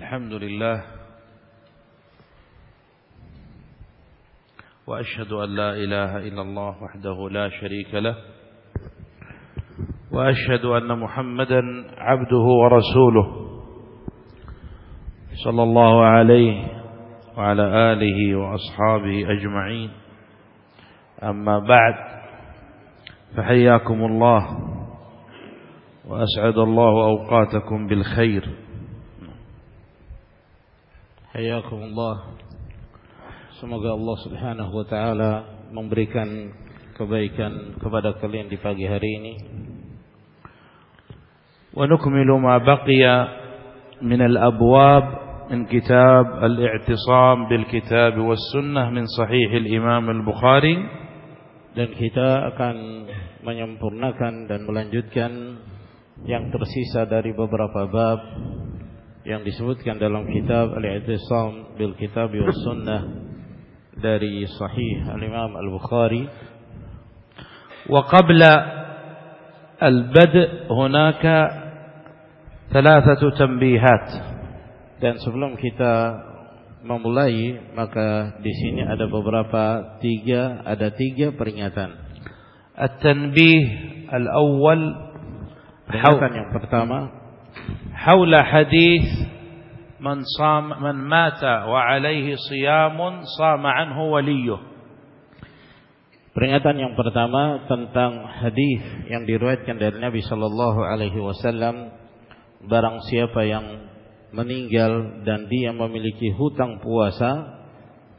الحمد لله وأشهد أن لا إله إلا الله وحده لا شريك له وأشهد أن محمدا عبده ورسوله صلى الله عليه وعلى آله وأصحابه أجمعين. أما بعد فحياكم الله وأسعد الله أوقاتكم بالخير. Hayakumullah Semoga Allah subhanahu wa ta'ala Memberikan kebaikan kepada kalian di pagi hari ini ونكمل ما بقي من الأبواب من كتاب الاعتصام بالكتاب والسنة من صحيح الإمام البخاري Dan kita akan menyempurnakan dan melanjutkan Yang tersisa dari beberapa bab yang disebutkan dalam kitab Al-I'tisam bil Kitab wa Sunnah dari sahih Al-Imam Al-Bukhari. Wa qabla al-bad' hunaka thalathatu tanbihat. Dan sebelum kita memulai maka di sini ada beberapa tiga ada tiga peringatan. At-tanbih al-awwal peringatan yang pertama حول حديث من صام من مات وعليه صيام صام عنه وليه. Peringatan yang pertama tentang hadis yang diriwayatkan dari Nabi sallallahu alaihi wasallam barang siapa yang meninggal dan dia memiliki hutang puasa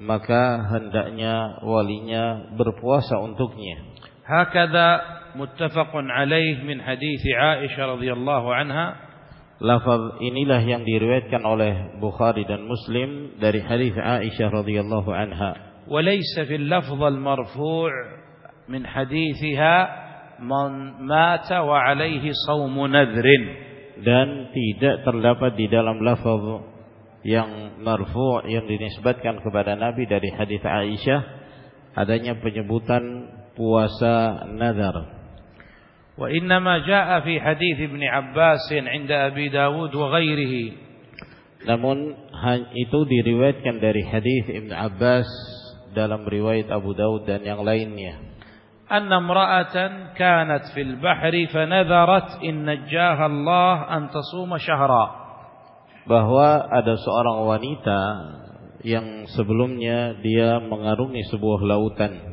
maka hendaknya walinya berpuasa untuknya. Hakadha muttafaqun alaih min hadis Aisyah radhiyallahu anha Lafaz inilah yang diriwayatkan oleh Bukhari dan Muslim dari hadis Aisyah radhiyallahu anha. وليس في اللفظ المرفوع من حديثها من مات وعليه صوم نذر Dan tidak terdapat di dalam lafaz yang marfu' yang dinisbatkan kepada Nabi dari hadis Aisyah adanya penyebutan puasa nazar. وإنما جاء في حديث ابن عباس عند أبي داود وغيره Namun ha- itu diriwayatkan dari hadis Ibn Abbas dalam riwayat Abu Daud dan yang lainnya. أن امرأة كانت في البحر فنذرت إن نجاها الله أن تصوم شهرا Bahwa ada seorang wanita yang sebelumnya dia mengarungi sebuah lautan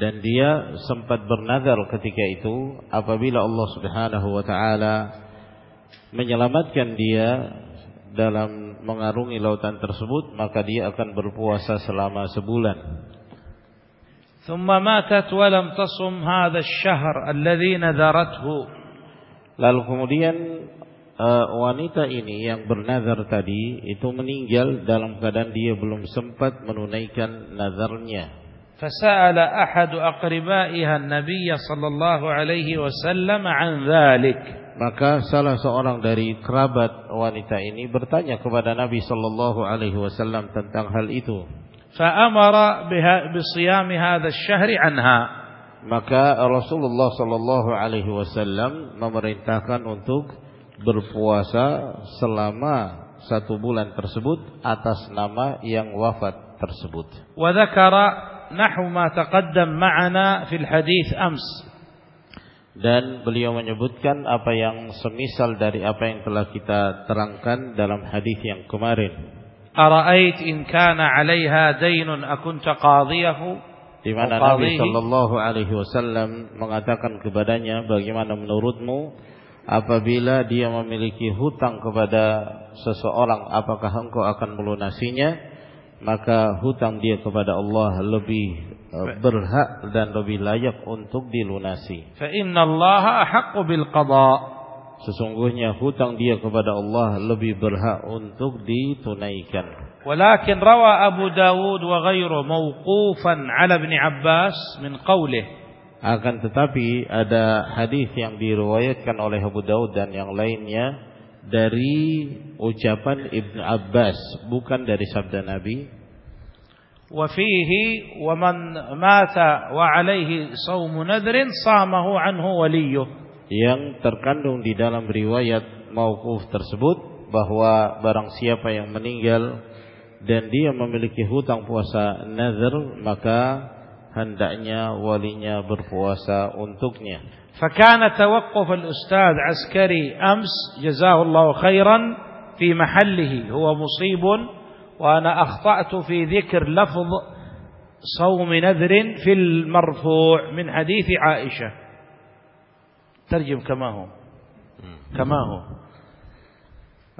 dan dia sempat bernazar ketika itu apabila Allah Subhanahu wa taala menyelamatkan dia dalam mengarungi lautan tersebut maka dia akan berpuasa selama sebulan ثم ماتت ولم تصم هذا الشهر الذي نذرته lalu kemudian eh, wanita ini yang bernazar tadi itu meninggal dalam keadaan dia belum sempat menunaikan nazarnya فسأل أحد أقربائها النبي صلى الله عليه وسلم عن ذلك Maka salah seorang dari kerabat wanita ini bertanya kepada Nabi sallallahu alaihi wasallam tentang hal itu. فأمر بها بصيام هذا الشهر عنها Maka Rasulullah sallallahu alaihi wasallam memerintahkan untuk berpuasa selama satu bulan tersebut atas nama yang wafat tersebut. وذكر nahu ma taqaddam ma'ana fil hadis ams. Dan beliau menyebutkan apa yang semisal dari apa yang telah kita terangkan dalam hadis yang kemarin. Ara'ait in kana 'alayha daynun akunta qadhiyahu? Di mana Nabi sallallahu alaihi wasallam mengatakan kepadanya, "Bagaimana menurutmu apabila dia memiliki hutang kepada seseorang, apakah engkau akan melunasinya?" maka hutang dia kepada Allah lebih eh, berhak dan lebih layak untuk dilunasi. Fa inna haqqu bil qada. Sesungguhnya hutang dia kepada Allah lebih berhak untuk ditunaikan. Walakin rawa Abu Dawud wa ghairu mauqufan ala Ibn Abbas min qawlih. Akan tetapi ada hadis yang diriwayatkan oleh Abu Dawud dan yang lainnya dari ucapan Ibn Abbas bukan dari sabda Nabi وفيه ومن مات وعليه صوم نذر صامه عنه وليه yang terkandung di dalam riwayat mauquf tersebut bahwa barang siapa yang meninggal dan dia memiliki hutang puasa nazar maka hendaknya walinya berpuasa untuknya. فكان توقف الأستاذ عسكري أمس جزاه الله خيرا في محله. هو مصيب وأنا أخطأت في ذكر لفظ صوم نذر في المرفوع من حديث عائشة. ترجم كما هو. كما هو.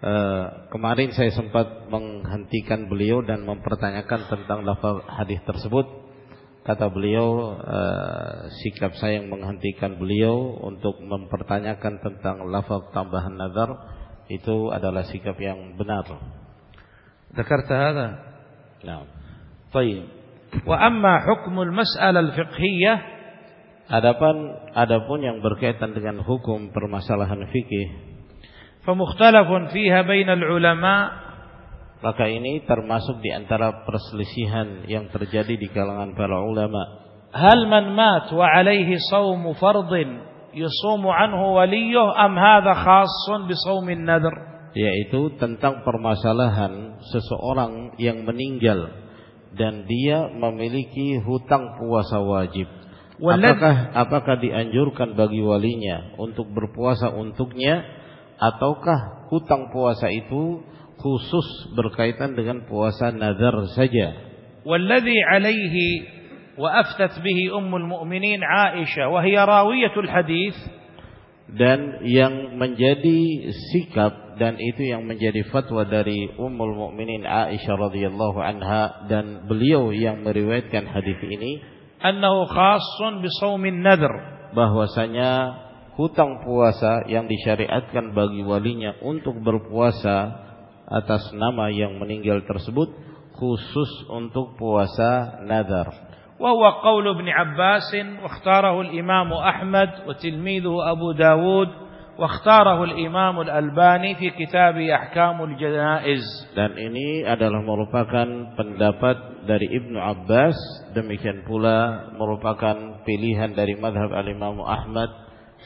Uh, kemarin saya sempat menghentikan beliau dan mempertanyakan tentang lafaz hadis tersebut. Kata beliau, eh, sikap saya yang menghentikan beliau untuk mempertanyakan tentang lafaz tambahan nazar itu adalah sikap yang benar. Dzakarta tahada. Naam. Baik. Wa amma hukmul mas'alah al-fiqhiyah Adapun adapun yang berkaitan dengan hukum permasalahan fikih, fa mukhtalafun fiha bainal ulama maka ini termasuk di antara perselisihan yang terjadi di kalangan para ulama. Hal man mat wa alaihi sawmu fardin yusumu anhu waliyuh am hadha khasun bi saumin nadr? Yaitu tentang permasalahan seseorang yang meninggal dan dia memiliki hutang puasa wajib. Apakah apakah dianjurkan bagi walinya untuk berpuasa untuknya ataukah hutang puasa itu khusus berkaitan dengan puasa nazar saja? والذي عليه وأفتت به أم المؤمنين عائشة وهي راوية الحديث dan yang menjadi sikap dan itu yang menjadi fatwa dari Ummul Mukminin Aisyah radhiyallahu anha dan beliau yang meriwayatkan hadis ini أنه خاص بصوم النذر bahwasanya hutang puasa yang disyariatkan bagi walinya untuk berpuasa atas nama yang meninggal tersebut khusus untuk puasa nazar. وهو قول ابن عباس واختاره الإمام أحمد وتلميذه أبو داود واختاره الإمام الألباني في كتاب أحكام الجنائز Dan ini adalah merupakan pendapat dari Ibnu Abbas demikian pula merupakan pilihan dari madhab al-Imam Ahmad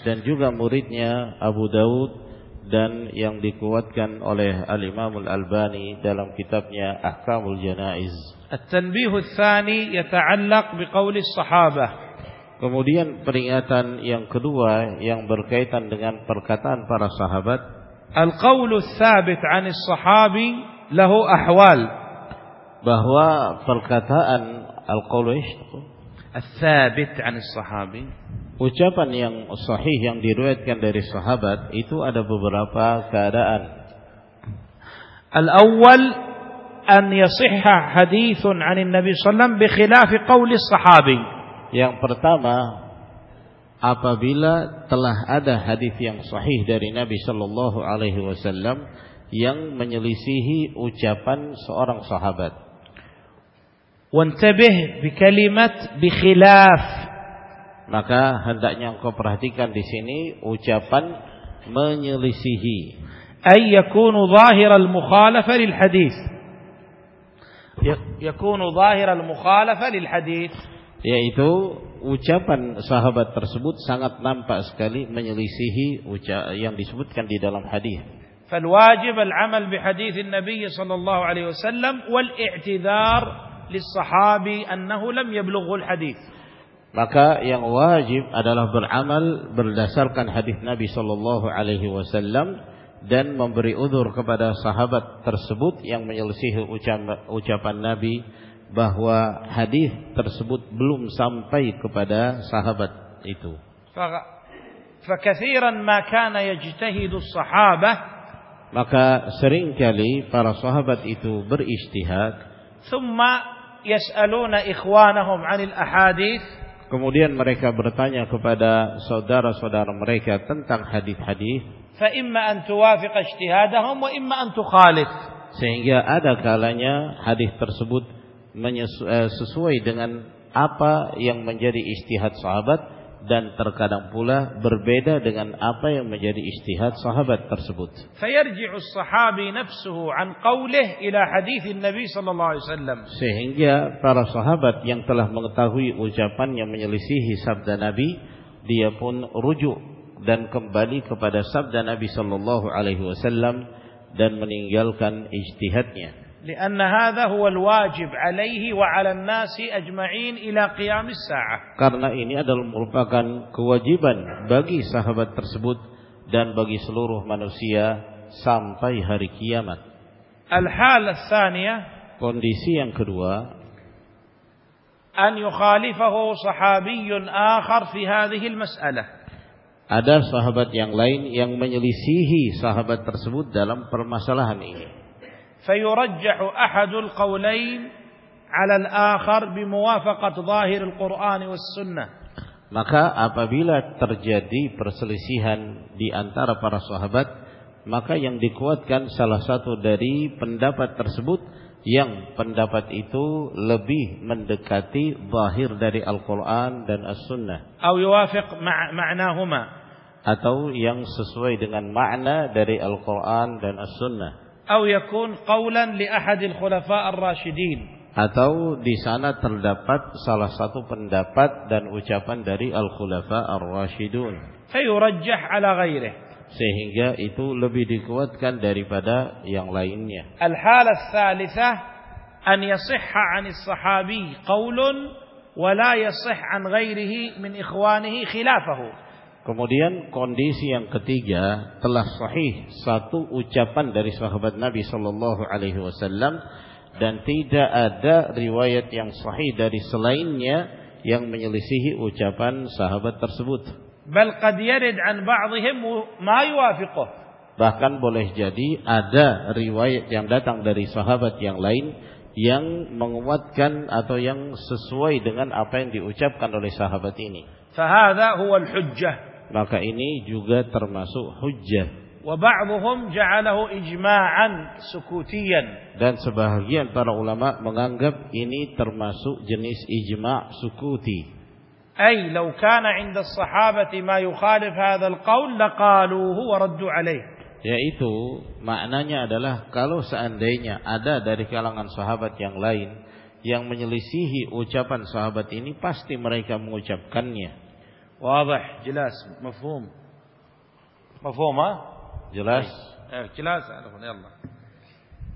dan juga muridnya Abu Daud dan yang dikuatkan oleh Al-Imam Al-Albani dalam kitabnya Ahkamul Janaiz. At-tanbih tsani yata'allaq biqauli sahabah Kemudian peringatan yang kedua yang berkaitan dengan perkataan para sahabat. Al-qawlu tsabit 'an as-sahabi lahu ahwal. Bahwa perkataan al-qawlu tsabit 'an as-sahabi Ucapan yang sahih yang diriwayatkan dari sahabat itu ada beberapa keadaan. Al-awwal an yasihha hadithun 'anil Nabi sallam bi khilaf qawli sahabi. Yang pertama apabila telah ada hadis yang sahih dari Nabi sallallahu alaihi wasallam yang menyelisihi ucapan seorang sahabat. Wantabih bi kalimat bi khilaf Maka hendaknya engkau perhatikan di sini ucapan menyelisihi. أي يكون ظاهر المخالفة للحديث يكون ظاهر المخالفة للحديث Yaitu ucapan sahabat tersebut sangat nampak sekali menyelisihi uca yang disebutkan di dalam hadis. فالواجب العمل بحديث النبي صلى الله عليه وسلم والاعتذار للصحابي أنه لم يبلغه الحديث Maka yang wajib adalah beramal berdasarkan hadis Nabi Shallallahu Alaihi Wasallam dan memberi udur kepada sahabat tersebut yang menyelisihi ucapan, ucapan Nabi bahwa hadis tersebut belum sampai kepada sahabat itu. ف- فكثيرا ما كان يجتهد الصحابة Maka seringkali para sahabat itu beristihad ثم يسألون إخوانهم عن الأحاديث Kemudian mereka bertanya kepada saudara-saudara mereka tentang hadis-hadis فإما أن توافق اجتهادهم وإما أن تخالف sehingga ada kalanya hadis tersebut menyesu- eh, sesuai dengan apa yang menjadi istihad sahabat dan terkadang pula berbeda dengan apa yang menjadi istihad sahabat tersebut. Sehingga para sahabat yang telah mengetahui ucapan yang menyelisihi sabda Nabi, dia pun rujuk dan kembali kepada sabda Nabi sallallahu alaihi wasallam dan meninggalkan ijtihadnya. لأن هذا هو الواجب عليه وعلى الناس أجمعين إلى قيام الساعة Karena ini adalah merupakan kewajiban bagi sahabat tersebut dan bagi seluruh manusia sampai hari kiamat. الحالة الثانية Kondisi yang kedua, أن يخالفه صحابي آخر في هذه المسألة ada sahabat yang lain yang menyelisihi sahabat tersebut dalam permasalahan ini. فيرجح أحد القولين على الآخر بموافقة ظاهر القرآن والسنة Maka apabila terjadi perselisihan di antara para sahabat, maka yang dikuatkan salah satu dari pendapat tersebut yang pendapat itu lebih mendekati zahir dari Al-Quran dan As-Sunnah. أو يوافق مع معناهما Atau yang sesuai dengan makna dari Al-Quran dan As-Sunnah. أو يكون قولا لأحد الخلفاء الراشدين atau di sana terdapat salah satu pendapat dan ucapan dari al-khulafa ar-rasyidun fayurajjah ala ghairi sehingga itu lebih dikuatkan daripada yang lainnya al-halah tsalitsah an yasihha 'an as-sahabi qaulun wa la yasih 'an ghairihi min ikhwanihi khilafahu Kemudian kondisi yang ketiga telah sahih satu ucapan dari sahabat Nabi Shallallahu Alaihi Wasallam dan tidak ada riwayat yang sahih dari selainnya yang menyelisihi ucapan sahabat tersebut. بل قد يرد عن بعضهم ما يوافقه Bahkan boleh jadi ada riwayat yang datang dari sahabat yang lain yang menguatkan atau yang sesuai dengan apa yang diucapkan oleh sahabat ini. فهذا هو الحجة Maka ini juga termasuk hujjah. وبعضهم جعله إجماعا سكوتيا Dan sebahagian para ulama menganggap ini termasuk jenis ijma' sukuti. أي لو كان عند الصحابة ما يخالف هذا القول لقالوه وردوا عليه Yaitu maknanya adalah kalau seandainya ada dari kalangan sahabat yang lain yang menyelisihi ucapan sahabat ini pasti mereka mengucapkannya. واضح جلاس مفهوم مفهوم ها Jelas? إيه، جلاس يلا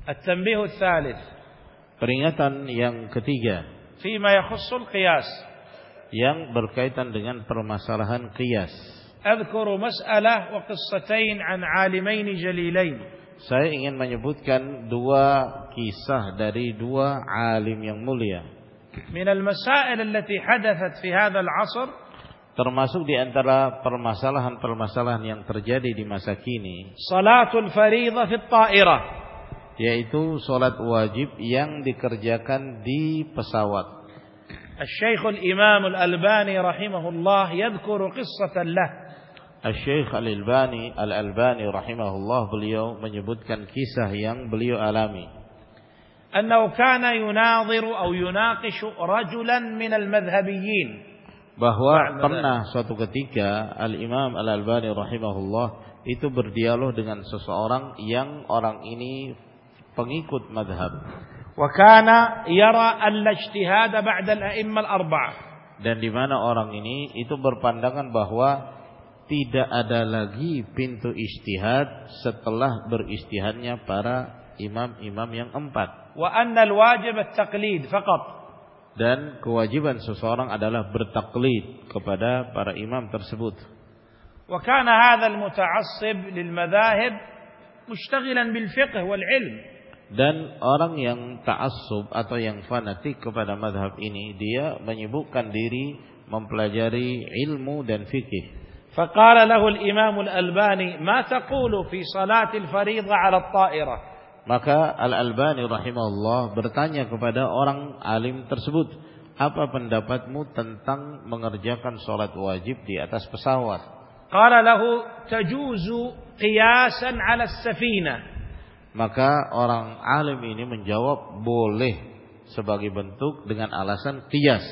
التنبيه الثالث Peringatan yang ketiga فيما يخص القياس yang berkaitan dengan permasalahan qiyas. أذكر مسألة وقصتين عن عالمين جليلين Saya ingin menyebutkan dua kisah dari dua alim yang mulia. من المسائل التي حدثت في هذا العصر Termasuk di antara permasalahan-permasalahan yang terjadi di masa kini, صلاة الفريضة في الطائرة yaitu sholat wajib yang dikerjakan di pesawat. الشيخ الإمام الألباني رحمه الله يذكر قصة له Al-Syeikh Al-Albani Al-Albani rahimahullah beliau menyebutkan kisah yang beliau alami. أنه كان يناظر أو يناقش رجلا من المذهبيين bahwa pernah suatu ketika Al-Imam Al-Albani rahimahullah itu berdialog dengan seseorang yang orang ini pengikut madhab. Wakana yara al-ijtihad ba'da al-a'immah. Dan di mana orang ini itu berpandangan bahwa tidak ada lagi pintu istihad setelah beristihadnya para imam-imam yang empat. Wa anna al-wajib at-taqlid faqat dan kewajiban seseorang adalah bertaklid kepada para imam tersebut وكان هذا المتعصب للمذاهب مشتغلا بالفقه والعلم Dan orang yang ta'assub atau yang fanatik kepada madhab ini, dia menyibukkan diri mempelajari ilmu dan fikih. فقال له الإمام الألباني ما تقول في صلاة الفريضة على الطائرة maka Al-Albani rahimahullah bertanya kepada orang alim tersebut, apa pendapatmu tentang mengerjakan sholat wajib di atas pesawat? Qala lahu tajuzu qiyasan ala safina. Maka orang alim ini menjawab boleh sebagai bentuk dengan alasan kias.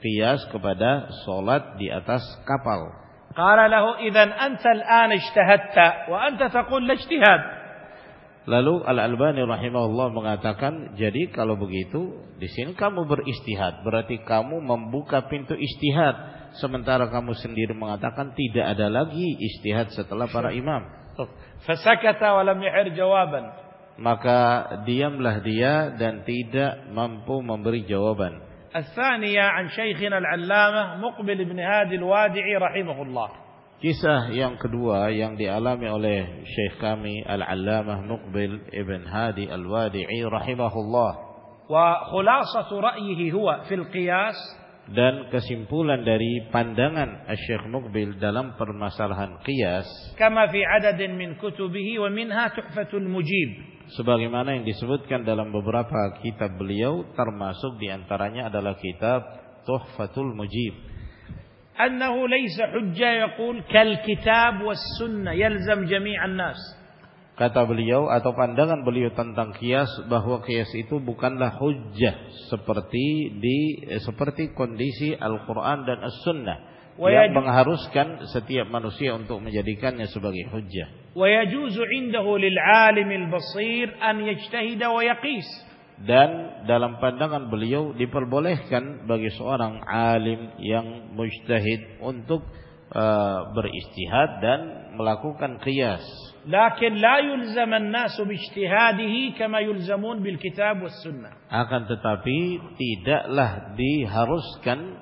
Kias kepada sholat di atas kapal. Qala lahu idhan anta al-an ijtahatta wa anta taqul la ijtihad. Lalu Al Albani rahimahullah mengatakan, jadi kalau begitu di sini kamu beristihad, berarti kamu membuka pintu istihad, sementara kamu sendiri mengatakan tidak ada lagi istihad setelah para imam. فسكت ولم يحر جوابا maka diamlah dia dan tidak mampu memberi jawaban الثانية عن شيخنا العلامة مقبل بن هادي الوادعي رحمه الله Kisah yang kedua yang dialami oleh Syekh kami Al-Allamah Muqbil Ibn Hadi Al-Wadi'i rahimahullah. Wa khulasatu ra'yihi huwa fil qiyas. Dan kesimpulan dari pandangan Syekh Muqbil dalam permasalahan qiyas. Kama fi adadin min kutubihi wa minha tuhfatul mujib. Sebagaimana yang disebutkan dalam beberapa kitab beliau termasuk di antaranya adalah kitab Tuhfatul Mujib أنه ليس حجة يقول كالكتاب والسنة يلزم جميع الناس Kata beliau atau pandangan beliau tentang kias bahwa kias itu bukanlah hujjah seperti di eh, seperti kondisi Al-Qur'an dan As-Sunnah yang mengharuskan setiap manusia untuk menjadikannya sebagai hujjah. ويجوز عنده للعالم البصير أن يجتهد ويقيس dan dalam pandangan beliau diperbolehkan bagi seorang alim yang mujtahid untuk uh, beristihad dan melakukan qiyas. Lakin la yulzam an-nas bijtihadihi kama yulzamun bil kitab was sunnah. Akan tetapi tidaklah diharuskan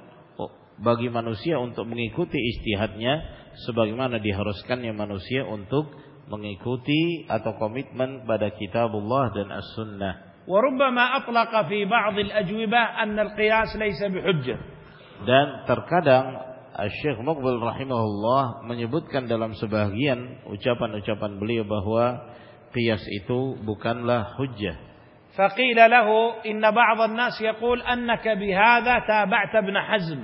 bagi manusia untuk mengikuti istihadnya sebagaimana diharuskannya manusia untuk mengikuti atau komitmen pada kitabullah dan as-sunnah. وربما أطلق في بعض الأجوبة أن القياس ليس بحجة dan terkadang Syekh Muqbil rahimahullah menyebutkan dalam sebagian ucapan-ucapan beliau bahwa qiyas itu bukanlah hujjah. فقيل له إن بعض الناس يقول أنك بهذا تابعت ابن حزم.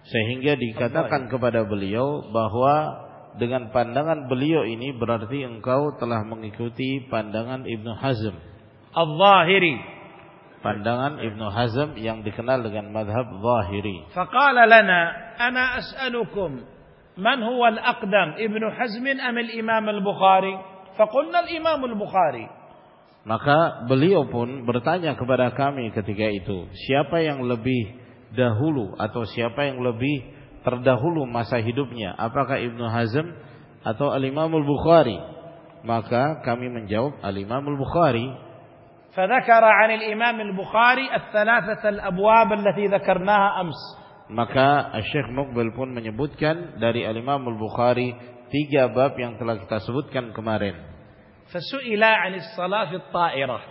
Sehingga dikatakan kepada beliau bahwa dengan pandangan beliau ini berarti engkau telah mengikuti pandangan Ibnu Hazm. al-Zahiri. Pandangan Ibnu Hazm yang dikenal dengan madhab Zahiri. Faqala lana ana as'alukum man huwa al-aqdam Ibnu Hazm am al-Imam al-Bukhari? Faqulna al-Imam al-Bukhari. Maka beliau pun bertanya kepada kami ketika itu, siapa yang lebih dahulu atau siapa yang lebih terdahulu masa hidupnya? Apakah Ibnu Hazm atau Al-Imam Al-Bukhari? Maka kami menjawab Al-Imam Al-Bukhari. فذكر عن الإمام البخاري الثلاثة الأبواب التي ذكرناها أمس maka Syekh Muqbil pun menyebutkan dari Al-Imam Al-Bukhari tiga bab yang telah kita sebutkan kemarin. Fasu'ila 'an as-salat at-ta'irah.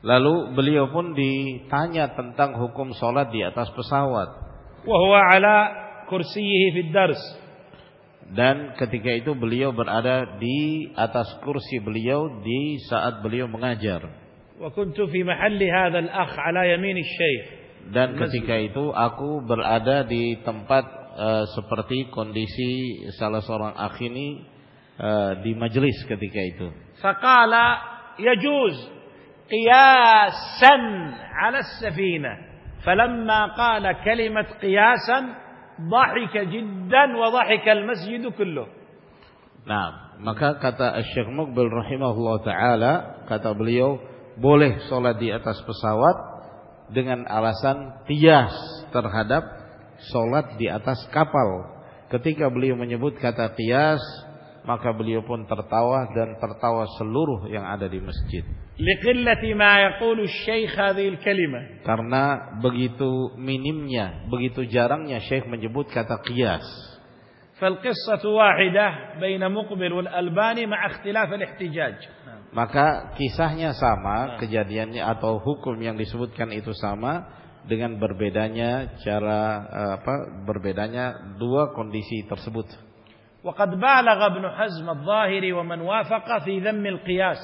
Lalu beliau pun ditanya tentang hukum salat di atas pesawat. Wa huwa 'ala kursiyyihi fi dars dan ketika itu beliau berada di atas kursi beliau di saat beliau mengajar. Dan ketika itu aku berada di tempat uh, seperti kondisi salah seorang akh ini uh, di majelis ketika itu. Faqala yajuz qiyasan 'ala as-safinah. Falamma qala kalimat qiyasan ضحك جدا وضحك المسجد كله Nah, maka kata Syekh Muqbil rahimahullah taala, kata beliau, boleh sholat di atas pesawat dengan alasan tias terhadap sholat di atas kapal. Ketika beliau menyebut kata tias, maka beliau pun tertawa dan tertawa seluruh yang ada di masjid. Karena begitu minimnya, begitu jarangnya Syekh menyebut kata qiyas. Maka kisahnya sama, kejadiannya atau hukum yang disebutkan itu sama dengan berbedanya cara eh, apa berbedanya dua kondisi tersebut. وقد بالغ ابن حزم الظاهري ومن وافق في ذم القياس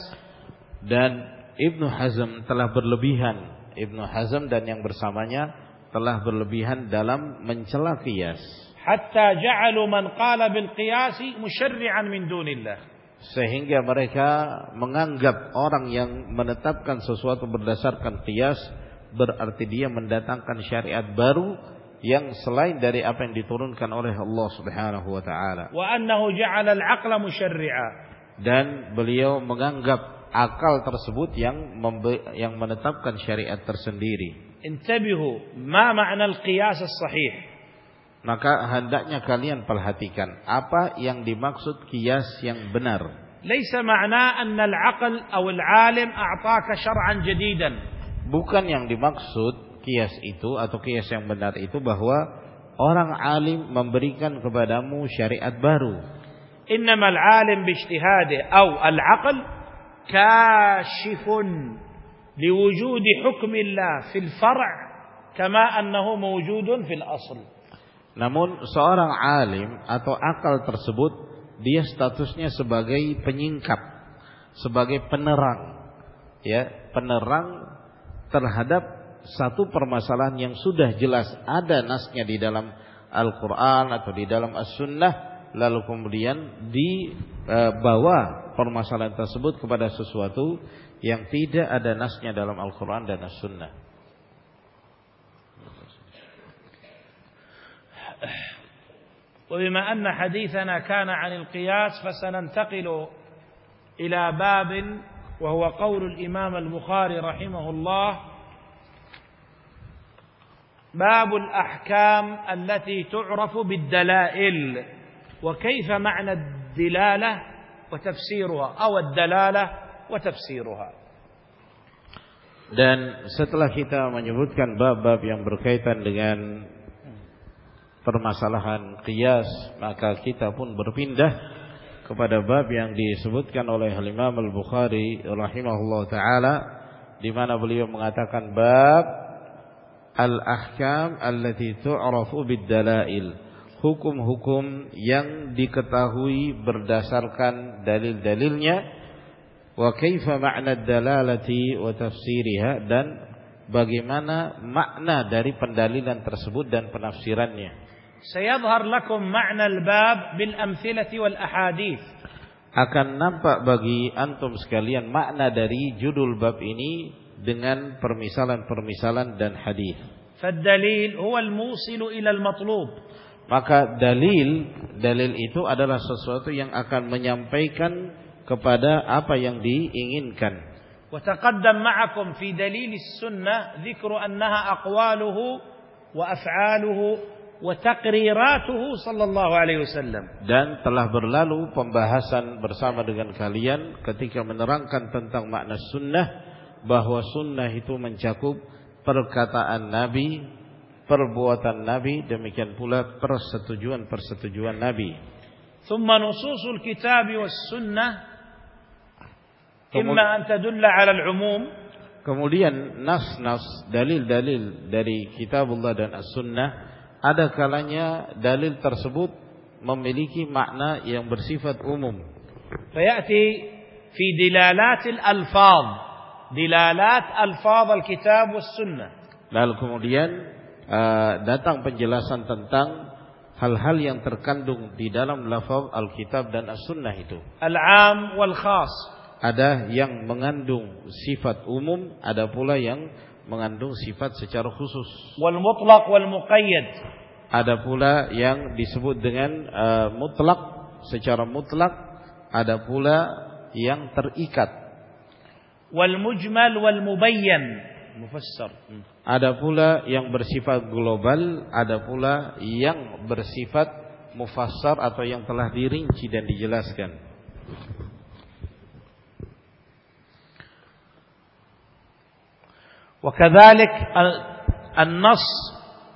dan Ibnu Hazm telah berlebihan Ibnu Hazm dan yang bersamanya telah berlebihan dalam mencela qiyas hatta ja'alu man qala bil qiyas musyarri'an min dunillah sehingga mereka menganggap orang yang menetapkan sesuatu berdasarkan qiyas berarti dia mendatangkan syariat baru yang selain dari apa yang diturunkan oleh Allah Subhanahu wa taala. Wa annahu ja'ala al-aqla musyarri'a. Dan beliau menganggap akal tersebut yang yang menetapkan syariat tersendiri. Intabihu ma ma'na al-qiyas as-sahih. Maka hendaknya kalian perhatikan apa yang dimaksud kias yang benar. Laisa ma'na anna al-aql aw al-'alim a'taka syar'an jadidan. Bukan yang dimaksud kias itu atau kias yang benar itu bahwa orang alim memberikan kepadamu syariat baru. Innamal alim bijtihadih atau al-aql kashifun liwujudi hukmillah fil far' kama annahu mawjudun fil asl. Namun seorang alim atau akal tersebut dia statusnya sebagai penyingkap, sebagai penerang ya, penerang terhadap satu permasalahan yang sudah jelas ada nasnya di dalam Al-Quran atau di dalam As-Sunnah, lalu kemudian dibawa permasalahan tersebut kepada sesuatu yang tidak ada nasnya dalam Al-Quran dan As-Sunnah. وبما أن حديثنا كان عن القياس فسننتقل إلى باب وهو قول الإمام البخاري رحمه الله باب الأحكام التي تعرف بالدلائل وكيف معنى الدلالة وتفسيرها أو الدلالة وتفسيرها Dan setelah kita menyebutkan bab-bab yang berkaitan dengan permasalahan qiyas maka kita pun berpindah kepada bab yang disebutkan oleh Imam Al-Bukhari rahimahullah taala di mana beliau mengatakan bab al-ahkam allati tu'rafu bid-dalail. Hukum-hukum yang diketahui berdasarkan dalil-dalilnya wa kaifa ma'na dalalati wa tafsiriha dan bagaimana makna dari pendalilan tersebut dan penafsirannya. sayadhhar lakum ma'na al-bab bil amthilati wal ahadith. Akan nampak bagi antum sekalian makna dari judul bab ini dengan permisalan-permisalan dan hadis. فالدليل هو الموصل إلى المطلوب. Maka dalil dalil itu adalah sesuatu yang akan menyampaikan kepada apa yang diinginkan. وتقدم معكم في دليل السنة ذكر أنها أقواله وأفعاله sallallahu alaihi wasallam dan telah berlalu pembahasan bersama dengan kalian ketika menerangkan tentang makna sunnah bahwa sunnah itu mencakup perkataan Nabi, perbuatan Nabi, demikian pula persetujuan-persetujuan Nabi. ثم نصوص الكتاب والسنة إما أن تدل على العموم Kemudian nas-nas dalil-dalil dari kitabullah dan as-sunnah ada kalanya dalil tersebut memiliki makna yang bersifat umum. Fayati fi dilalat al-alfaz, dilalat alfaz al-kitab was sunnah. Lalu kemudian uh, datang penjelasan tentang hal-hal yang terkandung di dalam lafaz Alkitab dan As-Sunnah itu. Al-am wal khas. Ada yang mengandung sifat umum, ada pula yang mengandung sifat secara khusus. Wal mutlaq wal muqayyad. Ada pula yang disebut dengan uh, mutlak secara mutlak, ada pula yang terikat Wal mujmal wal mubayyan mufassar. Ada pula yang bersifat global, ada pula yang bersifat mufassar atau yang telah dirinci dan dijelaskan. وكذلك النص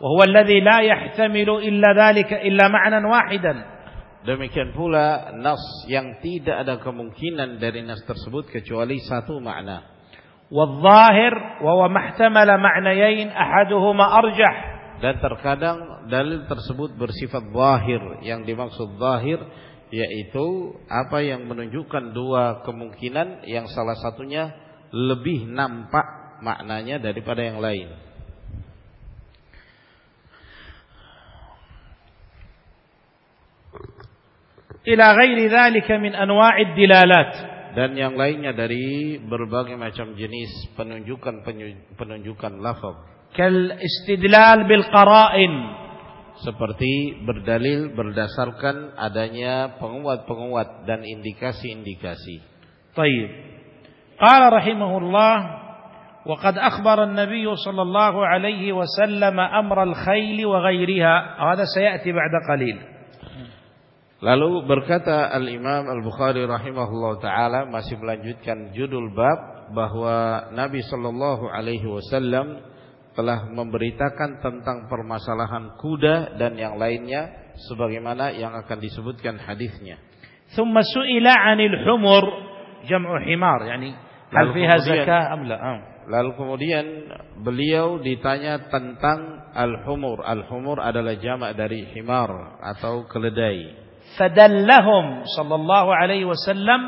وهو الذي لا يحتمل إلا ذلك إلا معنى واحدا Demikian pula nas yang tidak ada kemungkinan dari nas tersebut kecuali satu makna. والظاهر وهو ما احتمل معنيين أحدهما أرجح dan terkadang dalil tersebut bersifat zahir yang dimaksud zahir yaitu apa yang menunjukkan dua kemungkinan yang salah satunya lebih nampak maknanya daripada yang lain. Ila ghairi dzalika min anwa'id dilalat dan yang lainnya dari berbagai macam jenis penunjukan penunjukan lafaz. Kal istidlal bil qara'in seperti berdalil berdasarkan adanya penguat-penguat dan indikasi-indikasi. Baik. Qala rahimahullah وقد أخبر النبي صلى الله عليه وسلم أمر الخيل وغيرها هذا سيأتي بعد قليل Lalu berkata Al-Imam Al-Bukhari rahimahullah taala masih melanjutkan judul bab bahwa Nabi sallallahu alaihi wasallam telah memberitakan tentang permasalahan kuda dan yang lainnya sebagaimana yang akan disebutkan hadisnya. ثم سئل عن الحمر جمع حمار يعني هل فيها زكاة أم لا؟ Lalu kemudian beliau ditanya tentang al-humur. Al-humur adalah jamak dari himar atau keledai. fadallahum sallallahu alaihi wasallam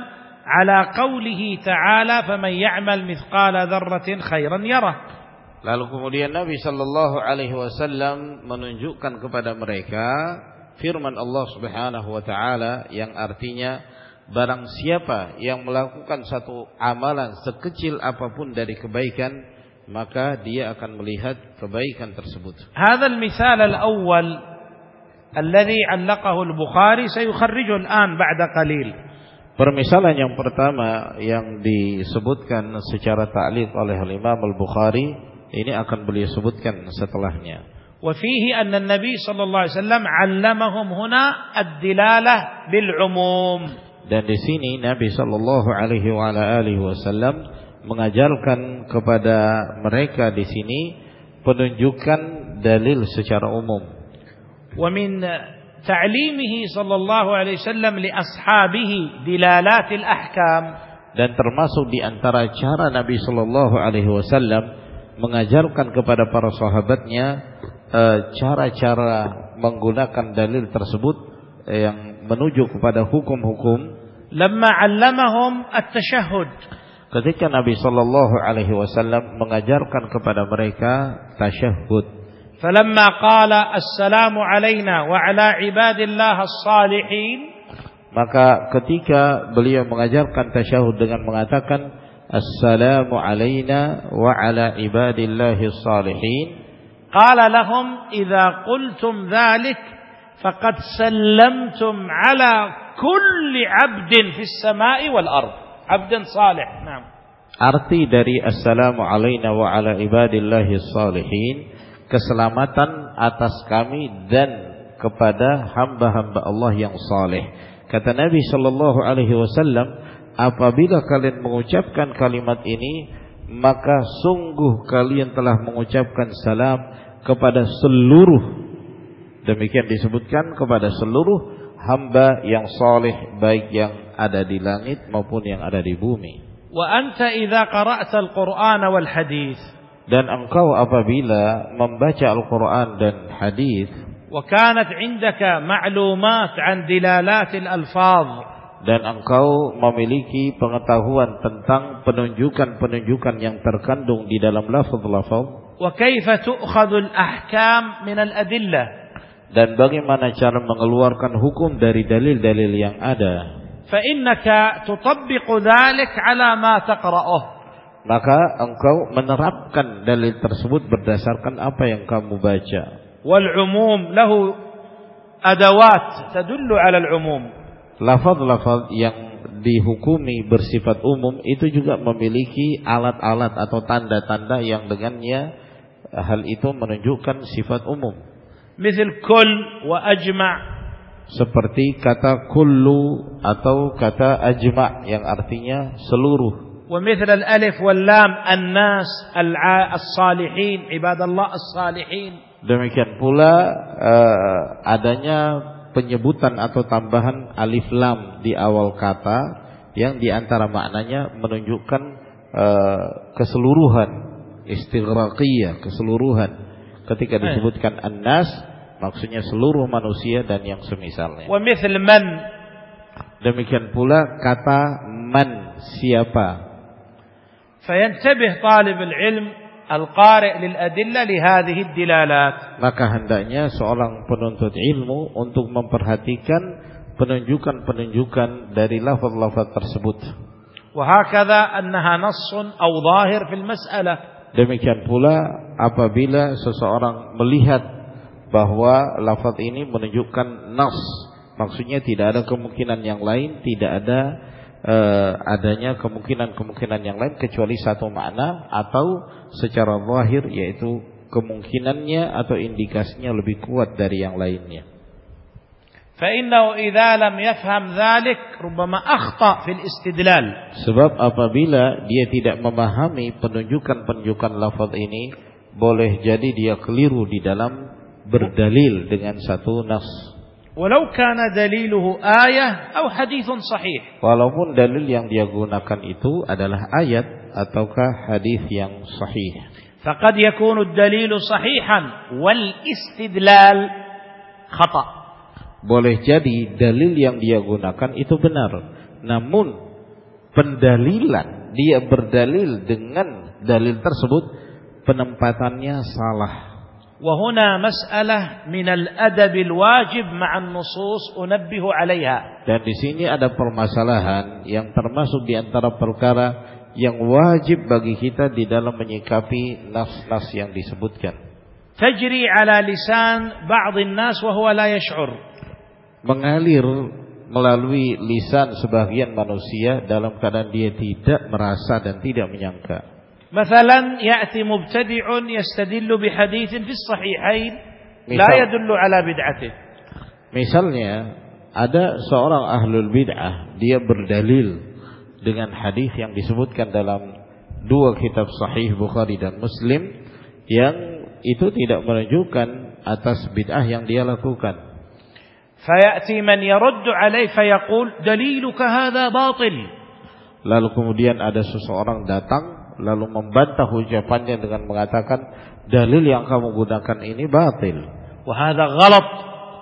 ala qawlihi ta'ala faman ya'mal mithqala dzarratin khairan yara. Lalu kemudian Nabi sallallahu alaihi wasallam menunjukkan kepada mereka firman Allah Subhanahu wa taala yang artinya barang siapa yang melakukan satu amalan sekecil apa pun dari kebaikan maka dia akan melihat kebaikan tersebut. Hadzal misal al awal الذي علقه البخاري سيخرجه الآن بعد قليل. Permisalan yang pertama yang disebutkan secara ta'liq oleh Imam Al-Bukhari ini akan beliau sebutkan setelahnya. وفيه أن النبي صلى الله عليه وسلم علمهم هنا الدلالة بالعموم. Dan di sini Nabi Shallallahu Alaihi Wasallam mengajarkan kepada mereka di sini penunjukan dalil secara umum. ومن تعليمه صلى الله عليه وسلم لأصحابه دلالات الأحكام dan termasuk di antara cara Nabi Shallallahu Alaihi Wasallam mengajarkan kepada para sahabatnya eh, cara-cara menggunakan dalil tersebut eh, yang menuju kepada hukum-hukum. Lama 'allamahum at-tashahhud. Ketika Nabi sallallahu alaihi wasallam mengajarkan kepada mereka tasyahud. فلما قال السلام alaina wa ala ibadillah salihin maka ketika beliau mengajarkan tasyahud dengan mengatakan assalamu alaina wa ala ibadillah salihin qala lahum idza qultum dhalik faqad sallamtum ala kulli 'abdin fis samai wal ard 'abdan salih na'am arti dari assalamu alaina wa ala ibadillah salihin Keselamatan atas kami dan kepada hamba-hamba Allah yang saleh. Kata Nabi sallallahu alaihi wasallam, apabila kalian mengucapkan kalimat ini maka sungguh kalian telah mengucapkan salam kepada seluruh demikian disebutkan kepada seluruh hamba yang saleh baik yang ada di langit maupun yang ada di bumi wa anta idza qara'ta al-Qur'an wal hadis dan engkau apabila membaca Al-Qur'an dan hadis وكانت عندك معلومات عن دلالات الألفاظ dan engkau memiliki pengetahuan tentang penunjukan-penunjukan yang terkandung di dalam lafaz-lafaz وكيف تؤخذ الأحكام من الأدلة dan bagaimana cara mengeluarkan hukum dari dalil-dalil yang ada فإنك تطبق ذلك على ما تقرأه maka engkau menerapkan dalil tersebut berdasarkan apa yang kamu baca. Wal umum lahu adawat tadullu ala al umum. Lafaz-lafaz yang dihukumi bersifat umum itu juga memiliki alat-alat atau tanda-tanda yang dengannya hal itu menunjukkan sifat umum. Misal kul wa ajma' seperti kata kullu atau kata ajma' yang artinya seluruh. ومثل الألف واللام الناس الع- الصالحين عباد الله الصالحين Demikian pula eh, adanya penyebutan atau tambahan alif lam di awal kata yang diantara maknanya menunjukkan uh, keseluruhan istighraqiyah keseluruhan ketika disebutkan annas maksudnya seluruh manusia dan yang semisalnya ومثل من demikian pula kata man siapa فينتبه طالب العلم القارئ للأدلة لهذه الدلالات maka hendaknya seorang penuntut ilmu untuk memperhatikan penunjukan-penunjukan dari lafaz-lafaz tersebut. وهكذا أنها نص أو ظاهر في المسألة Demikian pula apabila seseorang melihat bahwa lafaz ini menunjukkan nas, maksudnya tidak ada kemungkinan yang lain, tidak ada uh, adanya kemungkinan-kemungkinan yang lain kecuali satu makna atau secara zahir yaitu kemungkinannya atau indikasinya lebih kuat dari yang lainnya. فإنه إذا لم يفهم ذلك ربما أخطأ في الاستدلال. Sebab apabila dia tidak memahami penunjukan-penunjukan lafaz ini, boleh jadi dia keliru di dalam berdalil dengan satu nas. Walau kana daliluhu ayah atau hadis sahih. Walaupun dalil yang dia gunakan itu adalah ayat ataukah hadis yang sahih. Faqad yakunu ad-dalilu sahihan wal istidlal khata'. Boleh jadi dalil yang dia gunakan itu benar. Namun pendalilan dia berdalil dengan dalil tersebut penempatannya salah. وهنا مسألة من الأدب الواجب مع النصوص أنبه عليها. Dan di sini ada permasalahan yang termasuk di antara perkara yang wajib bagi kita di dalam menyikapi nas-nas yang disebutkan. تجري على لسان بعض الناس وهو لا يشعر mengalir melalui lisan sebagian manusia dalam keadaan dia tidak merasa dan tidak menyangka. مثلا يأتي مبتدع يستدل بحديث في الصحيحين لا يدل على بدعته. Misalnya ada seorang ahlul bid'ah dia berdalil dengan hadis yang disebutkan dalam dua kitab sahih Bukhari dan Muslim yang itu tidak menunjukkan atas bid'ah yang dia lakukan. فيأتي من يرد عليه فيقول دليلك هذا باطل Lalu kemudian ada seseorang datang lalu membantah ucapannya dengan mengatakan dalil yang kamu gunakan ini batil. وهذا غلط.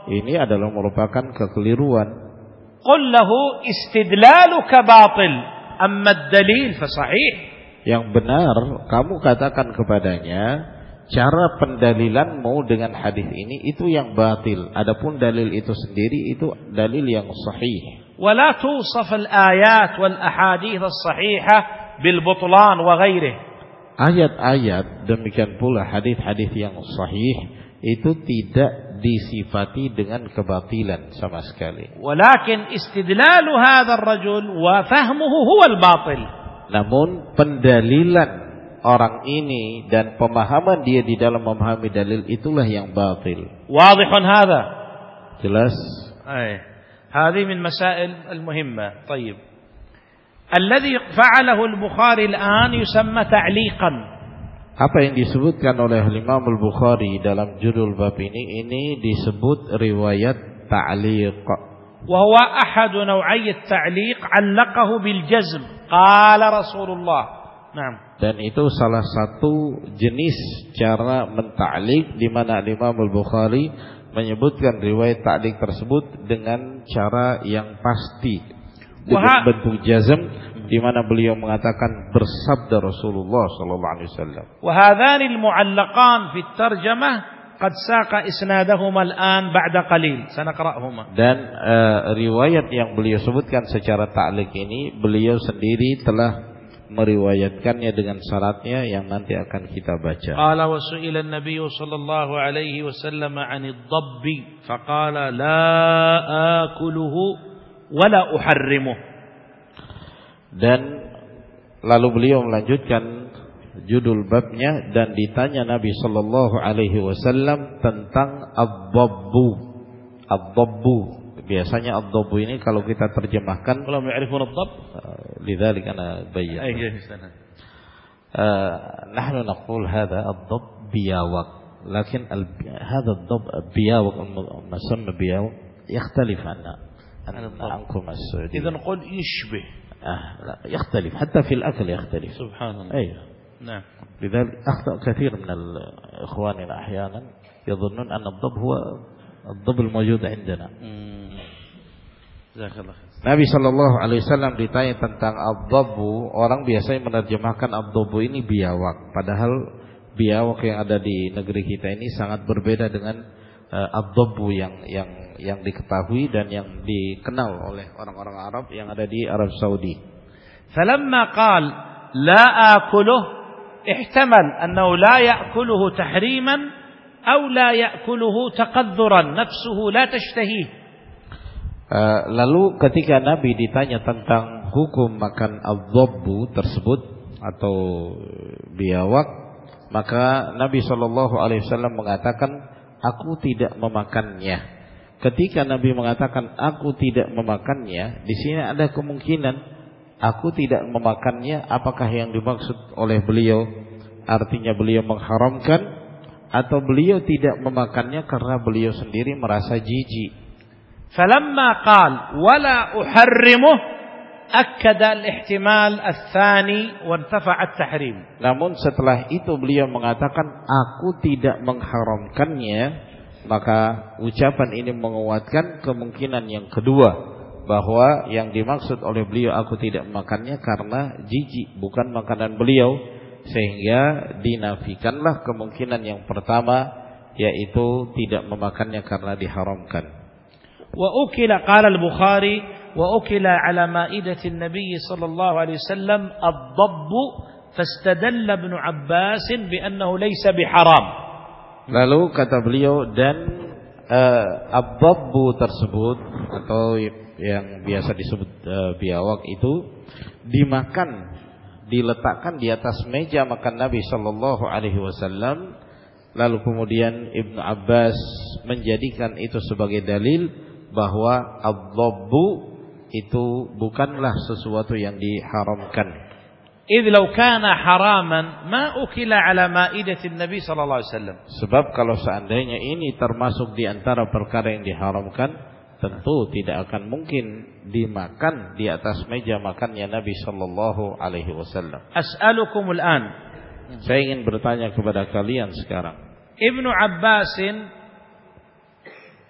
Ini adalah merupakan kekeliruan. قل له استدلالك باطل أما الدليل فصحيح. Yang benar kamu katakan kepadanya cara pendalilanmu dengan hadis ini itu yang batil. Adapun dalil itu sendiri itu dalil yang sahih. ولا توصف الآيات والأحاديث الصحيحة bil butlan wa ghairi Ayat-ayat demikian pula hadis-hadis yang sahih itu tidak disifati dengan kebatilan sama sekali. Walakin istidlalu hadzal rajul wa fahmuhu huwa al-batil. Namun pendalilan orang ini dan pemahaman dia di dalam memahami dalil itulah yang batil. Wadihun hadza. Jelas. Ai. Hadhi min masail al-muhimma. Tayyib. Alladhi fa'alahu al-Bukhari al-an yusamma ta'liqan. Apa yang disebutkan oleh Imam Al-Bukhari dalam judul bab ini ini disebut riwayat ta'liq. Wa huwa ahad naw'i at-ta'liq 'allaqahu bil jazm. Qala Rasulullah. Naam. Dan itu salah satu jenis cara menta'liq di mana Imam Al-Bukhari menyebutkan riwayat ta'liq tersebut dengan cara yang pasti dengan bentuk jazm di mana beliau mengatakan bersabda Rasulullah sallallahu alaihi wasallam. Wa hadzani al-mu'allaqan fi tarjamah qad saqa isnadahuma al-an ba'da qalil. Sanaqra'huma. Dan uh, riwayat yang beliau sebutkan secara ta'liq ini beliau sendiri telah meriwayatkannya dengan syaratnya yang nanti akan kita baca. Qala wa su'ila an-nabiy sallallahu alaihi wasallam 'anid-dhabb faqala la akuluhu آكله ولا أحرمه Dan lalu beliau melanjutkan judul babnya dan ditanya Nabi sallallahu alaihi wasallam tentang ad-dabbu. Ad-dabbu. Biasanya ad-dabbu ini kalau kita terjemahkan ولم يعرفون الضب لذلك أنا بين أي سنة آه نحن نقول هذا الضب بياوق لكن الب... هذا الضب بياوق المسمى بياوق يختلف عن عن عنكم السعودية إذا قل يشبه آه لا يختلف حتى في الأكل يختلف سبحان الله أيوه نعم لذلك أخطأ كثير من إخواننا أحيانا يظنون أن الضب هو الضب الموجود عندنا جزاك الله خير Nabi Shallallahu Alaihi Wasallam ditanya tentang abdabu, orang biasanya menerjemahkan abdabu ini biawak, padahal biawak yang ada di negeri kita ini sangat berbeda dengan uh, abdabu yang yang yang diketahui dan yang dikenal oleh orang-orang Arab yang ada di Arab Saudi. Falamma qal la akuluh ihtamal annahu la ya'kuluhu tahriman aw la ya'kuluhu taqadduran nafsuhu la tashtahi. Eh, lalu ketika Nabi ditanya tentang hukum makan adzabbu tersebut atau biawak, maka Nabi Shallallahu Alaihi Wasallam mengatakan, aku tidak memakannya. Ketika Nabi mengatakan aku tidak memakannya, di sini ada kemungkinan aku tidak memakannya apakah yang dimaksud oleh beliau? Artinya beliau mengharamkan atau beliau tidak memakannya karena beliau sendiri merasa jijik. Falamma qal wala uharrimu akkada al-ihtimal ats-tsani wa intafa'a tahrim Namun setelah itu beliau mengatakan aku tidak mengharamkannya. Maka ucapan ini menguatkan kemungkinan yang kedua bahwa yang dimaksud oleh beliau aku tidak makannya karena jijik bukan makanan beliau sehingga dinafikanlah kemungkinan yang pertama yaitu tidak memakannya karena diharamkan. Wa ukila qala al-Bukhari wa ukila ala ma'idati an-nabi sallallahu alaihi wasallam ad-dabb fastadalla ibn Abbas bi annahu laysa biharam. Lalu kata beliau dan uh, ababbu tersebut atau yang biasa disebut uh, biawak itu dimakan diletakkan di atas meja makan Nabi Shallallahu Alaihi Wasallam lalu kemudian Ibnu Abbas menjadikan itu sebagai dalil bahwa adzabbu itu bukanlah sesuatu yang diharamkan. Idh law kana haraman ma ukila ala maidatin Nabi sallallahu alaihi wasallam. Sebab kalau seandainya ini termasuk di antara perkara yang diharamkan, tentu tidak akan mungkin dimakan di atas meja makannya Nabi sallallahu alaihi wasallam. As'alukumul an. Saya ingin bertanya kepada kalian sekarang. Ibnu Abbasin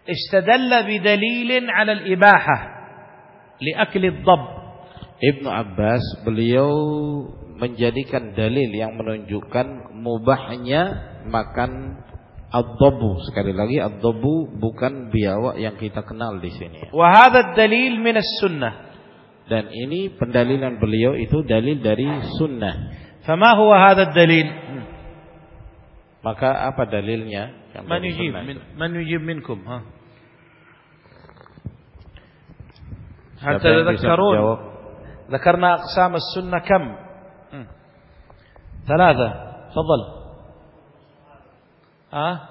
istadalla bidalilin ala al-ibahah li akli ad-dabb Ibnu Abbas beliau menjadikan dalil yang menunjukkan mubahnya makan ad-dabu sekali lagi ad-dabu bukan biawak yang kita kenal di sini. Wa hadha dalil min sunnah Dan ini pendalilan beliau itu dalil dari sunnah. Fama huwa hadha dalil? Hmm. Maka apa dalilnya? Man yujib min, man yujib minkum ha? Hatta tadhakkarun. ذكرنا أقسام السنة كم؟ ثلاثة. تفضل. ها؟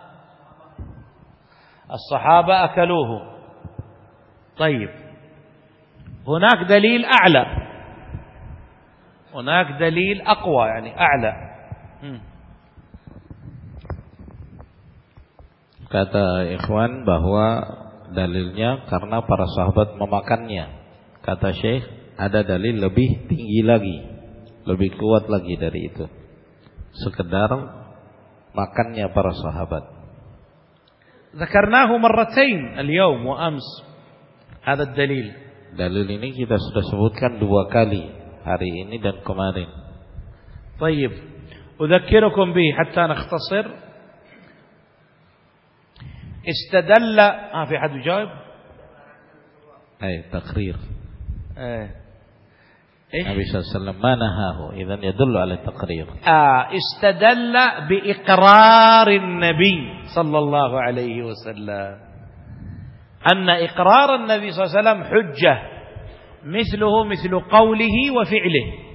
الصحابة أكلوه. طيب. هناك دليل أعلى. هناك دليل أقوى يعني أعلى. kata ikhwan bahwa dalilnya karena para sahabat memakannya. Kata Syekh, ada dalil lebih tinggi lagi, lebih kuat lagi dari itu. Sekedar makannya para sahabat. ذكرناه مرتين اليوم وأمس هذا الدليل Dalil ini kita sudah sebutkan dua kali hari ini dan kemarin. طيب أذكركم به حتى نختصر استدل آه في حد يجاوب أي تقرير إيه Eh? Nabi SAW manahahu idan yadullu ala taqrir. Ah, istadalla bi iqrarin Nabi sallallahu alaihi wasallam. Anna iqraran Nabi SAW hujjah mithluhu mithlu qawlihi wa fi'lihi.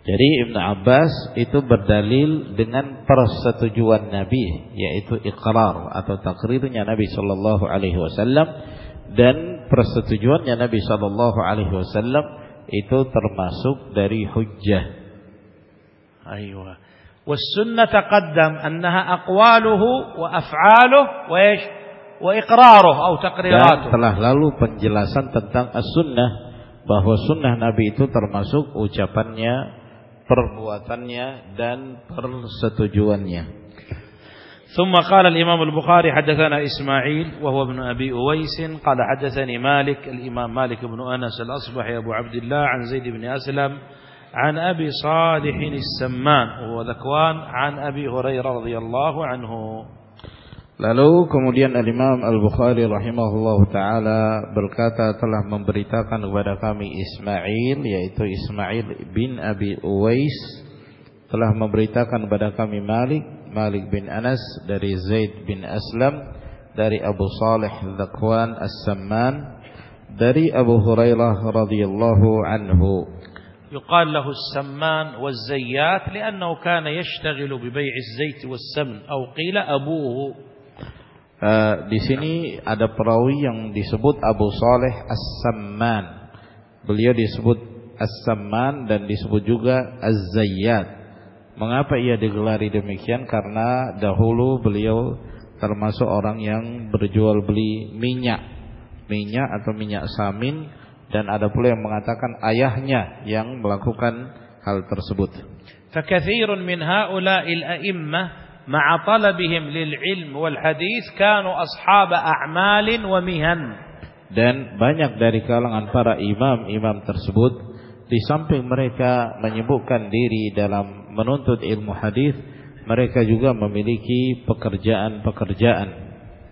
Jadi Ibn Abbas itu berdalil dengan persetujuan Nabi yaitu ikrar atau takrirnya Nabi Shallallahu alaihi wasallam dan persetujuannya Nabi Shallallahu alaihi wasallam itu termasuk dari hujjah. أيوة والسنة تقدم أنها أقواله وأفعاله وإيش وإقراره أو تقريراته Dan telah lalu penjelasan tentang as-sunnah bahwa sunnah Nabi itu termasuk ucapannya, perbuatannya dan persetujuannya. ثم قال الإمام البخاري حدثنا إسماعيل وهو ابن أبي أويس قال حدثني مالك الإمام مالك بن أنس الأصبحي أبو عبد الله عن زيد بن أسلم عن أبي صالح السمان وهو ذكوان عن أبي هريرة رضي الله عنه. Lalu kemudian Al-Imam Al-Bukhari rahimahullah ta'ala berkata telah memberitakan kepada kami Ismail yaitu Ismail bin Abi Uwais telah memberitakan kepada kami Malik Malik bin Anas dari Zaid bin Aslam dari Abu Salih Zakwan As-Samman dari Abu Hurairah radhiyallahu anhu يقال له السمان والزيات لأنه كان يشتغل ببيع الزيت والسمن أو قيل أبوه Uh, di sini ada perawi yang disebut Abu Saleh As-Samman. Beliau disebut As-Samman dan disebut juga Az-Zayyat. Mengapa ia digelari demikian? Karena dahulu beliau termasuk orang yang berjual beli minyak. Minyak atau minyak samin dan ada pula yang mengatakan ayahnya yang melakukan hal tersebut. فكثير من هؤلاء الأئمة مع طلبهم للعلم والحديث كانوا أصحاب أعمال ومهن dan banyak dari kalangan para imam-imam tersebut di samping mereka menyebutkan diri dalam menuntut ilmu hadis, mereka juga memiliki pekerjaan-pekerjaan.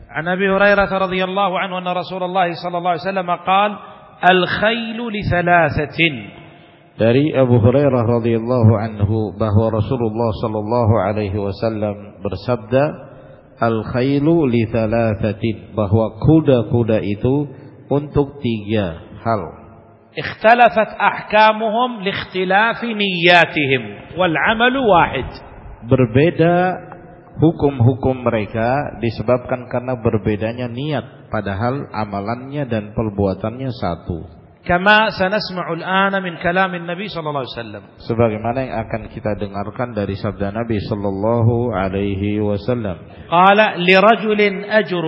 An Abi Hurairah radhiyallahu anhu anna Rasulullah sallallahu alaihi wasallam qaal al-khailu li thalathatin. Dari Abu Hurairah radhiyallahu anhu bahwa Rasulullah sallallahu alaihi wasallam bersabda al-khailu li thalathatin bahwa kuda-kuda itu untuk tiga hal. اختلفت أحكامهم لاختلاف نياتهم والعمل واحد berbeda hukum-hukum mereka disebabkan karena berbedanya niat padahal amalannya dan perbuatannya satu كما سنسمع الآن من كلام النبي صلى الله عليه وسلم sebagaimana yang akan kita dengarkan dari sabda Nabi sallallahu alaihi wasallam قال لرجل أجر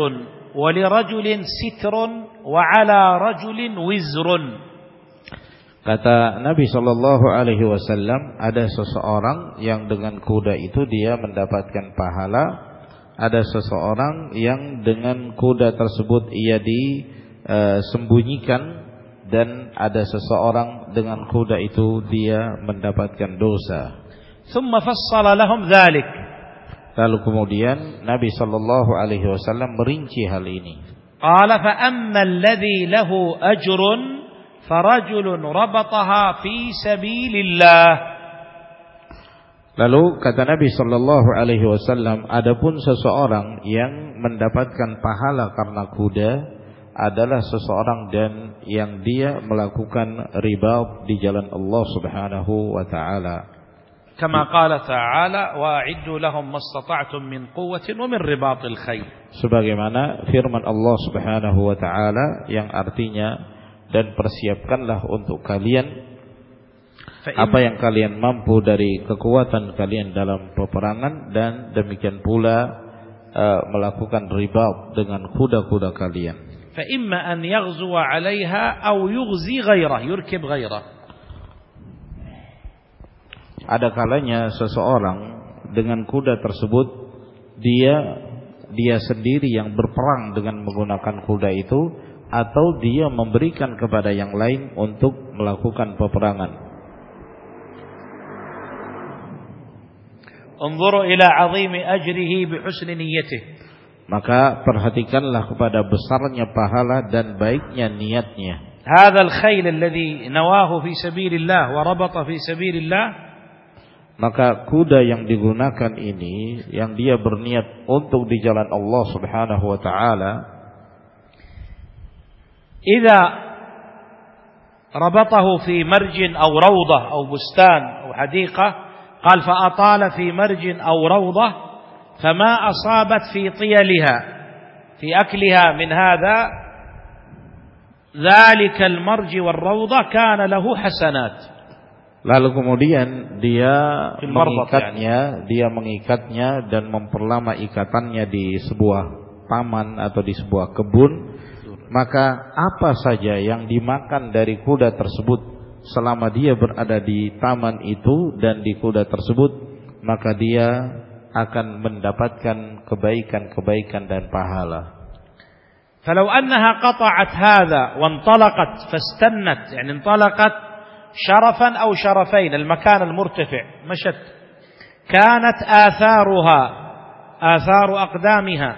ولرجل ستر وعلى رجل وزر Kata Nabi Shallallahu Alaihi Wasallam ada seseorang yang dengan kuda itu dia mendapatkan pahala, ada seseorang yang dengan kuda tersebut ia disembunyikan e, dan ada seseorang dengan kuda itu dia mendapatkan dosa. Lalu kemudian Nabi Shallallahu Alaihi Wasallam merinci hal ini. Qala amma lahu ajrun farajulun rabataha fi sabilillah Lalu kata Nabi Shallallahu Alaihi Wasallam, adapun seseorang yang mendapatkan pahala karena kuda adalah seseorang dan yang dia melakukan riba di jalan Allah Subhanahu Wa Taala. Kama qala ta'ala wa'iddu lahum mastata'tum min quwwatin wa min ribatil khayl. Sebagaimana firman Allah Subhanahu wa taala yang artinya dan persiapkanlah untuk kalian apa yang kalian mampu dari kekuatan kalian dalam peperangan dan demikian pula uh, melakukan riba dengan kuda-kuda kalian. فإما أن يغزو عليها أو يغزي غيره يركب غيره Ada kalanya seseorang dengan kuda tersebut dia dia sendiri yang berperang dengan menggunakan kuda itu atau dia memberikan kepada yang lain untuk melakukan peperangan. Maka perhatikanlah kepada besarnya pahala dan baiknya niatnya. Maka kuda yang digunakan ini yang dia berniat untuk di jalan Allah Subhanahu wa taala إذا ربطه في مرج أو روضة أو بستان أو حديقة قال فأطال في مرج أو روضة فما أصابت في طيلها في أكلها من هذا ذلك المرج والروضة كان له حسنات. Lalu kemudian dia mengikatnya, dia mengikatnya dan memperlama ikatannya di sebuah taman atau di sebuah kebun, maka apa saja yang dimakan dari kuda tersebut selama dia berada di taman itu dan di kuda tersebut, maka dia akan mendapatkan kebaikan-kebaikan dan pahala. فلو أنها قطعت هذا وانطلقت فاستنت يعني انطلقت شرفا أو شرفين المكان المرتفع مشت كانت آثارها آثار أقدامها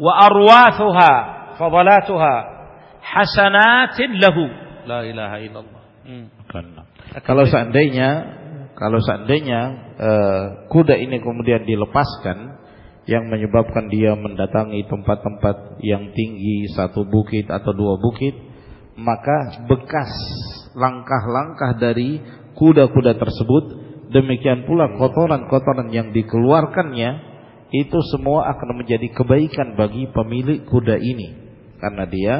وأرواثها fadalatuha hasanatin lahu. La ilaha illallah. Hmm. Kalau seandainya kalau seandainya eh, kuda ini kemudian dilepaskan yang menyebabkan dia mendatangi tempat-tempat yang tinggi satu bukit atau dua bukit maka bekas langkah-langkah dari kuda-kuda tersebut demikian pula kotoran-kotoran yang dikeluarkannya itu semua akan menjadi kebaikan bagi pemilik kuda ini karena dia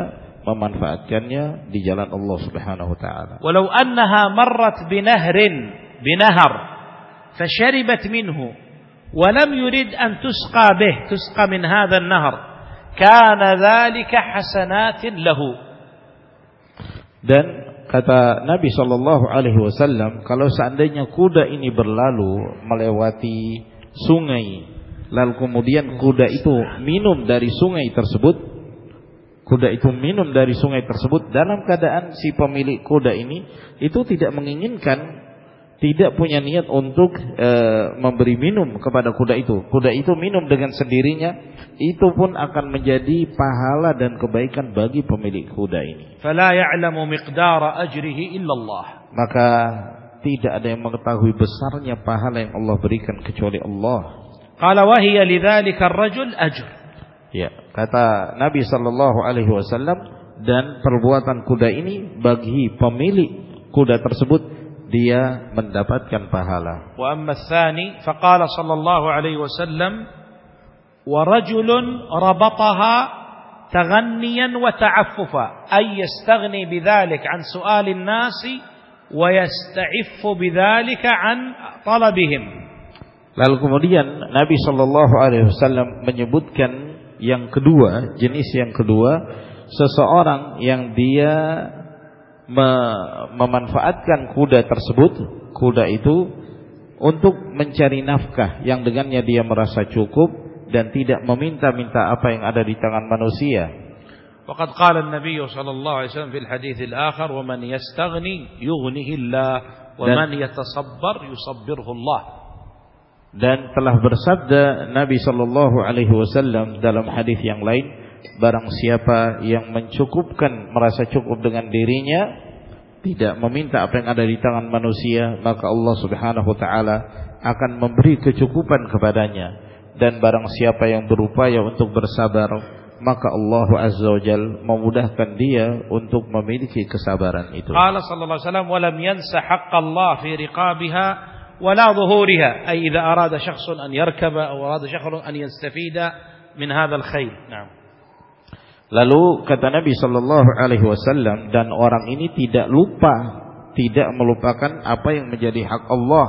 memanfaatkannya di jalan Allah Subhanahu wa taala. Walau annaha marrat binahrin binahar fasharibat minhu wa lam yurid an tusqa bih tusqa min hadha an-nahr kana dhalika hasanatin lahu. Dan kata Nabi sallallahu alaihi wasallam kalau seandainya kuda ini berlalu melewati sungai lalu kemudian kuda itu minum dari sungai tersebut kuda itu minum dari sungai tersebut dalam keadaan si pemilik kuda ini itu tidak menginginkan tidak punya niat untuk e, memberi minum kepada kuda itu. Kuda itu minum dengan sendirinya itu pun akan menjadi pahala dan kebaikan bagi pemilik kuda ini. Fala ya'lamu miqdara ajrihi illallah. Maka tidak ada yang mengetahui besarnya pahala yang Allah berikan kecuali Allah. Qala wa hiya lidzalika ar-rajul ajr. Ya, kata Nabi sallallahu alaihi wasallam dan perbuatan kuda ini bagi pemilik kuda tersebut dia mendapatkan pahala. Wa amma tsani faqala sallallahu alaihi wasallam wa rajulun rabataha taghanniyan wa ta'affufa ay yastaghni bidzalik an su'alin nasi wa yasta'iffu bidzalika an talabihim. Lalu kemudian Nabi Shallallahu Alaihi Wasallam menyebutkan yang kedua, jenis yang kedua, seseorang yang dia me memanfaatkan kuda tersebut, kuda itu untuk mencari nafkah yang dengannya dia merasa cukup dan tidak meminta-minta apa yang ada di tangan manusia. وقد قال النبي صلى الله عليه وسلم في الحديث الآخر ومن يستغني يغنه الله ومن يتصبر يصبره الله dan telah bersabda Nabi Shallallahu Alaihi Wasallam dalam hadis yang lain, barang siapa yang mencukupkan merasa cukup dengan dirinya, tidak meminta apa yang ada di tangan manusia, maka Allah Subhanahu Wa Taala akan memberi kecukupan kepadanya. Dan barang siapa yang berupaya untuk bersabar, maka Allah Azza wa Jal memudahkan dia untuk memiliki kesabaran itu. Allah sallallahu alaihi wasallam, "Wa lam yansa Allah fi riqabiha ولا ظهورها أي إذا أراد شخص أن يركب أو أراد شخص أن يستفيد من هذا الخيل نعم Lalu kata Nabi Shallallahu Alaihi Wasallam dan orang ini tidak lupa, tidak melupakan apa yang menjadi hak Allah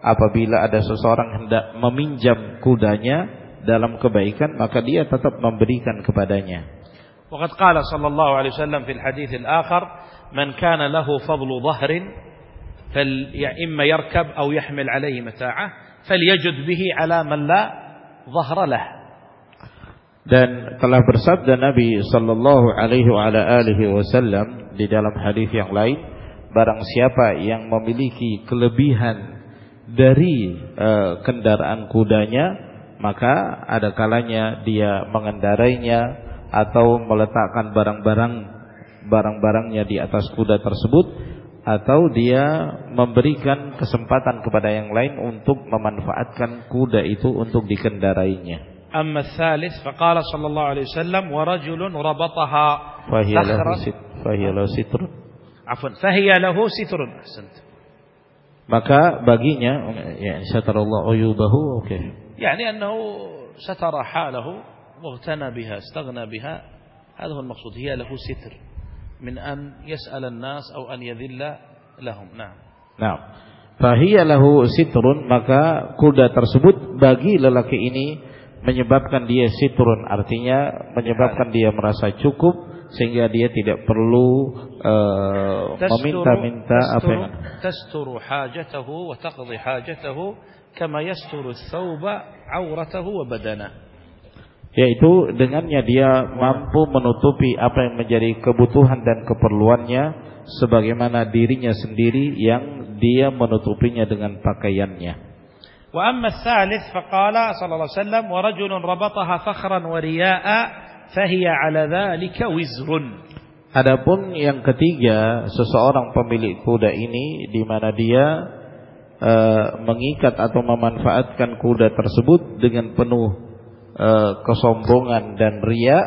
apabila ada seseorang hendak meminjam kudanya dalam kebaikan maka dia tetap memberikan kepadanya. وقد قال صلى الله عليه وسلم في الحديث الآخر من كان له فضل ظهر فإما يركب أو يحمل عليه متاعه فليجد به على من لا ظهر له dan telah bersabda Nabi sallallahu alaihi wa ala alihi wasallam di dalam hadis yang lain barang siapa yang memiliki kelebihan dari uh, kendaraan kudanya maka ada kalanya dia mengendarainya atau meletakkan barang-barang barang-barangnya di atas kuda tersebut atau dia memberikan kesempatan kepada yang lain untuk memanfaatkan kuda itu untuk dikendarainya. أما الثالث فقال صلى الله عليه وسلم ورجل ربطها فهي له فهي له ستر عفوا فهي له ستر أحسنت maka baginya ya Allah uyubahu oke okay. يعني أنه ستر حاله واغتنى بها استغنى بها هذا هو المقصود هي له ستر min an yas'alan nas aw an yadhilla lahum. Nah. Nah. Fahiya lahu sitrun maka kuda tersebut bagi lelaki ini menyebabkan dia sitrun artinya menyebabkan dia merasa cukup sehingga dia tidak perlu uh, meminta-minta apa yang tasturu hajatahu wa taqdi hajatahu kama yasturu tsauba auratahu wa badana yaitu dengannya dia mampu menutupi apa yang menjadi kebutuhan dan keperluannya sebagaimana dirinya sendiri yang dia menutupinya dengan pakaiannya. Wa amma ats-tsalits faqala sallallahu alaihi wasallam wa rajulun rabataha fakhran wa riya'a fahiya 'ala dzalika wizrun. Adapun yang ketiga, seseorang pemilik kuda ini di mana dia uh, mengikat atau memanfaatkan kuda tersebut dengan penuh kesombongan dan ria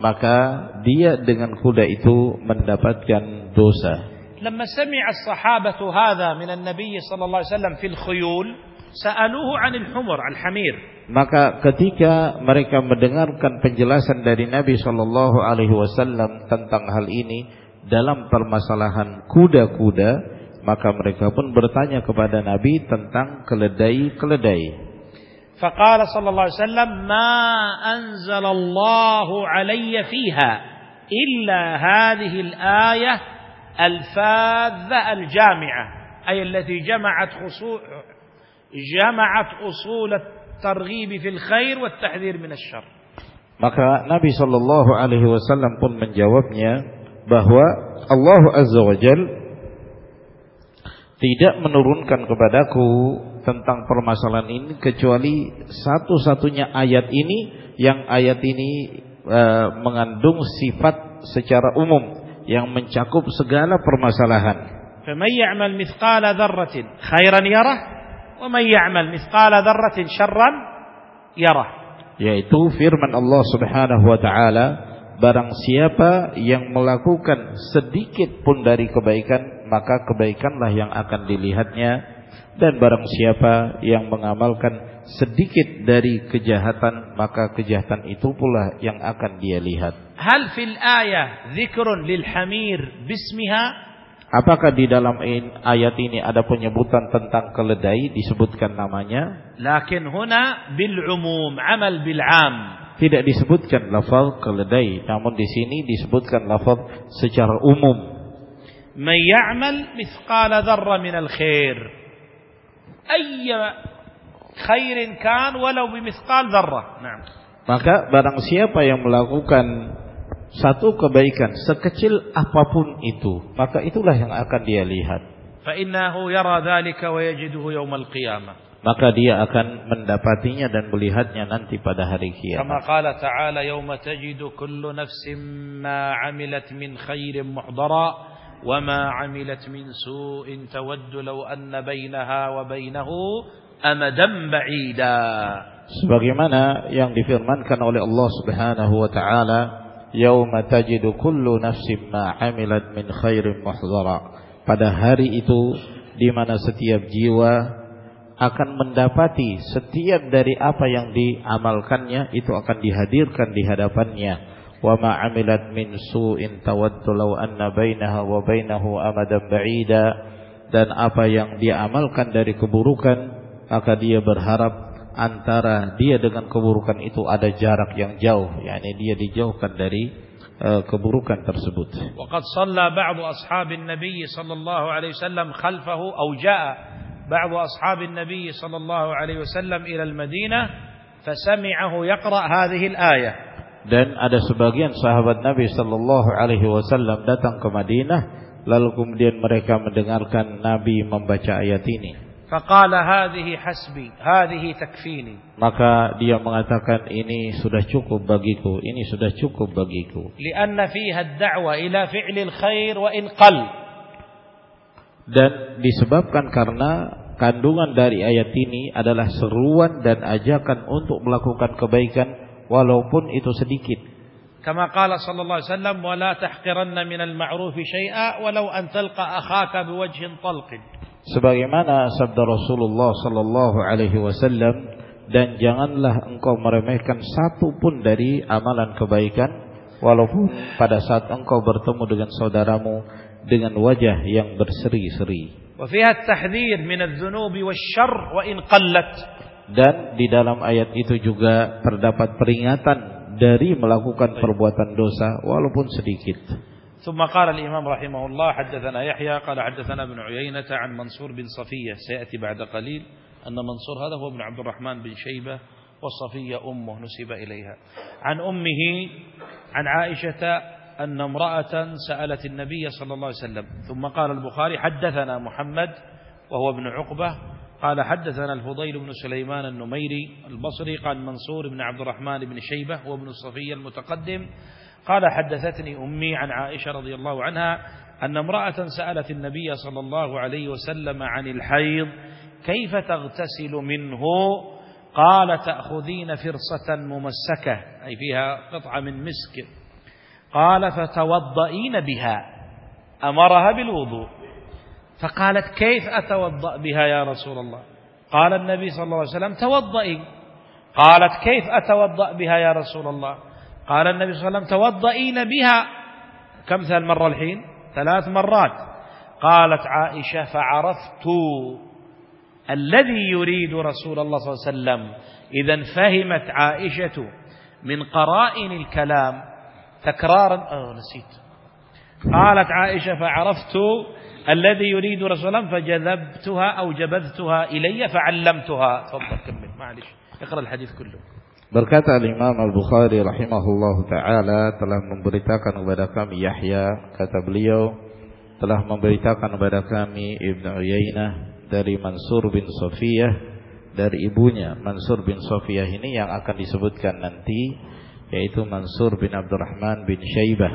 maka dia dengan kuda itu mendapatkan dosa. لما سمع الصحابة هذا من النبي صلى الله عليه وسلم في الخيول سألوه عن الحمر الحمير maka ketika mereka mendengarkan penjelasan dari Nabi Shallallahu Alaihi Wasallam tentang hal ini dalam permasalahan kuda-kuda, maka mereka pun bertanya kepada Nabi tentang keledai-keledai. فقال صلى الله عليه وسلم ما أنزل الله علي فيها إلا هذه الآية الفاذة الجامعة أي التي جمعت جمعت أصول الترغيب في الخير والتحذير من الشر. Maka Nabi Shallallahu Alaihi Wasallam pun menjawabnya bahwa Allah Azza wa Jal tidak menurunkan kepadaku tentang permasalahan ini kecuali satu-satunya ayat ini yang ayat ini e, mengandung sifat secara umum yang mencakup segala permasalahan. فمن يعمل مثقال ذرة خيرا يره ومن يعمل مثقال ذرة شرا يره yaitu firman Allah Subhanahu wa taala barang siapa yang melakukan sedikit pun dari kebaikan maka kebaikanlah yang akan dilihatnya dan barang siapa yang mengamalkan sedikit dari kejahatan maka kejahatan itu pula yang akan dia lihat hal fil ayah dzikrun lil hamir bismiha Apakah di dalam ayat ini ada penyebutan tentang keledai disebutkan namanya? Lakin huna bil umum, amal bil am. Tidak disebutkan lafaz keledai, namun di sini disebutkan lafaz secara umum. Man ya'mal mithqala dzarra min al khair. Ayy khairin kan walau bimithqal dzarrah. Naam. Maka barang siapa yang melakukan satu kebaikan sekecil apa pun itu, maka itulah yang akan dia lihat. Maka dia akan mendapatinya dan melihatnya nanti pada hari kiamat. Kama qala ta'ala yawma tajidu kullu nafsin ma 'amilat min khairin muhdara 'amilat min su'in tawaddu law anna bainaha wa bainahu amadan ba'ida. Sebagaimana yang difirmankan oleh Allah Subhanahu wa taala yauma tajidu kullu nafsin ma amilat min khairin muhdara pada hari itu di mana setiap jiwa akan mendapati setiap dari apa yang diamalkannya itu akan dihadirkan di hadapannya wa ma amilat min su'in tawaddu law anna bainaha wa bainahu amadan ba'ida dan apa yang dia amalkan dari keburukan maka dia berharap antara dia dengan keburukan itu ada jarak yang jauh yakni dia dijauhkan dari uh, keburukan tersebut. وقد صلى بعض أصحاب النبي صلى الله عليه وسلم خلفه أو جاء بعض أصحاب النبي صلى الله عليه وسلم إلى المدينة فسمعه يقرأ هذه الآية. dan ada sebagian sahabat Nabi sallallahu alaihi wasallam datang ke Madinah lalu kemudian mereka mendengarkan Nabi membaca ayat ini. Faqala hadhihi hasbi, hadhihi takfini. Maka dia mengatakan ini sudah cukup bagiku, ini sudah cukup bagiku. Lianna fiha ad-da'wa ila fi'li al-khair wa in qal. Dan disebabkan karena kandungan dari ayat ini adalah seruan dan ajakan untuk melakukan kebaikan walaupun itu sedikit كما قال صلى الله عليه وسلم ولا تحقرن من المعروف شيئا ولو أن تلقى أخاك بوجه طلق sebagaimana sabda Rasulullah sallallahu alaihi wasallam dan janganlah engkau meremehkan satu pun dari amalan kebaikan walaupun pada saat engkau bertemu dengan saudaramu dengan wajah yang berseri-seri. Dan di dalam ayat itu juga terdapat peringatan dari melakukan perbuatan dosa walaupun sedikit. ثم قال الإمام رحمه الله حدثنا يحيى قال حدثنا ابن عيينة عن منصور بن صفية سيأتي بعد قليل أن منصور هذا هو ابن عبد الرحمن بن شيبة وصفية أمه نسب إليها عن أمه عن عائشة أن امرأة سألت النبي صلى الله عليه وسلم ثم قال البخاري حدثنا محمد وهو ابن عقبة قال حدثنا الفضيل بن سليمان النميري البصري قال منصور بن عبد الرحمن بن شيبة وابن الصفية المتقدم. قال حدثتني أمي عن عائشة رضي الله عنها أن امرأة سألت النبي صلى الله عليه وسلم عن الحيض كيف تغتسل منه؟ قال تأخذين فرصة ممسكة أي فيها قطعة من مسك. قال فتوضئين بها. أمرها بالوضوء. فقالت كيف أتوضأ بها يا رسول الله؟ قال النبي صلى الله عليه وسلم توضئي. قالت كيف أتوضأ بها يا رسول الله؟ قال النبي صلى الله عليه وسلم توضئين بها. كم ثلاث مرة الحين؟ ثلاث مرات. قالت عائشة فعرفت الذي يريد رسول الله صلى الله عليه وسلم. إذا فهمت عائشة من قرائن الكلام تكرارا. أو نسيت. قالت عائشة فعرفت الذي يريد رسول الله فجذبتها أو جبذتها إلي فعلمتها تفضل كمل معلش اقرأ الحديث كله Berkata Imam Al-Bukhari rahimahullahu taala telah memberitakan kepada kami Yahya kata beliau telah memberitakan kepada kami Ibnu Uyainah dari Mansur bin Sofiyah dari ibunya Mansur bin Sofiyah ini yang akan disebutkan nanti yaitu Mansur bin Abdurrahman bin Syaibah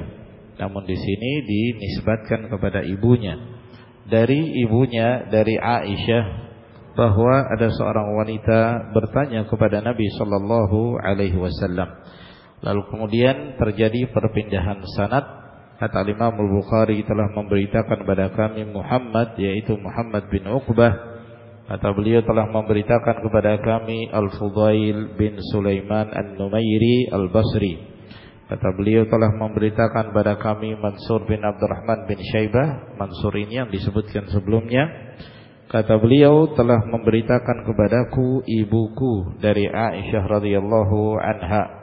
namun di sini dinisbatkan kepada ibunya dari ibunya dari Aisyah bahwa ada seorang wanita bertanya kepada Nabi sallallahu alaihi wasallam. Lalu kemudian terjadi perpindahan sanad. Kata Imam Al-Bukhari telah memberitakan kepada kami Muhammad yaitu Muhammad bin Uqbah. Kata beliau telah memberitakan kepada kami Al-Fudail bin Sulaiman An-Numairi Al-Basri. Kata beliau telah memberitakan kepada kami Mansur bin Abdurrahman bin Syaibah. Mansur ini yang disebutkan sebelumnya Kata beliau telah memberitakan kepadaku ibuku dari Aisyah radhiyallahu anha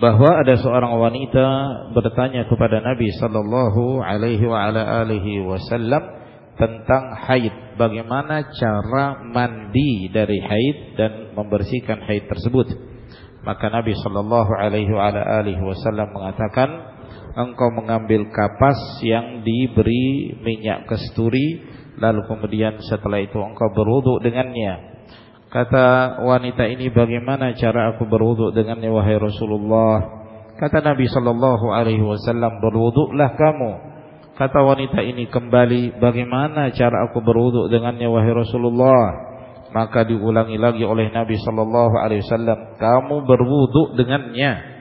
bahwa ada seorang wanita bertanya kepada Nabi sallallahu alaihi wa ala alihi wasallam tentang haid, bagaimana cara mandi dari haid dan membersihkan haid tersebut. Maka Nabi sallallahu alaihi wasallam mengatakan, engkau mengambil kapas yang diberi minyak kasturi Lalu kemudian setelah itu engkau berwuduk dengannya. Kata wanita ini bagaimana cara aku berwuduk dengannya wahai Rasulullah? Kata Nabi sallallahu alaihi wasallam berwuduklah kamu. Kata wanita ini kembali bagaimana cara aku berwuduk dengannya wahai Rasulullah? Maka diulangi lagi oleh Nabi sallallahu alaihi wasallam, kamu berwuduk dengannya.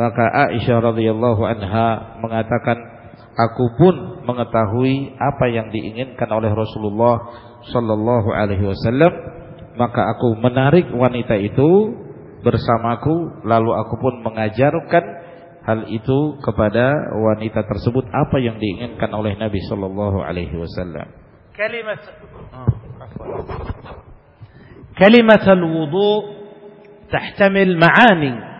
Maka Aisyah radhiyallahu anha mengatakan aku pun mengetahui apa yang diinginkan oleh Rasulullah sallallahu alaihi wasallam. Maka aku menarik wanita itu bersamaku lalu aku pun mengajarkan hal itu kepada wanita tersebut apa yang diinginkan oleh Nabi sallallahu alaihi wasallam. Kalimat kalimat al-wudu tahtamil ma'ani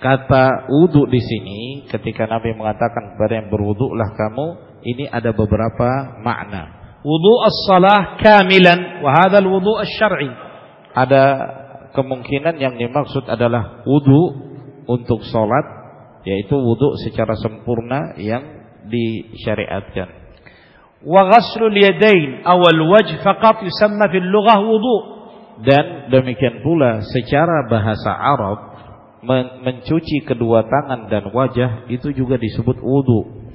Kata wudhu di sini ketika Nabi mengatakan kepada yang berwuduklah kamu, ini ada beberapa makna. Wudhu as-salah kamilan wa hadzal wudhu asy-syar'i. Ada kemungkinan yang dimaksud adalah wudhu untuk salat yaitu wudhu secara sempurna yang disyariatkan. Wa ghaslul yadain aw al-wajh faqat yusamma fil lughah wudhu. Dan demikian pula secara bahasa Arab mencuci kedua tangan dan wajah itu juga disebut wudu.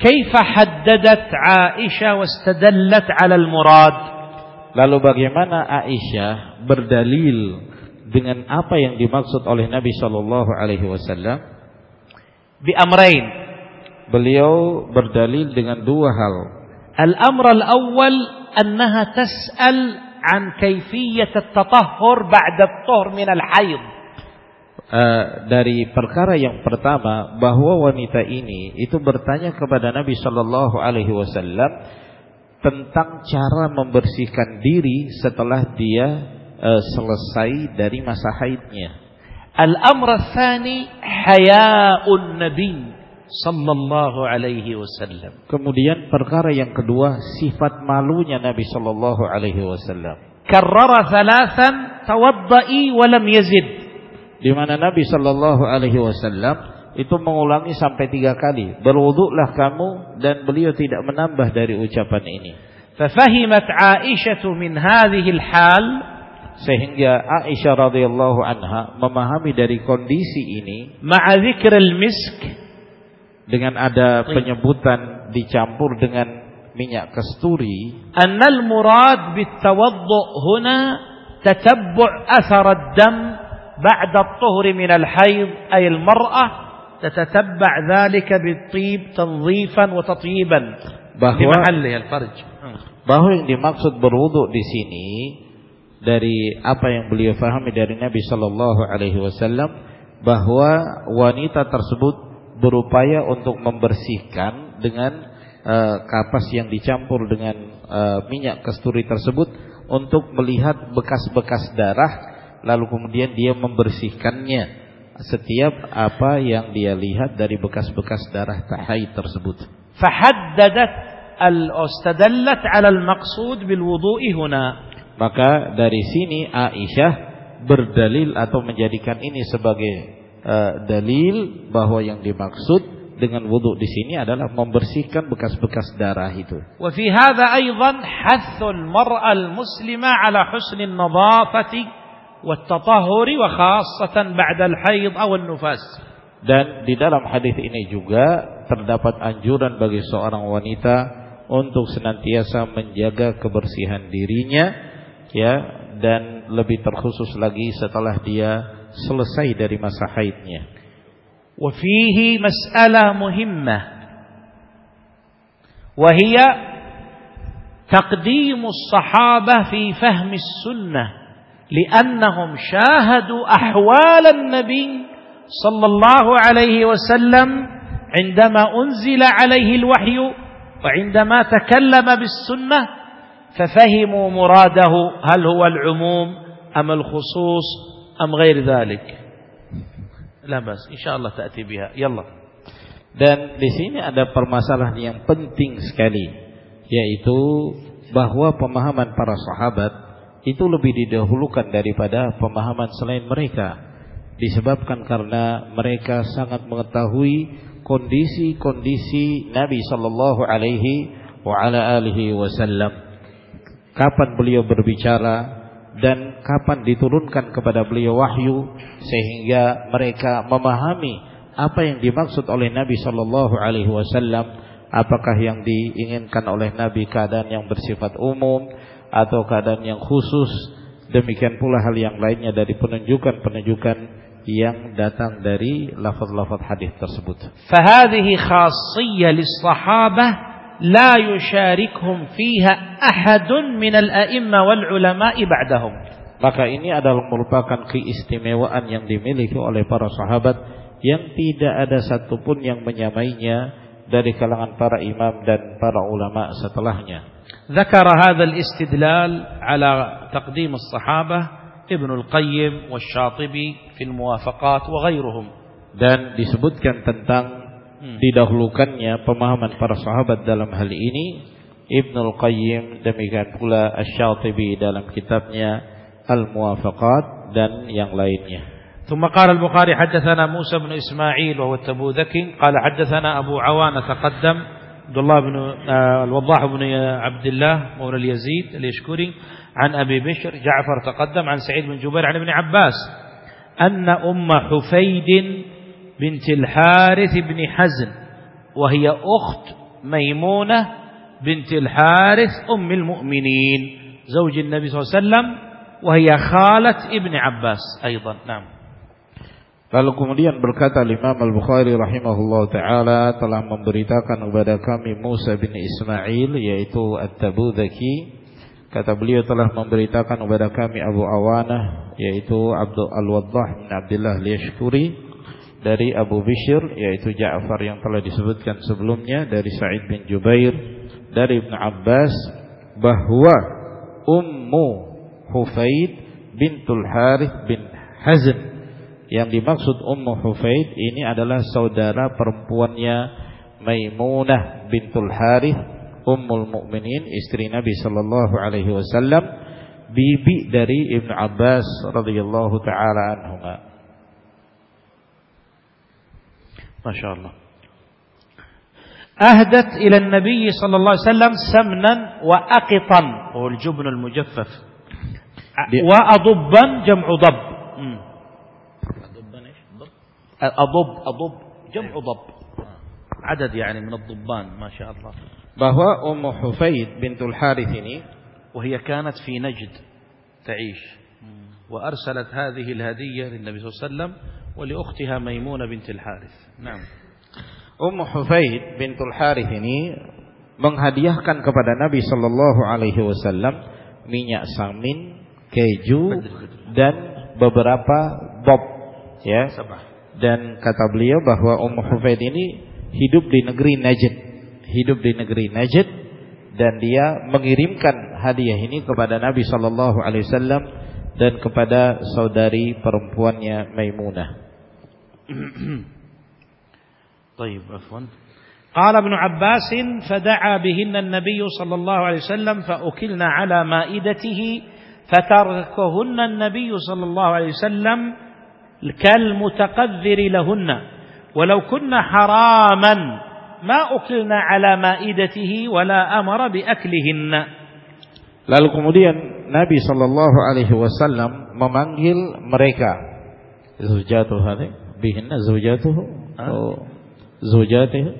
Kaifa haddadat Aisyah wastadallat 'ala al-murad? Lalu bagaimana Aisyah berdalil dengan apa yang dimaksud oleh Nabi sallallahu alaihi wasallam? Bi amrain. Beliau berdalil dengan dua hal. Al-amr al-awwal annaha tas'al an kayfiyat at-tatahhur ba'da at-tuhur min al-haid. Uh, dari perkara yang pertama bahwa wanita ini itu bertanya kepada Nabi Shallallahu Alaihi Wasallam tentang cara membersihkan diri setelah dia uh, selesai dari masa haidnya. Al-amr tsani haya'un nabi sallallahu alaihi wasallam. Kemudian perkara yang kedua sifat malunya Nabi sallallahu alaihi wasallam. Karrara thalathan tawaddai wa lam yazid. Di mana Nabi sallallahu alaihi wasallam itu mengulangi sampai tiga kali. Berwuduklah kamu dan beliau tidak menambah dari ucapan ini. Fafahimat Aisyah min hadhil hal sehingga Aisyah radhiyallahu anha memahami dari kondisi ini ma'a al misk dengan ada penyebutan dicampur dengan minyak kasturi أن المراد بالتوضؤ هنا تتبع أثر الدم بعد الطهر من الحيض أي المرأة تتتبع ذلك بالطيب تنظيفا وتطييبا bahwa لمحله الفرج bahwa yang dimaksud berwudu di sini dari apa yang beliau fahami dari Nabi Shallallahu Alaihi Wasallam bahwa wanita tersebut berupaya untuk membersihkan dengan uh, kapas yang dicampur dengan uh, minyak kasturi tersebut untuk melihat bekas-bekas darah lalu kemudian dia membersihkannya setiap apa yang dia lihat dari bekas-bekas darah tahai tersebut. Fahaddadat al-istadallat 'ala al-maqsud bil wudu'i huna. Maka dari sini Aisyah berdalil atau menjadikan ini sebagai uh, dalil bahwa yang dimaksud dengan wudhu di sini adalah membersihkan bekas-bekas darah itu. Dan di dalam hadis ini juga terdapat anjuran bagi seorang wanita untuk senantiasa menjaga kebersihan dirinya ya dan lebih terkhusus lagi setelah dia selesai dari masa haidnya. وفيه مسألة مهمة وهي تقديم الصحابة في فهم السنة لأنهم شاهدوا أحوال النبي صلى الله عليه وسلم عندما أنزل عليه الوحي وعندما تكلم بالسنة ففهموا مراده هل هو العموم أم الخصوص أم غير ذلك لا بس إن bas, الله تأتي بها يلا Dan di sini ada permasalahan yang penting sekali yaitu bahwa pemahaman para sahabat itu lebih didahulukan daripada pemahaman selain mereka. Disebabkan karena mereka sangat mengetahui kondisi-kondisi Nabi sallallahu alaihi wa ala alihi wasallam. Kapan beliau berbicara dan kapan diturunkan kepada beliau wahyu sehingga mereka memahami apa yang dimaksud oleh Nabi Shallallahu Alaihi Wasallam apakah yang diinginkan oleh Nabi keadaan yang bersifat umum atau keadaan yang khusus demikian pula hal yang lainnya dari penunjukan-penunjukan yang datang dari lafaz-lafaz hadis tersebut. Fahadhihi khassiyyah lis-sahabah للصحابة لا يشاركهم فيها أحد من الأئمة والعلماء بعدهم maka ini adalah merupakan keistimewaan yang dimiliki oleh para sahabat yang tidak ada satupun yang menyamainya dari kalangan para imam dan para ulama setelahnya. ذكر هذا الاستدلال على تقديم الصحابة ابن القيم والشاطبي في الموافقات وغيرهم. Dan disebutkan tentang Hmm. didahulukannya pemahaman para sahabat dalam hal ini Ibnul Qayyim demikian pula Asy-Syatibi dalam kitabnya Al-Muwafaqat dan yang lainnya. ثم قال البخاري حدثنا موسى بن إسماعيل وهو التبوذكي قال حدثنا أبو عوانة تقدم عبد الله بن الوضاح بن عبد الله مولى اليزيد اليشكري عن أبي بشر جعفر تقدم عن سعيد بن جبير عن ابن عباس أن أم حفيد بنت الحارث بن حزن وهي أخت ميمونة بنت الحارث أم المؤمنين زوج النبي صلى الله عليه وسلم وهي خالة ابن عباس أيضا نعم Lalu kemudian berkata Imam Al-Bukhari rahimahullah taala telah memberitakan kepada kami Musa bin Ismail yaitu At-Tabudaki kata beliau telah memberitakan kepada kami Abu Awanah yaitu Abdul Al-Waddah bin Abdullah Liyashkuri dari Abu Bishr yaitu Ja'far yang telah disebutkan sebelumnya dari Sa'id bin Jubair dari Ibn Abbas bahwa Ummu Hufaid bintul Harith bin Hazn yang dimaksud Ummu Hufaid ini adalah saudara perempuannya Maimunah bintul Harith Ummul Mukminin istri Nabi sallallahu alaihi wasallam bibi dari Ibn Abbas radhiyallahu taala anhuma ما شاء الله. أهدت إلى النبي صلى الله عليه وسلم سمنا وأقطا. وهو الجبن المجفف. وأضبا جمع ضب. أضب أضب جمع ضب. عدد يعني من الضبان ما شاء الله. bahwa Ummu Hufaid bintul Harith ini وهي كانت في نجد تعيش. وأرسلت هذه الهدية للنبي صلى الله عليه وسلم ولأختها ميمونة بنت الحارث نعم Ummu Hufaid bintul Harith ini menghadiahkan kepada Nabi Shallallahu Alaihi Wasallam minyak samin, keju dan beberapa bob, ya. Dan kata beliau bahwa Ummu Hufaid ini hidup di negeri Najd, hidup di negeri Najd dan dia mengirimkan hadiah ini kepada Nabi Shallallahu Alaihi Wasallam dan kepada saudari perempuannya Maimunah. طيب عفوا. قال ابن عباس فدعا بهن النبي صلى الله عليه وسلم فأكلنا على مائدته فتركهن النبي صلى الله عليه وسلم كالمتقذر لهن. ولو كن حراما ما أكلنا على مائدته ولا أمر بأكلهن. Lalu kemudian Nabi Shallallahu Alaihi Wasallam memanggil mereka. Zujatuh hadi, bihinna zujatuh. Oh. زوجاته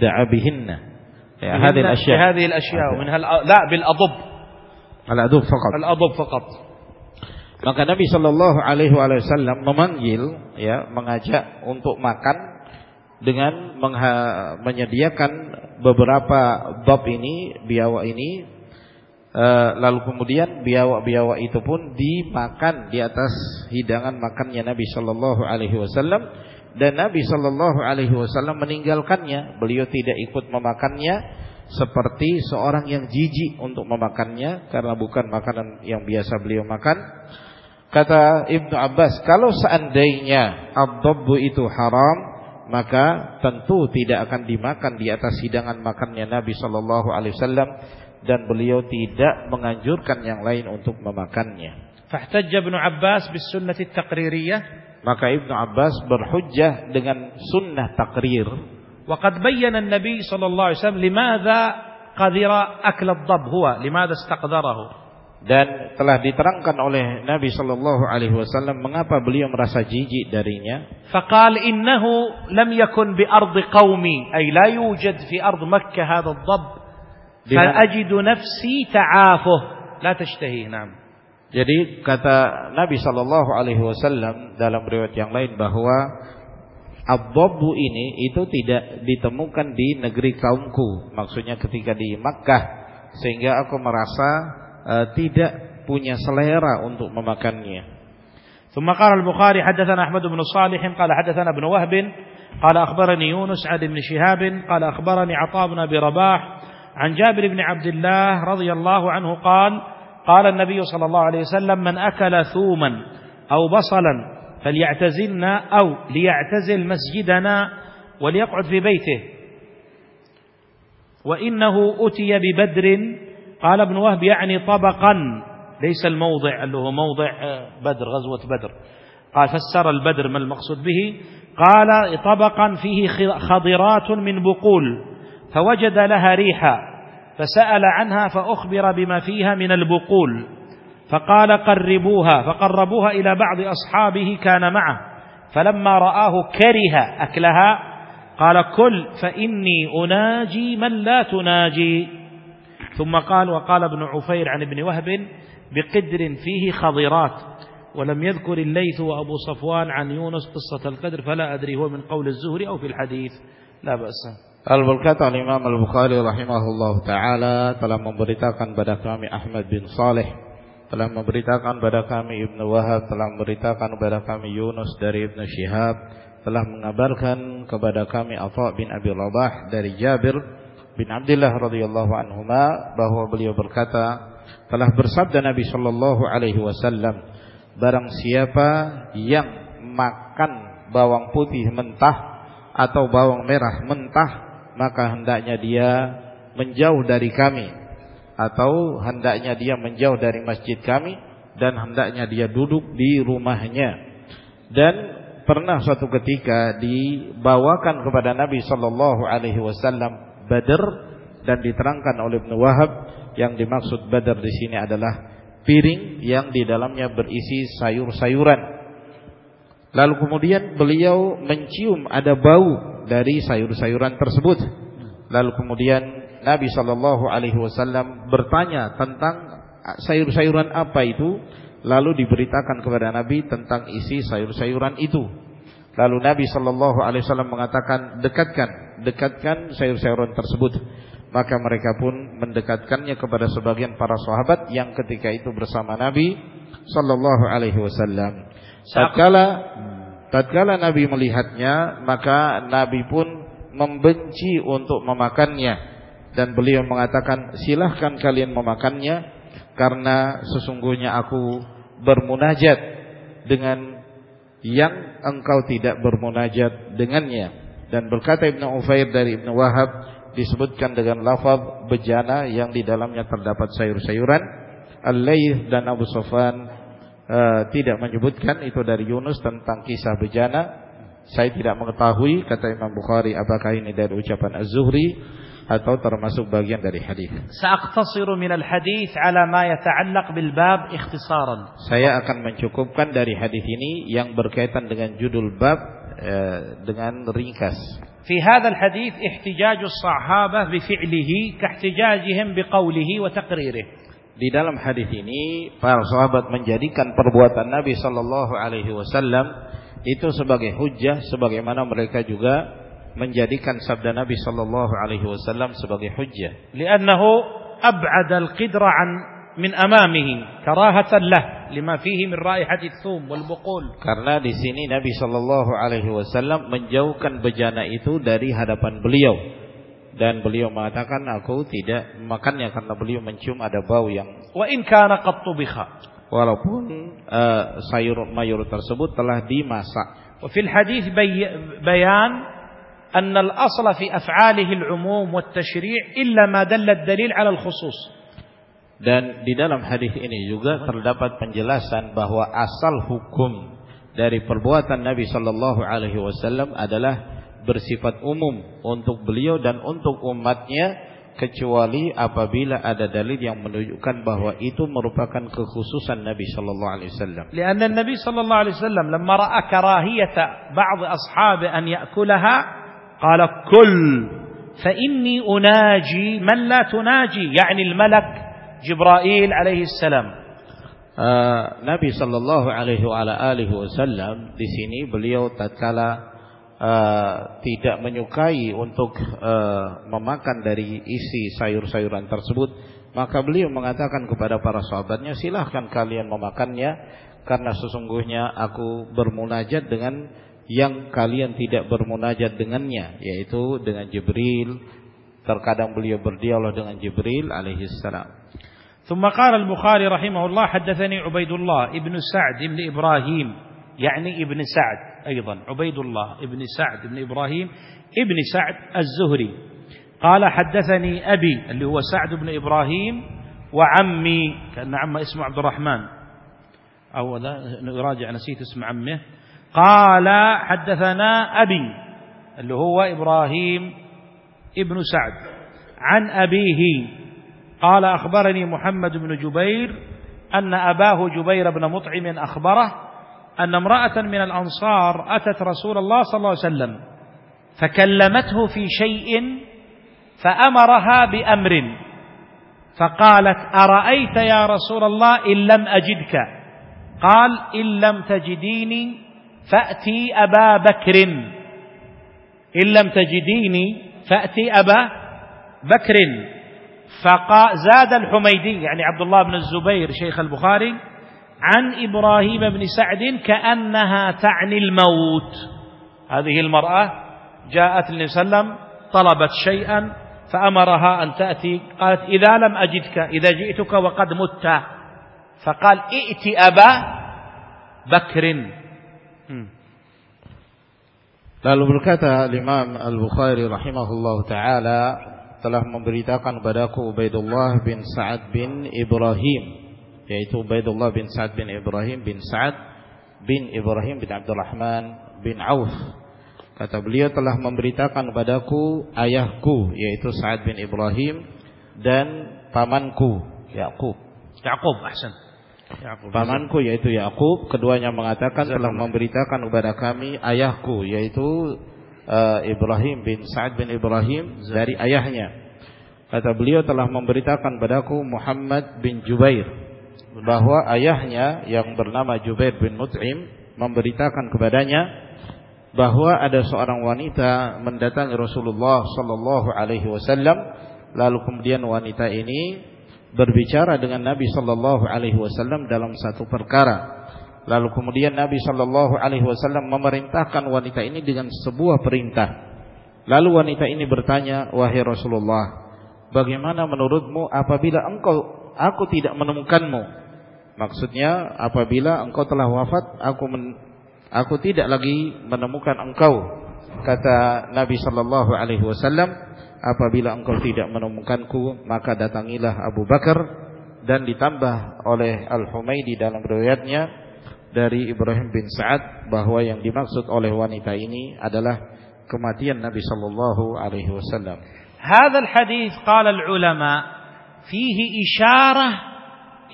دعا بهن هذه الأشياء هذه الأشياء ومنها لا بالأضب الأضب فقط الأضب فقط Maka Nabi Shallallahu Alaihi Wasallam memanggil, ya, mengajak untuk makan dengan menyediakan beberapa bab ini, biawa ini, e, lalu kemudian biawa-biawa itu pun dimakan di atas hidangan makannya Nabi Shallallahu Alaihi Wasallam dan Nabi Shallallahu Alaihi Wasallam meninggalkannya. Beliau tidak ikut memakannya seperti seorang yang jijik untuk memakannya karena bukan makanan yang biasa beliau makan. Kata Ibnu Abbas, kalau seandainya abdobbu itu haram, maka tentu tidak akan dimakan di atas hidangan makannya Nabi Shallallahu Alaihi Wasallam dan beliau tidak menganjurkan yang lain untuk memakannya. Fahtajja Ibnu Abbas bis sunnati taqririyah. Maka Ibnu Abbas berhujjah dengan sunnah takrir. Waqad bayyana an-nabi sallallahu alaihi wasallam limadha qadira akla ad-dab huwa limadha istaqdarahu. Dan telah diterangkan oleh Nabi sallallahu alaihi wasallam mengapa beliau merasa jijik darinya. Faqal innahu lam yakun bi ardi qaumi ay la yujad fi ardi Makkah hadha ad-dab. فأجد نفسي تعافه لا تشتهي نعم Jadi kata Nabi Shallallahu Alaihi Wasallam dalam riwayat yang lain bahwa Abbabu ini itu tidak ditemukan di negeri kaumku, maksudnya ketika di Makkah, sehingga aku merasa uh, tidak punya selera untuk memakannya. ثم قال البخاري حدثنا أحمد بن صالح قال حدثنا ابن وهب قال أخبرني يونس عن ابن شهاب قال أخبرني عطاء بن أبي رباح عن جابر بن عبد الله رضي الله عنه قال قال النبي صلى الله عليه وسلم من أكل ثوما أو بصلا فليعتزلنا أو ليعتزل مسجدنا وليقعد في بيته. وإنه أتي ببدر قال ابن وهب يعني طبقا ليس الموضع اللي هو موضع آه، بدر غزوة بدر. قال فسر البدر ما المقصود به. قال طبقا فيه خضرات من بقول. فوجد لها ريحا فسأل عنها فأخبر بما فيها من البقول فقال قربوها فقربوها إلى بعض أصحابه كان معه فلما رآه كره أكلها قال كل فإني أناجي من لا تناجي. ثم قال وقال ابن عفير عن ابن وهب بقدر فيه خضرات ولم يذكر الليث وأبو صفوان عن يونس قصة القدر فلا أدري هو من قول الزهري أو في الحديث لا بأس. Al berkata Imam Al Bukhari rahimahullah taala telah memberitakan pada kami Ahmad bin Saleh telah memberitakan pada kami Ibnu Wahab telah memberitakan kepada kami Yunus dari Ibnu Syihab telah mengabarkan kepada kami Atha bin Abi Rabah dari Jabir bin Abdullah radhiyallahu anhuma bahwa beliau berkata telah bersabda Nabi sallallahu alaihi wasallam barang siapa yang makan bawang putih mentah atau bawang merah mentah maka hendaknya dia menjauh dari kami. Atau hendaknya dia menjauh dari masjid kami dan hendaknya dia duduk di rumahnya. Dan pernah suatu ketika dibawakan kepada Nabi sallallahu alaihi wasallam Badr dan diterangkan oleh Ibnu Wahab. Yang dimaksud Badr di sini adalah piring yang di dalamnya berisi sayur-sayuran. Lalu kemudian beliau mencium ada bau dari sayur-sayuran tersebut. Lalu kemudian Nabi Shallallahu Alaihi Wasallam bertanya tentang sayur-sayuran apa itu. lalu diberitakan kepada Nabi tentang isi sayur-sayuran itu. Lalu Nabi Shallallahu Alaihi Wasallam mengatakan dekatkan, dekatkan sayur-sayuran tersebut. Maka mereka pun mendekatkannya kepada sebagian para sahabat yang ketika itu bersama Nabi Shallallahu Alaihi Wasallam. Tatkala tatkala Nabi melihatnya, maka Nabi pun membenci untuk memakannya. Dan beliau mengatakan silahkan kalian memakannya karena sesungguhnya aku bermunajat dengan yang engkau tidak bermunajat dengannya. Dan berkata Ibnu Ufair dari Ibnu Wahab disebutkan dengan lafaz bejana yang di dalamnya terdapat sayur-sayuran Al-Layth dan Abu Sufyan uh, tidak menyebutkan itu dari Yunus tentang kisah bejana saya tidak mengetahui kata Imam Bukhari apakah ini dari ucapan Az-Zuhri atau termasuk bagian dari hadis. Sa'aqtasiru min al-hadis ala ma yata'allaq bil bab ikhtisaran. Saya akan mencukupkan dari hadis ini yang berkaitan dengan judul bab eh, dengan ringkas. في هذا الحديث احتجاج الصحابة بفعله كاحتجاجهم بقوله وتقريره. Di dalam hadis ini para sahabat menjadikan perbuatan Nabi sallallahu alaihi wasallam itu sebagai hujjah sebagaimana mereka juga menjadikan sabda Nabi sallallahu alaihi wasallam sebagai hujjah. Li'annahu ab'ad al-qidra an min amamihi karahatan lah lima fihi min raihati thum wal buqul. Karena di sini Nabi sallallahu alaihi wasallam menjauhkan bejana itu dari hadapan beliau Dan beliau mengatakan aku tidak makannya karena beliau mencium ada bau yang wa in kana qad Walaupun uh, sayur mayur tersebut telah dimasak. Wa fil hadis bayan أن الأصل في أفعاله العموم والتشريع إلا ما دل الدليل على الخصوص dan di dalam hadis ini juga terdapat penjelasan bahwa asal hukum dari perbuatan Nabi Shallallahu Alaihi Wasallam adalah bersifat umum untuk beliau dan untuk umatnya kecuali apabila ada dalil yang menunjukkan bahwa itu merupakan kekhususan Nabi sallallahu alaihi wasallam. Karena Nabi sallallahu alaihi wasallam لما راى كراهيه بعض اصحابه ان ياكلها قال كل فإني أناجي من لا تناجي يعني الملك جبرائيل عليه السلام uh, Nabi Shallallahu Alaihi Wasallam di sini beliau tatkala uh, tidak menyukai untuk uh, memakan dari isi sayur-sayuran tersebut maka beliau mengatakan kepada para sahabatnya silahkan kalian memakannya karena sesungguhnya aku bermunajat dengan yang kalian tidak bermunajat dengannya yaitu dengan Jibril terkadang beliau berdialog dengan Jibril alaihi salam ثم قال البخاري رحمه الله حدثني عبيد الله ابن سعد ابن إبراهيم يعني ابن سعد أيضا عبيد الله ابن سعد ابن إبراهيم ابن سعد الزهري. قال حدثني أبي اللي هو سعد بن إبراهيم وعمي كأن عمه اسمه عبد الرحمن. أو يراجع نسيت اسم عمه. قال حدثنا أبي اللي هو إبراهيم ابن سعد عن أبيه. قال أخبرني محمد بن جبير أن أباه جبير بن مطعم أخبره أن امرأة من الأنصار أتت رسول الله صلى الله عليه وسلم فكلمته في شيء فأمرها بأمر فقالت أرأيت يا رسول الله إن لم أجدك قال إن لم تجديني فأتي أبا بكر إن لم تجديني فأتي أبا بكر فزاد الحميدي يعني عبد الله بن الزبير شيخ البخاري عن إبراهيم بن سعد كأنها تعني الموت. هذه المرأة جاءت النبي صلى الله عليه وسلم طلبت شيئا فأمرها أن تأتي قالت إذا لم أجدك إذا جئتك وقد مت. فقال ائت أبا بكر. Lalu berkata Imam Al-Bukhari rahimahullah taala telah memberitakan kepadaku Ubaidullah bin Sa'ad bin Ibrahim. Yaitu Ubaidullah bin Sa'ad bin Ibrahim bin Sa'ad bin Ibrahim bin Abdurrahman bin Auf. Kata beliau telah memberitakan kepadaku ayahku yaitu Sa'ad bin Ibrahim dan pamanku Yakub Yakub ahsan. Pamanku yaitu Yakub, keduanya mengatakan telah memberitakan kepada kami ayahku yaitu uh, Ibrahim bin Sa'ad bin Ibrahim dari ayahnya. Kata beliau telah memberitakan padaku Muhammad bin Jubair. Bahwa ayahnya yang bernama Jubair bin Mut'im memberitakan kepadanya bahwa ada seorang wanita mendatangi Rasulullah sallallahu alaihi wasallam. Lalu kemudian wanita ini berbicara dengan Nabi sallallahu alaihi wasallam dalam satu perkara. Lalu kemudian Nabi sallallahu alaihi wasallam memerintahkan wanita ini dengan sebuah perintah. Lalu wanita ini bertanya wahai Rasulullah bagaimana menurutmu apabila engkau aku tidak menemukanmu Maksudnya apabila engkau telah wafat aku men, aku tidak lagi menemukan engkau kata Nabi sallallahu alaihi wasallam apabila engkau tidak menemukanku maka datangilah Abu Bakar dan ditambah oleh Al-Humaidi dalam riwayatnya dari Ibrahim bin Sa'ad bahwa yang dimaksud oleh wanita ini adalah kematian Nabi sallallahu alaihi wasallam. Hadzal hadis qala al-ulama fihi isyarah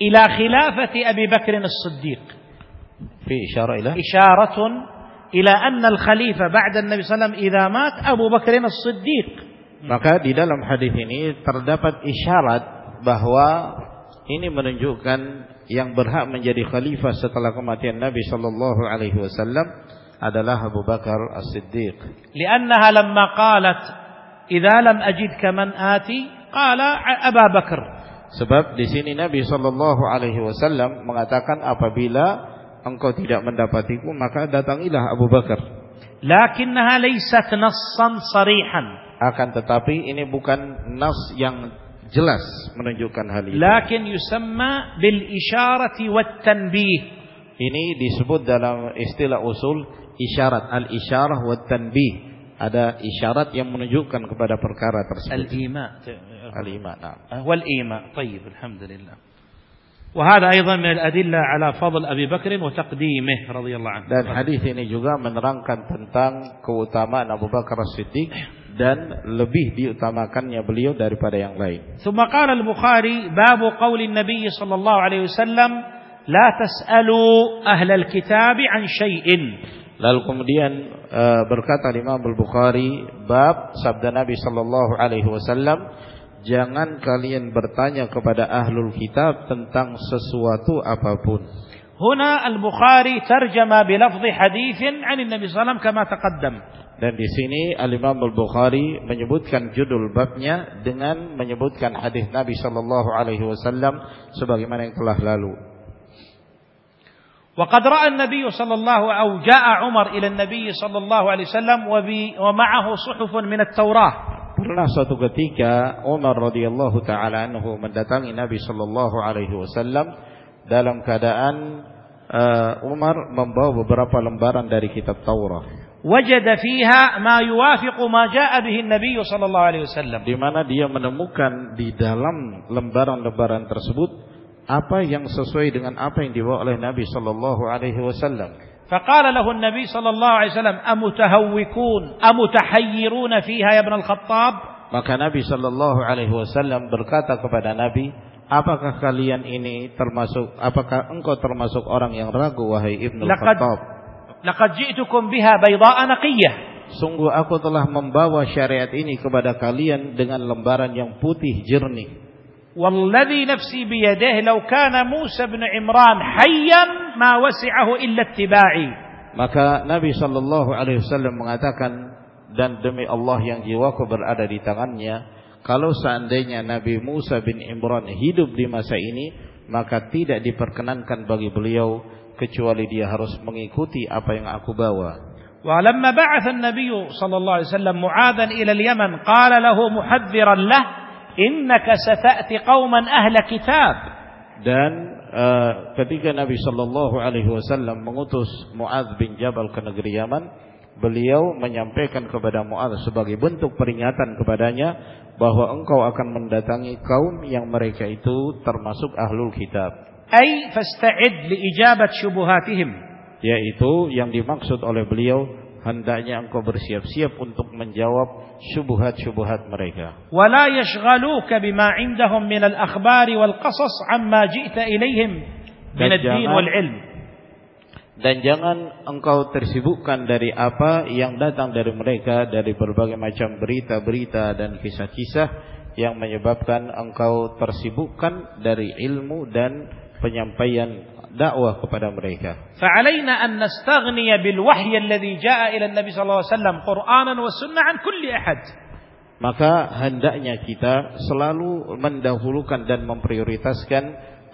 إلى خلافة أبي بكر الصديق في إشارة إلى إشارة إلى أن الخليفة بعد النبي صلى الله عليه وسلم إذا مات أبو بكر الصديق Maka di dalam hadis ini terdapat isyarat bahwa ini menunjukkan yang berhak menjadi khalifah setelah kematian Nabi sallallahu alaihi wasallam adalah Abu Bakar As-Siddiq. لأنها لما قالت إذا لم أجدك من آتي قال أبا بكر Sebab di sini Nabi Shallallahu Alaihi Wasallam mengatakan apabila engkau tidak mendapatiku maka datangilah Abu Bakar. Lakinnaha laysat nassan sarihan. Akan tetapi ini bukan nas yang jelas menunjukkan hal itu. Lakin yusamma bil isyarati wat tanbih. Ini disebut dalam istilah usul isyarat al isyarah wat tanbih ada isyarat yang menunjukkan kepada perkara tersebut. Al-ima. Al-ima, nah. Wal-ima. Tayyib, alhamdulillah. وهذا أيضا من الأدلة على فضل أبي بكر وتقديمه رضي الله عنه. Dan hadis ini juga menerangkan tentang keutamaan Abu Bakar As-Siddiq dan lebih diutamakannya beliau daripada yang lain. ثم قال البخاري باب قول النبي صلى الله عليه وسلم لا تسألوا أهل الكتاب عن شيء Lalu kemudian uh, berkata Imam Al-Bukhari bab sabda Nabi sallallahu alaihi wasallam jangan kalian bertanya kepada ahlul kitab tentang sesuatu apapun. Huna Al-Bukhari tarjama bilafzi haditsin 'an Nabi sallallahu kama taqaddam. Dan di sini Al-Imam Al-Bukhari menyebutkan judul babnya dengan menyebutkan hadis Nabi sallallahu alaihi wasallam sebagaimana yang telah lalu. وقد رأى النبي صلى الله أو جاء عمر إلى النبي صلى الله عليه وسلم ومعه صحف من التوراة Pernah suatu ketika Umar radhiyallahu taala anhu mendatangi Nabi sallallahu alaihi wasallam dalam keadaan uh, Umar membawa beberapa lembaran dari kitab Taurat. Wajada fiha ma yuwafiqu ma jaa bihi Nabi sallallahu alaihi wasallam. Di mana dia menemukan di dalam lembaran-lembaran tersebut apa yang sesuai dengan apa yang dibawa oleh Nabi sallallahu alaihi wasallam. فقال له النبي صلى الله عليه وسلم أمتهوكون أمتحيرون فيها يا ابن الخطاب Maka Nabi sallallahu alaihi wasallam berkata kepada Nabi, apakah kalian ini termasuk apakah engkau termasuk orang yang ragu wahai Ibnu Khattab? Laqad ji'tukum biha bayda'a naqiyah. Sungguh aku telah membawa syariat ini kepada kalian dengan lembaran yang putih jernih. والذي نفسي بيده لو كان موسى بن عمران حيا ما وسعه إلا اتباعي maka Nabi Shallallahu Alaihi Wasallam mengatakan dan demi Allah yang jiwaku berada di tangannya kalau seandainya Nabi Musa bin Imran hidup di masa ini maka tidak diperkenankan bagi beliau kecuali dia harus mengikuti apa yang aku bawa ولما بعث النبي صلى الله عليه وسلم معاذا إلى اليمن قال له محذرا له innaka sata'ti qauman ahla kitab. Dan uh, ketika Nabi sallallahu alaihi wasallam mengutus Muadz bin Jabal ke negeri Yaman beliau menyampaikan kepada Muadz sebagai bentuk peringatan kepadanya bahwa engkau akan mendatangi kaum yang mereka itu termasuk ahlul kitab. Ay fasta'id li ijabat syubuhatihim. Yaitu yang dimaksud oleh beliau hendaknya engkau bersiap-siap untuk menjawab syubhat-syubhat mereka. Wala yashghaluka bima 'indahum min al-akhbar wal qasas amma ji'ta ilaihim min ad-din wal 'ilm. Dan jangan engkau tersibukkan dari apa yang datang dari mereka dari berbagai macam berita-berita dan kisah-kisah yang menyebabkan engkau tersibukkan dari ilmu dan penyampaian dakwah kepada mereka. فعلينا أن نستغني بالوحي الذي جاء إلى النبي صلى الله عليه وسلم قرآنا والسنة عن كل أحد. Maka hendaknya kita selalu mendahulukan dan memprioritaskan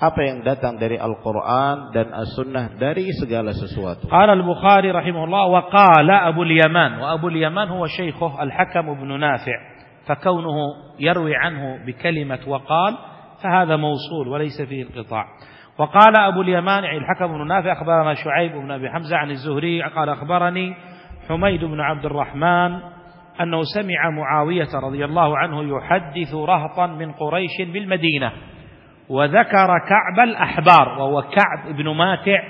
apa yang datang dari Al-Quran dan As-Sunnah dari segala sesuatu. قال البخاري رحمه الله وقال أبو اليمان وأبو اليمان هو شيخه الحكم بن نافع فكونه يروي عنه بكلمة وقال فهذا موصول وليس فيه انقطاع وقال أبو اليمان الحكم بن نافع أخبرنا شعيب بن أبي حمزة عن الزهري قال أخبرني حميد بن عبد الرحمن أنه سمع معاوية رضي الله عنه يحدث رهطا من قريش بالمدينة وذكر كعب الأحبار وهو كعب بن ماتع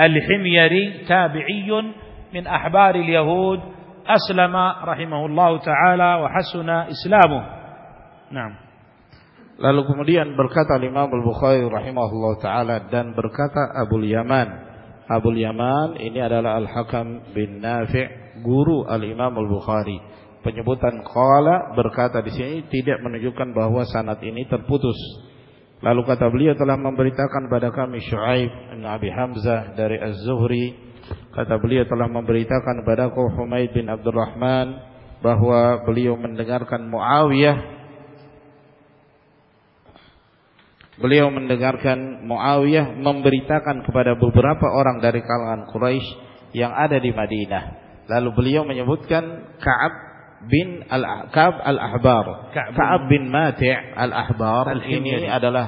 الحميري تابعي من أحبار اليهود أسلم رحمه الله تعالى وحسن إسلامه. نعم. Lalu kemudian berkata Imam Al-Bukhari rahimahullah taala dan berkata Abu Yaman. Abu Yaman ini adalah Al-Hakam bin Nafi' guru Al-Imam Al-Bukhari. Penyebutan qala berkata di sini tidak menunjukkan bahwa sanad ini terputus. Lalu kata beliau telah memberitakan pada kami Syuaib bin Abi Hamzah dari Az-Zuhri. Kata beliau telah memberitakan kau Humaid bin Abdurrahman bahwa beliau mendengarkan Muawiyah beliau mendengarkan Muawiyah memberitakan kepada beberapa orang dari kalangan Quraisy yang ada di Madinah. Lalu beliau menyebutkan Ka'ab bin Al-Ka'ab Al-Ahbar. Ka'ab bin Mati' Al-Ahbar Al ini adalah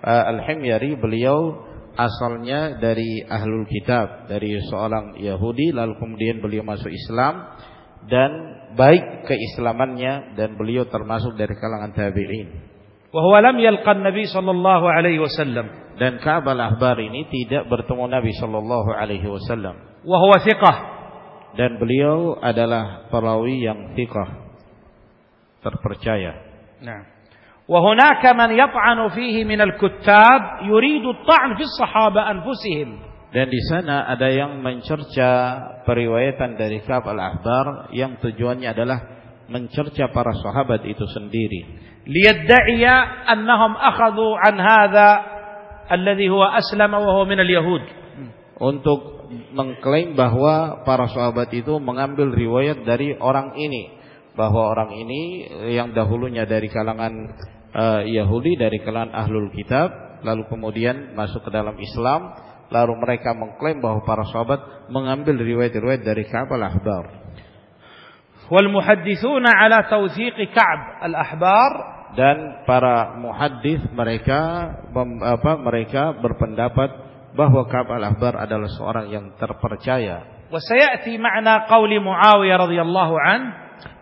uh, Al-Himyari beliau asalnya dari Ahlul Kitab, dari seorang Yahudi lalu kemudian beliau masuk Islam dan baik keislamannya dan beliau termasuk dari kalangan tabi'in. وهو لم يلقى النبي صلى الله عليه وسلم dan Ka'ab al-Ahbar ini tidak bertemu Nabi sallallahu alaihi wasallam وهو ثقة dan beliau adalah perawi yang thiqah terpercaya نعم وهناك من يطعن فيه من الكتاب يريد الطعن في الصحابة أنفسهم dan di sana ada yang mencerca periwayatan dari Ka'ab al-Ahbar yang tujuannya adalah mencerca para sahabat itu sendiri ليدعي أنهم أخذوا عن هذا الذي هو أسلم وهو من اليهود. Untuk mengklaim bahwa para sahabat itu mengambil riwayat dari orang ini. Bahwa orang ini yang dahulunya dari kalangan uh, Yahudi dari kalangan ahlul kitab lalu kemudian masuk ke dalam Islam lalu mereka mengklaim bahwa para sahabat mengambil riwayat-riwayat dari Ka'ab al-Ahbar. والمحدثون على توثيق كعب الأحبار dan para muhaddis mereka apa mereka berpendapat bahwa Ka'ab al-Ahbar adalah seorang yang terpercaya. وسيأتي معنى قول معاوية رضي الله عنه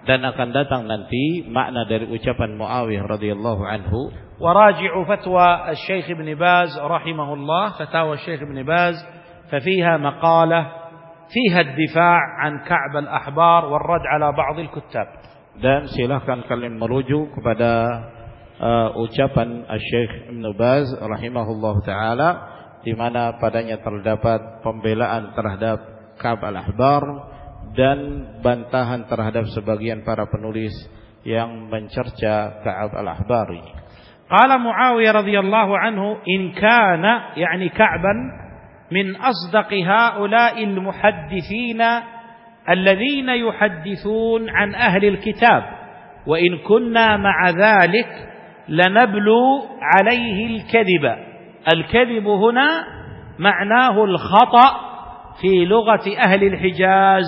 dan akan datang nanti makna dari ucapan Muawiyah radhiyallahu anhu. وراجع فتوى الشيخ ابن باز رحمه الله فتاوى الشيخ ابن باز ففيها مقالة fiha ad-difa' an Ka'b al-Ahbar wal rad 'ala ba'd al-kuttab. Dan silahkan kalian merujuk kepada uh, ucapan Syekh Ibn Baz rahimahullah taala di mana padanya terdapat pembelaan terhadap Ka'b al-Ahbar dan bantahan terhadap sebagian para penulis yang mencerca Ka'ab al-Ahbari. Qala Muawiyah radhiyallahu anhu in kana yani Ka'ban من أصدق هؤلاء المحدثين الذين يحدثون عن أهل الكتاب وإن كنا مع ذلك لنبلو عليه الكذب. الكذب هنا معناه الخطأ في لغة أهل الحجاز.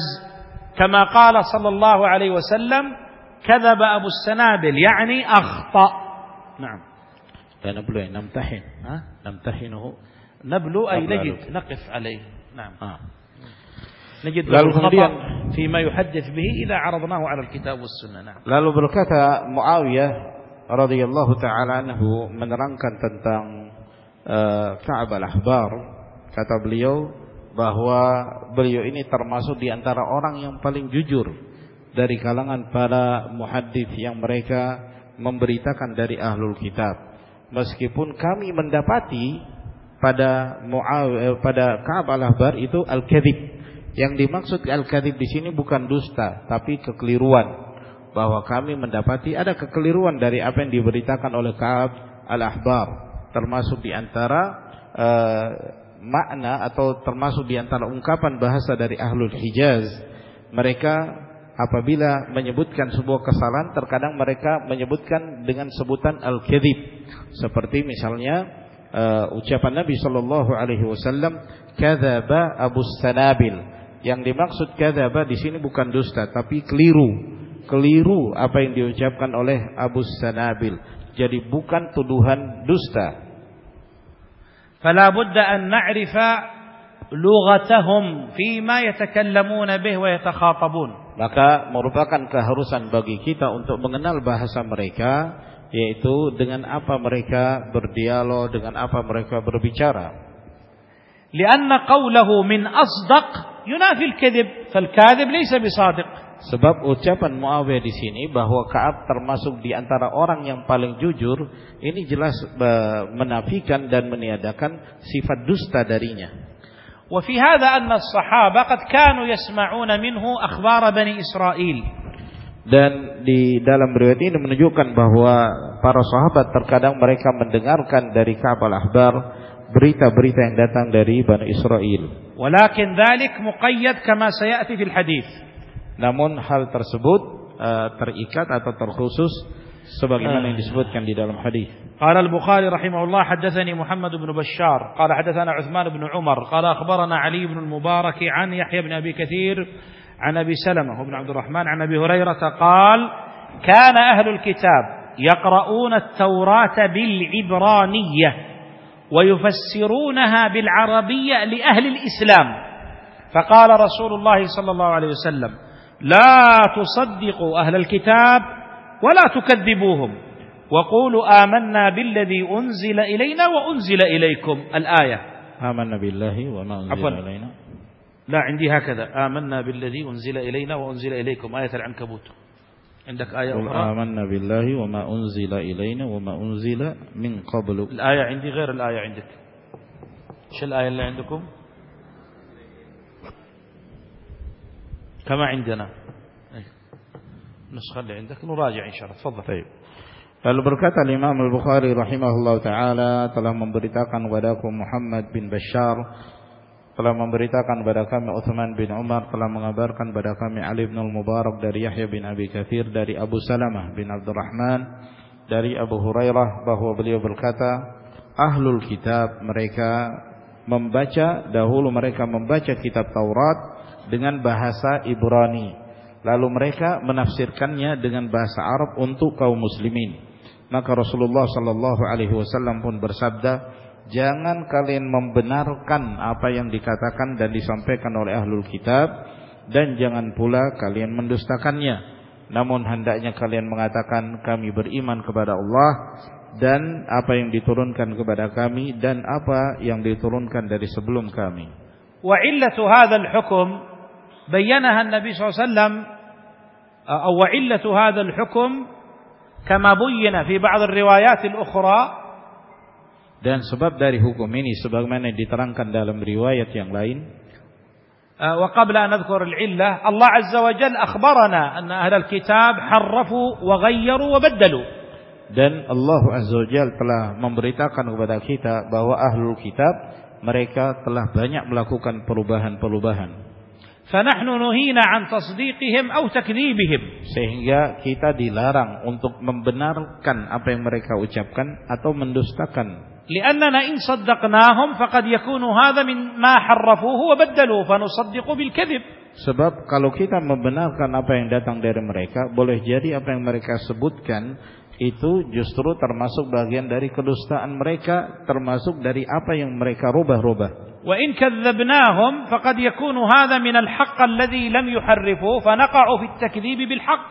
كما قال صلى الله عليه وسلم كذب أبو السنابل. يعني أخطأ. نعم. نبلو نمتحن نمتحنه. نبلو أي نجد نقف عليه نعم آه. نجد lalu kemudian فيما يحدث به إذا عرضناه على الكتاب والسنة نعم lalu berkata Muawiyah radhiyallahu taala anhu menerangkan tentang uh, Ka'ab al-Ahbar kata beliau bahwa beliau ini termasuk di antara orang yang paling jujur dari kalangan para muhaddits yang mereka memberitakan dari ahlul kitab meskipun kami mendapati pada Muawiyah pada Ka'ab al-Ahbar itu al-kadzib. Yang dimaksud al-kadzib di sini bukan dusta, tapi kekeliruan. Bahwa kami mendapati ada kekeliruan dari apa yang diberitakan oleh Ka'ab al-Ahbar, termasuk di antara uh, makna atau termasuk di antara ungkapan bahasa dari ahlul Hijaz mereka apabila menyebutkan sebuah kesalahan terkadang mereka menyebutkan dengan sebutan al-kadzib seperti misalnya uh, ucapan Nabi sallallahu alaihi wasallam kadzaba Abu Sanabil yang dimaksud kadzaba di sini bukan dusta tapi keliru keliru apa yang diucapkan oleh Abu Sanabil jadi bukan tuduhan dusta فلا بد أن نعرف لغتهم فيما يتكلمون به ويتخاطبون maka merupakan keharusan bagi kita untuk mengenal bahasa mereka yaitu dengan apa mereka berdialog dengan apa mereka berbicara لأن قوله من أصدق ينافي الكذب فالكاذب ليس بصادق Sebab ucapan Muawiyah di sini bahwa Ka'ab termasuk di antara orang yang paling jujur, ini jelas menafikan dan meniadakan sifat dusta darinya. وفي هذا أن الصحابة قد كانوا يسمعون منه أخبار بني إسرائيل. Dan di dalam riwayat ini menunjukkan bahwa para sahabat terkadang mereka mendengarkan dari Ka'ab al-Ahbar berita-berita yang datang dari Bani Israel. ولكن ذلك مقيد كما سيأتي في الحديث. Namun hal tersebut uh, terikat atau terkhusus sebagaimana yang disebutkan di dalam hadis. قال البخاري رحمه الله حدثني محمد بن بشار قال حدثنا عثمان بن عمر قال أخبرنا علي بن المبارك عن يحيى بن أبي كثير عن أبي سلمة بن عبد الرحمن عن أبي هريرة قال كان أهل الكتاب يقرؤون التوراة بالعبرانية ويفسرونها بالعربية لأهل الإسلام. فقال رسول الله صلى الله عليه وسلم لا تصدقوا أهل الكتاب ولا تكذبوهم وقولوا آمنا بالذي أنزل إلينا وأنزل إليكم. الآية. آمنا بالله وما أنزل عفوا. إلينا. لا عندي هكذا. آمنا بالذي أنزل إلينا وأنزل إليكم. آية العنكبوت. عندك آية أخرى؟ آمنا بالله وما أنزل إلينا وما أنزل من قبل. الآية عندي غير الآية عندك. شو الآية اللي عندكم؟ كما عندنا. النسخة اللي عندك نراجع إن شاء الله. تفضل. طيب. Lalu berkata Imam Al-Bukhari rahimahullah taala telah memberitakan kepadaku Muhammad bin Bashar telah memberitakan kepada kami Uthman bin Umar telah mengabarkan kepada kami Ali bin Al-Mubarak dari Yahya bin Abi Kathir dari Abu Salamah bin Abdurrahman dari Abu Hurairah bahwa beliau berkata Ahlul kitab mereka membaca dahulu mereka membaca kitab Taurat dengan bahasa Ibrani. Lalu mereka menafsirkannya dengan bahasa Arab untuk kaum muslimin. Maka Rasulullah sallallahu alaihi wasallam pun bersabda, jangan kalian membenarkan apa yang dikatakan dan disampaikan oleh ahlul kitab dan jangan pula kalian mendustakannya. Namun hendaknya kalian mengatakan kami beriman kepada Allah dan apa yang diturunkan kepada kami dan apa yang diturunkan dari sebelum kami. Wa illatu hadhal hukum Bayanahan Nabi SAW Wa illatu hadhal hukum kama buyina fi ba'dal riwayatil ukhraa dan sebab dari hukum ini sebagaimana diterangkan dalam riwayat yang lain. Eh, wa qabla an adhkur al-illah, Allah Azza wa Jalla akhbarana anna ahlal kitab harrafu wa ghayyaru wa baddalu. Dan Allah Azza wa Jalla telah memberitakan kepada kita bahwa ahlul kitab mereka telah banyak melakukan perubahan-perubahan. Fanahnu nuhina an tasdiqihim aw takdzibihim. Sehingga kita dilarang untuk membenarkan apa yang mereka ucapkan atau mendustakan لأننا إن صدقناهم فقد يكون هذا من ما حرفوه وبدلوه فنصدق بالكذب Sebab kalau kita membenarkan apa yang datang dari mereka, boleh jadi apa yang mereka sebutkan itu justru termasuk bagian dari kedustaan mereka, termasuk dari apa yang mereka rubah-rubah. وإن كذبناهم فقد يكون هذا من الحق الذي لم يحرفوه فنقع في التكذيب بالحق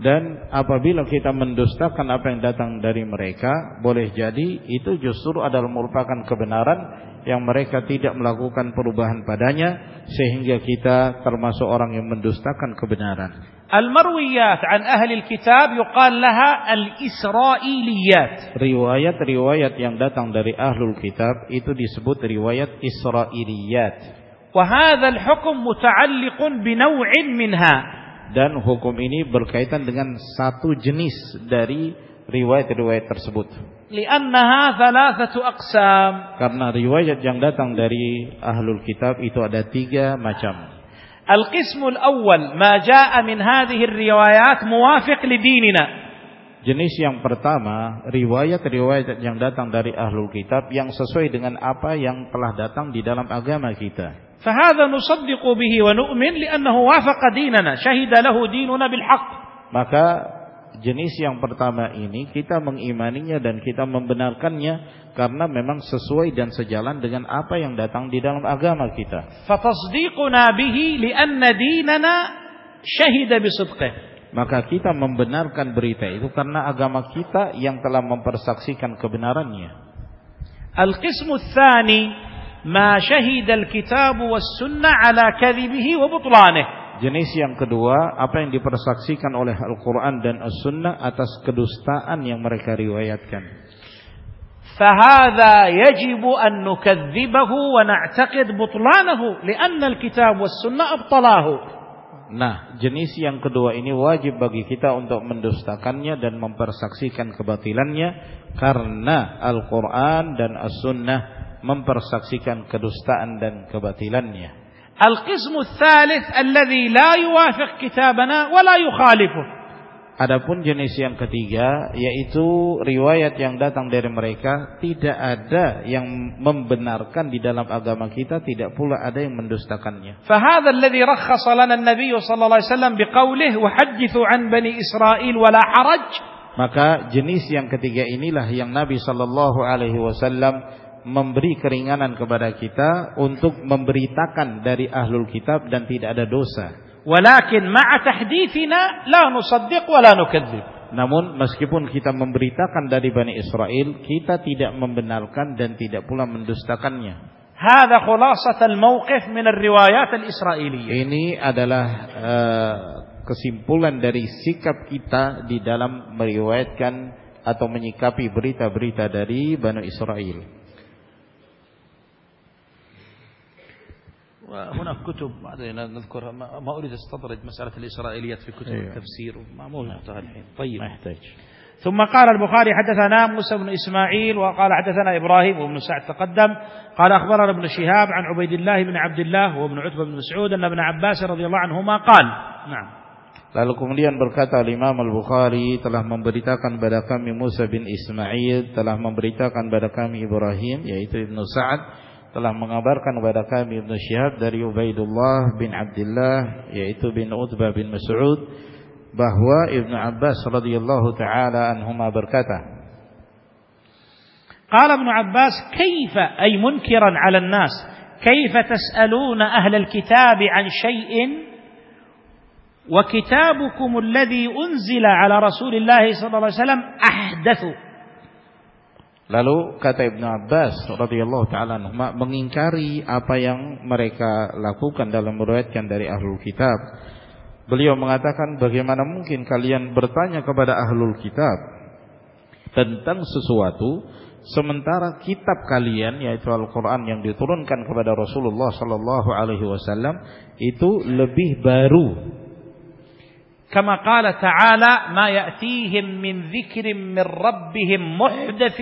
dan apabila kita mendustakan apa yang datang dari mereka boleh jadi itu justru adalah merupakan kebenaran yang mereka tidak melakukan perubahan padanya sehingga kita termasuk orang yang mendustakan kebenaran المرويات عن أهل الكتاب يقال لها الإسرائيليات riwayat-riwayat yang datang dari ahlul kitab itu disebut riwayat Israiliyat وهذا الحكم متعلق بنوع منها dan hukum ini berkaitan dengan satu jenis dari riwayat-riwayat tersebut. Li'annaha thalathatu aqsam. Karena riwayat yang datang dari ahlul kitab itu ada tiga macam. Al-qismul awal ma jaa min hadhihi riwayat muwafiq li dinina. Jenis yang pertama, riwayat-riwayat yang datang dari ahlul kitab yang sesuai dengan apa yang telah datang di dalam agama kita. فهذا نصدق به ونؤمن لأنه وافق ديننا شهد له ديننا بالحق Maka jenis yang pertama ini kita mengimaninya dan kita membenarkannya karena memang sesuai dan sejalan dengan apa yang datang di dalam agama kita. فتصديقنا به لأن ديننا شهد بصدقه Maka kita membenarkan berita itu karena agama kita yang telah mempersaksikan kebenarannya. القسم الثاني ما شهد الكتاب والسنة على كذبه وبطلانه Jenis yang kedua, apa yang dipersaksikan oleh Al-Quran dan As-Sunnah atas kedustaan yang mereka riwayatkan. فهذا يجب أن نكذبه ونعتقد بطلانه لأن الكتاب والسنة أبطلاه Nah, jenis yang kedua ini wajib bagi kita untuk mendustakannya dan mempersaksikan kebatilannya karena Al-Quran dan As-Sunnah mempersaksikan kedustaan dan kebatilannya. القسم الثالث الذي لا يوافق كتابنا ولا يخالفه Adapun jenis yang ketiga yaitu riwayat yang datang dari mereka tidak ada yang membenarkan di dalam agama kita tidak pula ada yang mendustakannya. فهذا الذي رخص لنا النبي صلى الله عليه وسلم بقوله وحدثوا عن بني إسرائيل ولا حرج Maka jenis yang ketiga inilah yang Nabi Shallallahu Alaihi Wasallam memberi keringanan kepada kita untuk memberitakan dari ahlul kitab dan tidak ada dosa. Walakin ma'a tahdithina la nusaddiq wa la nukadzib. Namun meskipun kita memberitakan dari Bani Israel, kita tidak membenarkan dan tidak pula mendustakannya. Hada khulasat al-mawqif min riwayat al-Israiliyah. Ini adalah eh, kesimpulan dari sikap kita di dalam meriwayatkan atau menyikapi berita-berita dari Bani Israel. وهناك كتب بعدين نذكرها ما ما أريد أستطرد مسألة الإسرائيليات في كتب أيوة. التفسير ما موجودة الحين. طيب. Mahtaj. ثم قال البخاري حدثنا موسى بن إسماعيل وقال حدثنا إبراهيم وابن سعد تقدم. قال أخبرنا ابن شهاب عن عبيد الله بن عبد الله وابن عتبة بن مسعود أن ابن عباس رضي الله عنهما قال نعم. Lalu kemudian berkata Imam Al-Bukhari telah memberitakan kepada kami Musa bin Ismail, telah memberitakan kepada kami Ibrahim yaitu Ibnu Sa'ad, telah mengabarkan kepada kami Ibnu Syihab dari Ubaidullah bin Abdullah yaitu bin Utbah bin Mas'ud bahwa Ibnu Abbas radhiyallahu taala anhuma berkata, ابن عباس كيف أي منكرا على الناس كيف تسألون أهل الكتاب عن شيء وكتابكم الذي أنزل على رسول الله صلى الله عليه وسلم أحدث Lalu kata Ibnu Abbas radhiyallahu taala mengingkari apa yang mereka lakukan dalam meriwayatkan dari ahlul kitab. Beliau mengatakan bagaimana mungkin kalian bertanya kepada ahlul kitab tentang sesuatu sementara kitab kalian yaitu Al-Qur'an yang diturunkan kepada Rasulullah sallallahu alaihi wasallam itu lebih baru كما قال تعالى ما يأتيهم من ذكر من ربهم محدث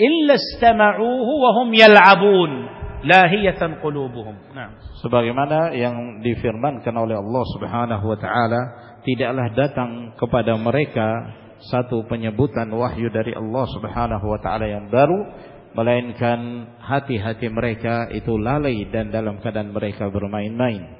إلا استمعوه وهم يلعبون لاهية قلوبهم نعم sebagaimana yang difirmankan oleh Allah Subhanahu wa taala tidaklah datang kepada mereka satu penyebutan wahyu dari Allah Subhanahu wa taala yang baru melainkan hati-hati mereka itu lalai dan dalam keadaan mereka bermain-main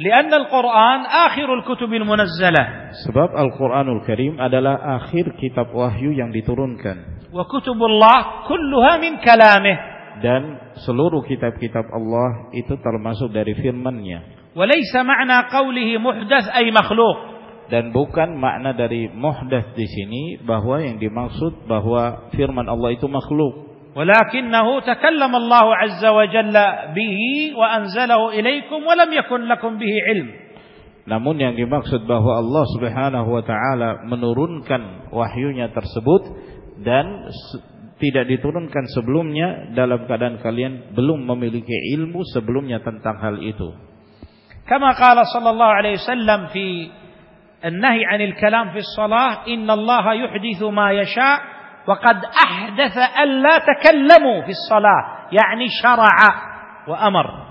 لأن القرآن آخر الكتب المنزلة sebab Al-Qur'anul Karim adalah akhir kitab wahyu yang diturunkan وكتب الله كلها من كلامه dan seluruh kitab-kitab Allah itu termasuk dari firman-Nya وليس معنى قوله محدث أي مخلوق dan bukan makna dari muhdats di sini bahwa yang dimaksud bahwa firman Allah itu makhluk ولكنه تكلم الله عز وجل به وأنزله إليكم ولم يكن لكم به علم Namun yang dimaksud bahwa Allah Subhanahu wa taala menurunkan wahyunya tersebut dan se- tidak diturunkan sebelumnya dalam keadaan kalian belum memiliki ilmu sebelumnya tentang hal itu. كما قال صلى الله عليه وسلم في النهي عن الكلام في الصلاة إن الله يحدث ما يشاء وقد أحدث ألا تكلموا في الصلاة يعني شرع وأمر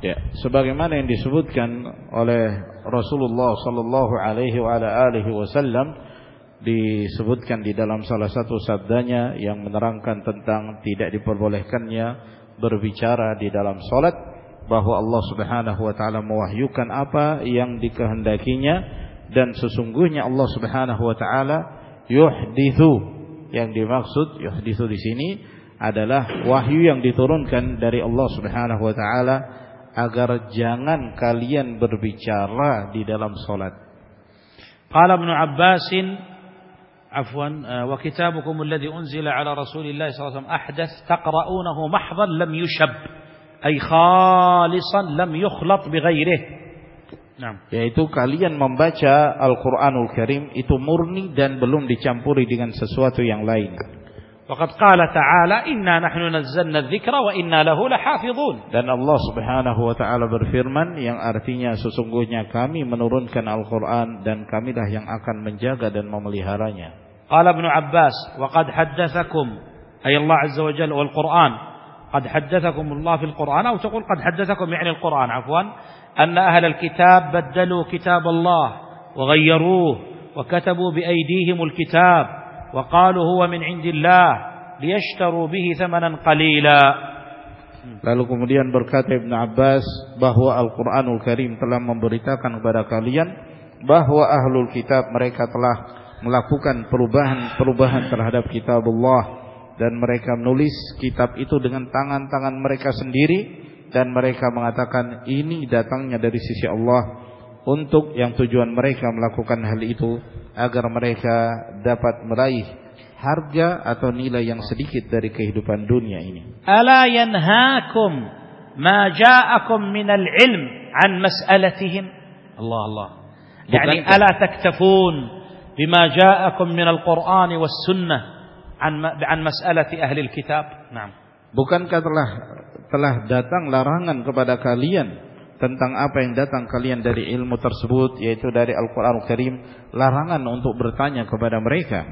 Ya, sebagaimana yang disebutkan oleh Rasulullah sallallahu alaihi wa ala alihi wasallam disebutkan di dalam salah satu sabdanya yang menerangkan tentang tidak diperbolehkannya berbicara di dalam salat bahwa Allah Subhanahu wa taala mewahyukan apa yang dikehendakinya dan sesungguhnya Allah Subhanahu wa taala yuhditsu yang dimaksud yahditsu di sini adalah wahyu yang diturunkan dari Allah Subhanahu wa taala agar jangan kalian berbicara di dalam salat. Qala Ibnu Abbas afwan eh, wa kitabukum alladhi unzila ala Rasulillah sallallahu alaihi wasallam ahdath taqra'unahu mahdhan lam yushab ay khalisan lam yukhlat bighairihi Nah. Yaitu kalian membaca Al-Quranul Karim itu murni dan belum dicampuri dengan sesuatu yang lain. وقد قال تعالى إنا نحن نزلنا الذكر وإنا له لحافظون dan Allah Subhanahu wa taala berfirman yang artinya sesungguhnya kami menurunkan Al-Qur'an dan kamilah yang akan menjaga dan memeliharanya قال ابن عباس وقد حدثكم أي الله عز وجل والقرآن قد حدثكم الله في القرآن أو تقول قد حدثكم يعني القرآن عفوا أن أهل الكتاب بدلوا كتاب الله وغيروه وكتبوا بأيديهم الكتاب وقالوا هو من عند الله ليشتروا به ثمنا قليلا Lalu kemudian berkata Ibn Abbas bahwa Al-Quranul Karim telah memberitakan kepada kalian bahwa ahlul kitab mereka telah melakukan perubahan-perubahan terhadap kitab Allah dan mereka menulis kitab itu dengan tangan-tangan mereka sendiri dan mereka mengatakan ini datangnya dari sisi Allah untuk yang tujuan mereka melakukan hal itu agar mereka dapat meraih harga atau nilai yang sedikit dari kehidupan dunia ini. Ala yanhaakum ma ja'akum min al-ilm an mas'alatihim. Allah Allah. Yani ala taktafun bima ja'akum min al-Qur'an was sunnah an an mas'alati ahli al-kitab. Naam. Bukankah telah telah datang larangan kepada kalian tentang apa yang datang kalian dari ilmu tersebut yaitu dari Al-Qur'an Al Karim larangan untuk bertanya kepada mereka.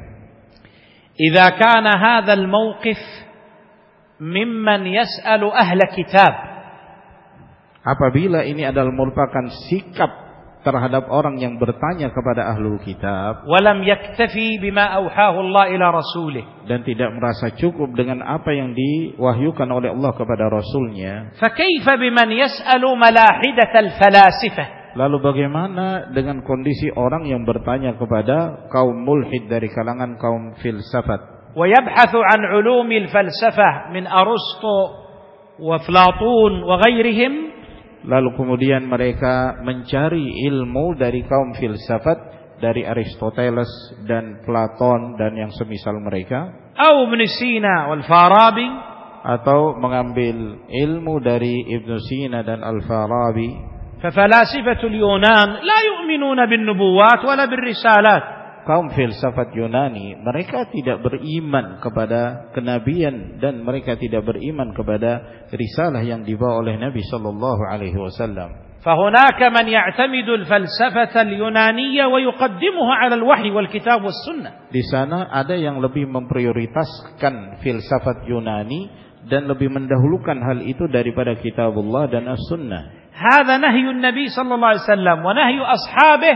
Idza kana hadzal mauqif mimman yas'alu ahla kitab. Apabila ini adalah merupakan sikap terhadap orang yang bertanya kepada ahlu kitab walam yaktafi bima auhahu Allah ila rasulih. dan tidak merasa cukup dengan apa yang diwahyukan oleh Allah kepada rasulnya. Biman yas'alu falasifah lalu bagaimana dengan kondisi orang yang bertanya kepada kaum mulhid dari kalangan kaum filsafat? Wa Lalu kemudian mereka mencari ilmu dari kaum filsafat dari Aristoteles dan Platon dan yang semisal mereka. Atau Ibn Sina wal Farabi atau mengambil ilmu dari Ibn Sina dan Al-Farabi. ففلاسفة اليونان لا يؤمنون بالنبوات ولا بالرسالات kaum filsafat Yunani mereka tidak beriman kepada kenabian dan mereka tidak beriman kepada risalah yang dibawa oleh Nabi sallallahu alaihi wasallam. فهناك من يعتمد الفلسفة اليونانية ويقدمها على الوحي والكتاب والسنة. Di sana ada yang lebih memprioritaskan filsafat Yunani dan lebih mendahulukan hal itu daripada kitabullah dan as-sunnah. هذا نهي النبي صلى الله عليه وسلم ونهي أصحابه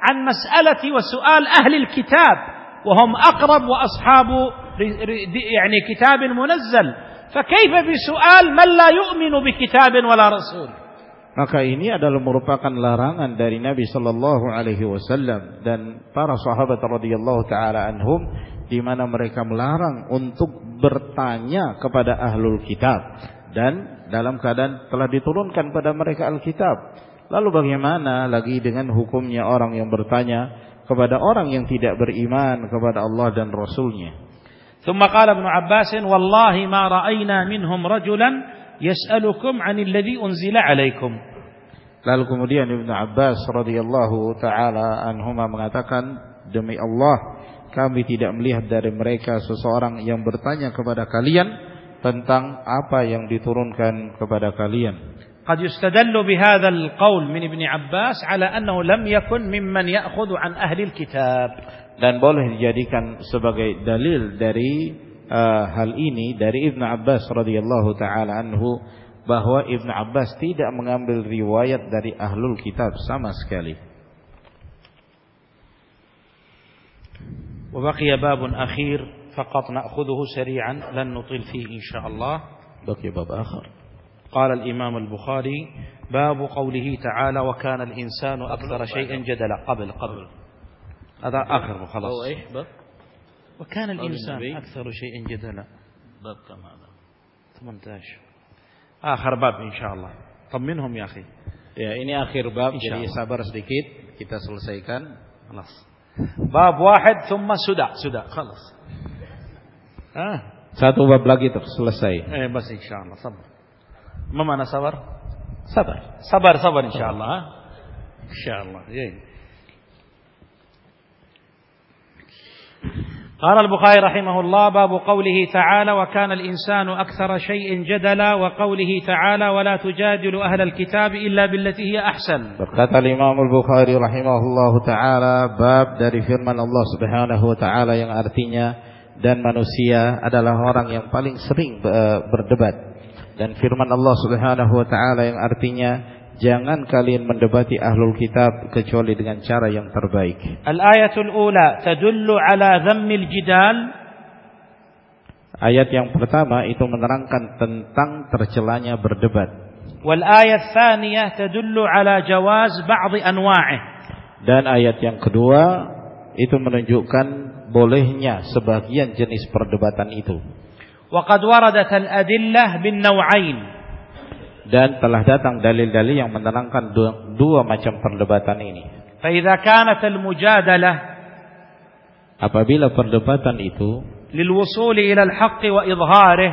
عن مسألة وسؤال أهل الكتاب وهم أقرب وأصحاب يعني كتاب منزل فكيف بسؤال من لا يؤمن بكتاب ولا رسول Maka ini adalah merupakan larangan dari Nabi sallallahu alaihi wasallam dan para sahabat radhiyallahu taala anhum di mana mereka melarang untuk bertanya kepada ahlul kitab dan dalam keadaan telah diturunkan pada mereka Alkitab Lalu bagaimana lagi dengan hukumnya orang yang bertanya kepada orang yang tidak beriman kepada Allah dan Rasulnya? ثم قال ابن عباس والله ما رأينا منهم رجلا يسألكم عن الذي أنزل عليكم Lalu kemudian Ibnu Abbas radhiyallahu taala anhuma mengatakan demi Allah kami tidak melihat dari mereka seseorang yang bertanya kepada kalian tentang apa yang diturunkan kepada kalian. قد يستدل بهذا القول من ابن عباس على أنه لم يكن ممن يأخذ عن أهل الكتاب dan boleh dijadikan sebagai dalil dari uh, hal ini dari Ibn Abbas radhiyallahu taala anhu bahwa Ibn Abbas tidak mengambil riwayat dari ahlul kitab sama sekali. وبقي باب أخير فقط نأخذه سريعا لن نطيل فيه إن شاء الله بقي باب آخر قال الإمام البخاري باب قوله تعالى وكان الإنسان أكثر شيء جدلا. قبل قبل. هذا آخر خلاص. Oh, eh, bab وكان الإنسان. أكثر شيء جدلا. bab kam hada? 18 آخر باب إن شاء الله. طمنهم يا أخي؟ Ya, ini akhir bab jadi sabar sedikit. Kita selesaikan. خلاص. باب واحد ثم سدى. سدى خلاص. ها Satu bab lagi terus selesai. إيه بس إن شاء الله صبر ما معنى صبر Sabar. صبر صبر ان شاء الله ها ان شاء الله إيه. قال البخاري رحمه الله باب قوله تعالى وكان الإنسان أكثر شيء جدلا وقوله تعالى ولا تجادل أهل الكتاب إلا بالتي هي أحسن Berkata Imam Al-Bukhari rahimahullahu taala bab dari firman Allah Subhanahu wa taala yang artinya dan manusia adalah orang yang paling sering eh, berdebat dan firman Allah Subhanahu wa taala yang artinya jangan kalian mendebati ahlul kitab kecuali dengan cara yang terbaik. Al-ayatul ula tadullu ala dhammil jidal Ayat yang pertama itu menerangkan tentang tercelanya berdebat. Wal ayat tsaniyah tadullu ala jawaz ba'd anwa'ih. Dan ayat yang kedua itu menunjukkan bolehnya sebagian jenis perdebatan itu. وقد وردت الأدلة بالنوعين dan telah datang dalil-dalil yang menerangkan dua, dua macam perdebatan ini. فإذا كانت المجادلة Apabila perdebatan itu للوصول إلى الحق وإظهاره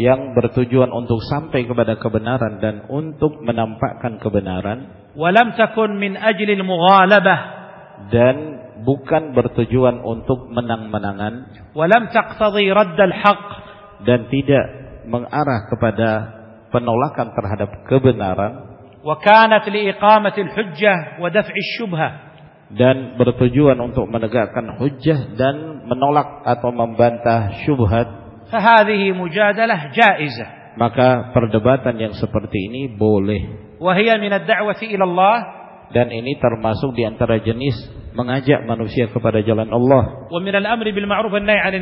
yang bertujuan untuk sampai kepada kebenaran dan untuk menampakkan kebenaran ولم تكن من أجل المغالبة dan bukan bertujuan untuk menang-menangan ولم تقتضي رد الحق dan tidak mengarah kepada penolakan terhadap kebenaran dan bertujuan untuk menegakkan hujjah dan menolak atau membantah syubhat. Maka perdebatan yang seperti ini boleh. Dan ini termasuk di antara jenis mengajak manusia kepada jalan Allah. Bil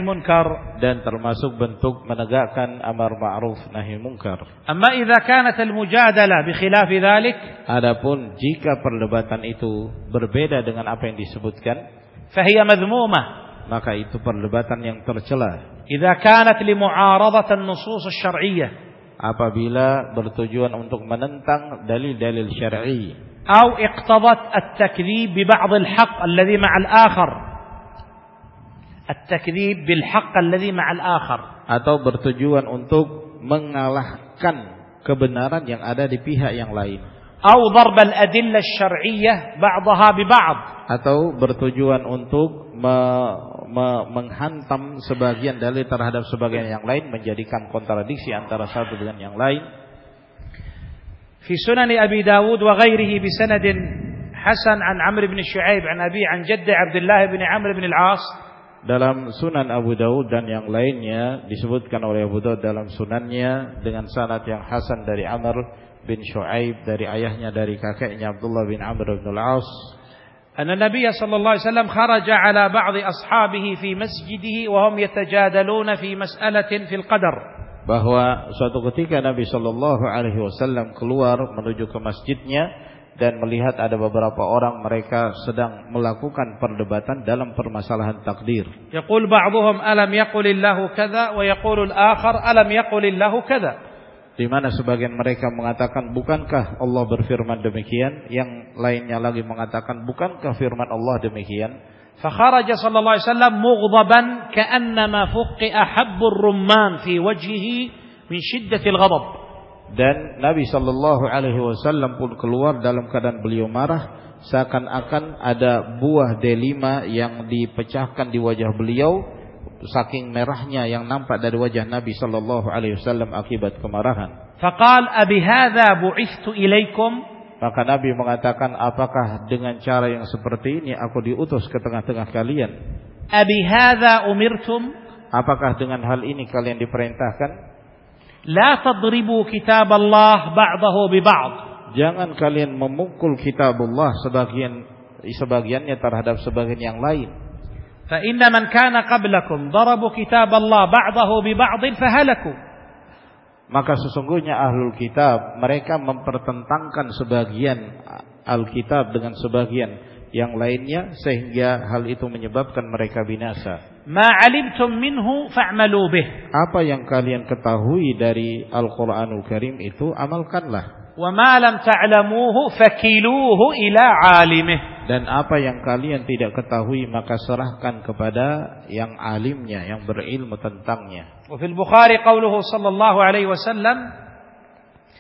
munkar dan termasuk bentuk menegakkan amar ma'ruf nahi munkar. Amma idza kanat al mujadalah bi khilaf dzalik adapun jika perdebatan itu berbeda dengan apa yang disebutkan fahiya madhmumah maka itu perdebatan yang tercela. Idza kanat li mu'aradat an-nusus asy-syar'iyyah apabila bertujuan untuk menentang dalil-dalil syar'i. I. أو اقتضت التكذيب ببعض الحق الذي مع الآخر التكذيب بالحق الذي مع الآخر atau bertujuan untuk mengalahkan kebenaran yang ada di pihak yang lain أو ضرب الأدلة الشرعية بعضها ببعض atau bertujuan untuk me- me- menghantam sebagian dalil terhadap sebagian yang lain menjadikan kontradiksi antara satu dengan yang lain في سنن أبي داود وغيره بسند حسن عن عمرو بن شعيب عن أبي عن جد عبد الله بن عمرو بن العاص dalam Sunan Abu Daud dan yang lainnya disebutkan oleh Abu Daud dalam sunannya dengan sanad yang hasan dari Amr bin Shu'aib dari ayahnya dari kakeknya Abdullah bin Amr bin Al-As أن النبي صلى الله عليه وسلم خرج على بعض أصحابه في مسجده وهم يتجادلون في مسألة في القدر bahwa suatu ketika Nabi Shallallahu Alaihi Wasallam keluar menuju ke masjidnya dan melihat ada beberapa orang mereka sedang melakukan perdebatan dalam permasalahan takdir. Yaqul ba'dhum alam yaqulillahu kadza wa akhar alam yaqulillahu kadza. Di mana sebagian mereka mengatakan bukankah Allah berfirman demikian, yang lainnya lagi mengatakan bukankah firman Allah demikian. فخرج صلى الله عليه وسلم مغضبا كأنما فقئ حب الرمان في وجهه من شدة الغضب Dan Nabi Shallallahu Alaihi Wasallam pun keluar dalam keadaan beliau marah, seakan-akan ada buah delima yang dipecahkan di wajah beliau, saking merahnya yang nampak dari wajah Nabi Shallallahu Alaihi Wasallam akibat kemarahan. فقال أبي هذا بعثت إليكم maka Nabi mengatakan, apakah dengan cara yang seperti ini aku diutus ke tengah-tengah kalian? Abi hadza umirtum? Apakah dengan hal ini kalian diperintahkan? La tadribu kitab Allah ba'dahu bi ba'd. Jangan kalian memukul kitab Allah sebagian sebagiannya terhadap sebagian yang lain. Fa inna man kana qablakum darabu kitab Allah ba'dahu bi ba'd fahalaku. Maka sesungguhnya ahlul kitab mereka mempertentangkan sebagian Alkitab dengan sebagian yang lainnya sehingga hal itu menyebabkan mereka binasa. Minhu bih. Apa yang kalian ketahui dari Al-Qur'anul Karim itu amalkanlah. Wa ma ila 'alimih. Dan apa yang kalian tidak ketahui maka serahkan kepada yang alimnya, yang berilmu tentangnya. وفي البخاري قوله صلى الله عليه وسلم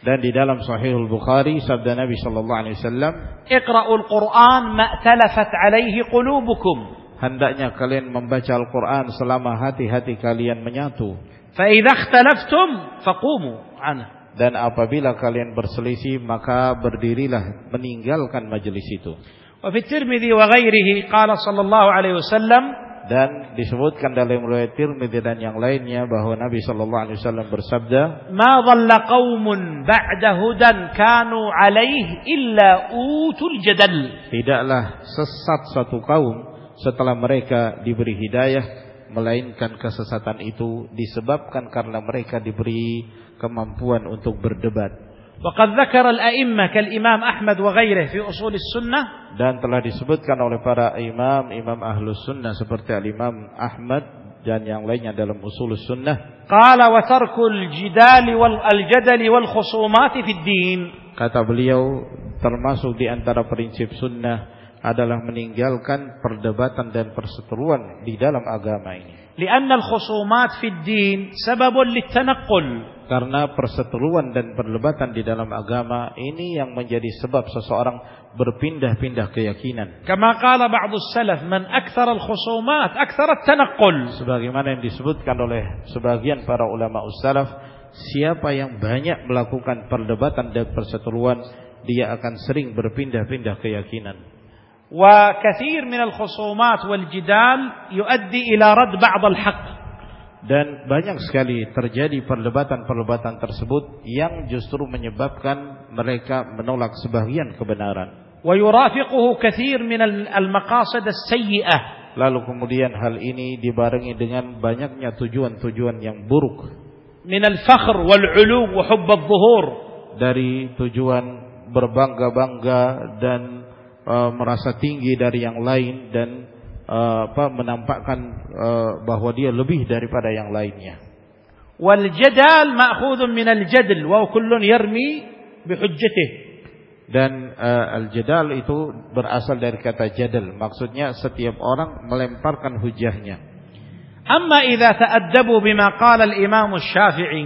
dan di dalam Sahihul Bukhari sabda Nabi sallallahu alaihi wasallam, "Iqra'ul Qur'an ma talafat alaihi qulubukum." Hendaknya kalian membaca Al-Qur'an selama hati-hati kalian menyatu. Fa idza ikhtalaftum faqumu anhu. Dan apabila kalian berselisih maka berdirilah meninggalkan majelis itu. Wa fi Tirmidzi wa ghairihi qala sallallahu alaihi wasallam dan disebutkan dalam riwayat Tirmidzi dan yang lainnya bahwa Nabi sallallahu alaihi wasallam bersabda, "Ma dhalla qaumun ba'da hudan kanu alaihi illa utul jadal." Tidaklah sesat satu kaum setelah mereka diberi hidayah melainkan kesesatan itu disebabkan karena mereka diberi kemampuan untuk berdebat. Waqad dzakara al-a'immah kal-imam Ahmad wa ghairihi dan telah disebutkan oleh para imam imam ahlus sunnah seperti al-imam Ahmad dan yang lainnya dalam usul sunnah. Qala wa tarkul jidali wal al-jadali wal khusumati fid din. Kata beliau termasuk di antara prinsip sunnah adalah meninggalkan perdebatan dan perseteruan di dalam agama ini. Lianna al-khusumat fid din sababun lit-tanaqqul. karena perseteruan dan perdebatan di dalam agama ini yang menjadi sebab seseorang berpindah-pindah keyakinan كما قال بعض السلف من أكثر الخصومات أكثر التنقل sebagaimana yang disebutkan oleh sebagian para ulama ussalaf siapa yang banyak melakukan perdebatan dan perseteruan dia akan sering berpindah-pindah keyakinan وكثير من الخصومات والجدال يؤدي إلى رد بعض الحق dan banyak sekali terjadi perdebatan-perdebatan tersebut yang justru menyebabkan mereka menolak sebagian kebenaran ويرافقه كثير من المقاصد السيئة lalu kemudian hal ini dibarengi dengan banyaknya tujuan-tujuan yang buruk من الفخر والعلو وحب الظهور dari tujuan berbangga-bangga dan uh, merasa tinggi dari yang lain dan Eh, apa menampakkan eh, bahwa dia lebih daripada yang lainnya. Wal jadal ma'khudun min al jadl wa kullun yarmi bi hujjatihi. Dan uh, al jadal itu berasal dari kata jadal, maksudnya setiap orang melemparkan hujahnya. Amma idza ta'addabu bima qala al Imam Asy-Syafi'i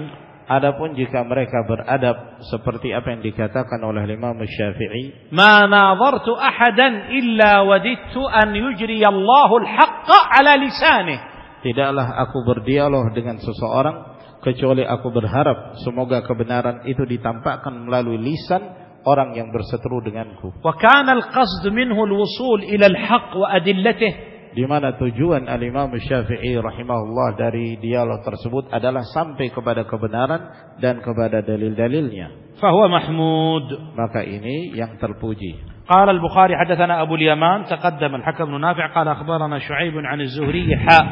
Adapun jika mereka beradab seperti apa yang dikatakan oleh Imam Syafi'i, "Ma nadhartu ahadan illa wadittu an yujri Allahu al-haqqa 'ala lisanihi." Tidaklah aku berdialog dengan seseorang kecuali aku berharap semoga kebenaran itu ditampakkan melalui lisan orang yang berseteru denganku. Wa kana al-qasd minhu al-wusul ila al-haqq wa adillatihi Di mana tujuan Al-Imam Syafi'i rahimahullah dari dialog tersebut adalah sampai kepada kebenaran dan kepada dalil-dalilnya. فهو محمود Maka ini yang terpuji. قال البخاري حدثنا أبو اليمان تقدم الحكم بن نافع قال أخبرنا شعيب عن الزهري حاء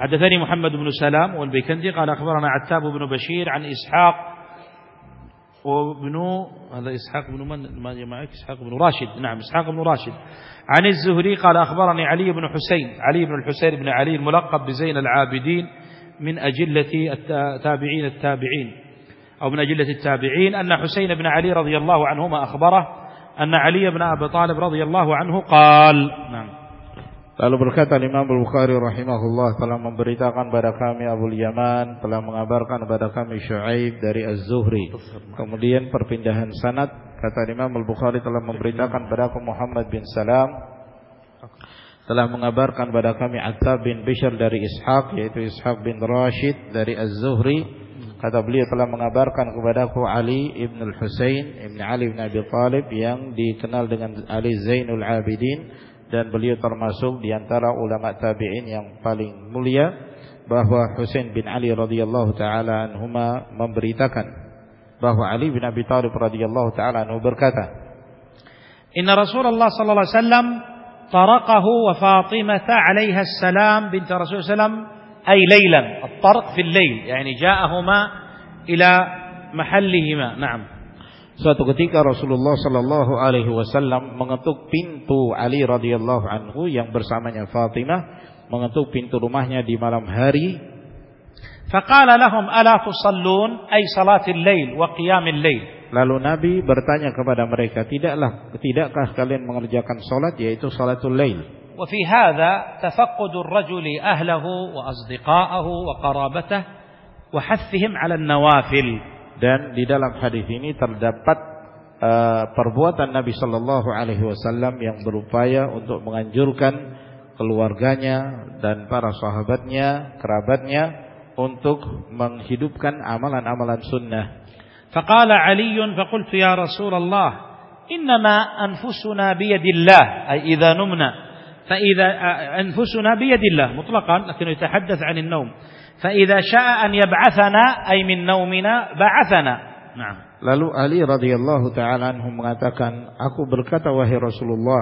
حدثني محمد بن سلام والبيكندي قال أخبرنا عتاب بن بشير عن إسحاق وابن هذا إسحاق بن من؟ ما معك؟ إسحاق بن راشد. نعم إسحاق بن راشد. عن الزهري قال أخبرني علي بن حسين علي بن الحسين بن علي الملقب بزين العابدين من أجلة التابعين التابعين أو من أجلة التابعين أن حسين بن علي رضي الله عنهما أخبره أن علي بن أبي طالب رضي الله عنه قال نعم. Lalu berkata Imam Al-Bukhari rahimahullah telah memberitakan kepada kami Abu Yaman telah mengabarkan kepada kami Syuaib dari Az-Zuhri. Kemudian perpindahan sanad kata Imam Al-Bukhari telah memberitakan kepada aku Muhammad bin Salam telah mengabarkan kepada kami Attab bin Bishr dari Ishaq yaitu Ishaq bin Rashid dari Az-Zuhri Kata beliau telah mengabarkan kepadaku Ali ibn al-Husain ibn Ali ibn Abi Talib yang dikenal dengan Ali Zainul Abidin dan beliau termasuk di antara ulama tabi'in yang paling mulia bahwa Husain bin Ali radhiyallahu taala anhuma memberitakan bahwa Ali bin Abi Thalib radhiyallahu taala anhu berkata Inna Rasulullah sallallahu alaihi wasallam taraqahu wa Fatimah alaiha salam bint Rasulullah, sallam ay laylan at-tarq fil layl yani ja'ahuma ila mahallihima. Na'am. Suatu ketika Rasulullah Sallallahu Alaihi Wasallam mengetuk pintu Ali radhiyallahu anhu yang bersamanya Fatimah mengetuk pintu rumahnya di malam hari. Fakala lahum ala tusallun ay salatil lail wa qiyamil lail. Lalu Nabi bertanya kepada mereka, tidaklah tidakkah kalian mengerjakan salat yaitu salatul lail? Wa fi hadha tafaqqudu ar-rajuli ahlahu wa asdiqa'ahu wa qarabatahu wa hathihim 'ala an-nawafil. dan di dalam hadis ini terdapat uh, perbuatan Nabi Shallallahu Alaihi Wasallam yang berupaya untuk menganjurkan keluarganya dan para sahabatnya, kerabatnya untuk menghidupkan amalan-amalan sunnah. فقال علي فقلت يا رسول الله إنما أنفسنا بيد الله أي إذا نمنا فإذا أنفسنا بيد الله مطلقا لكن يتحدث عن النوم fa idza syaa an yab'atsana ay min naumina lalu Ali radhiyallahu taala anhu mengatakan aku berkata wahai Rasulullah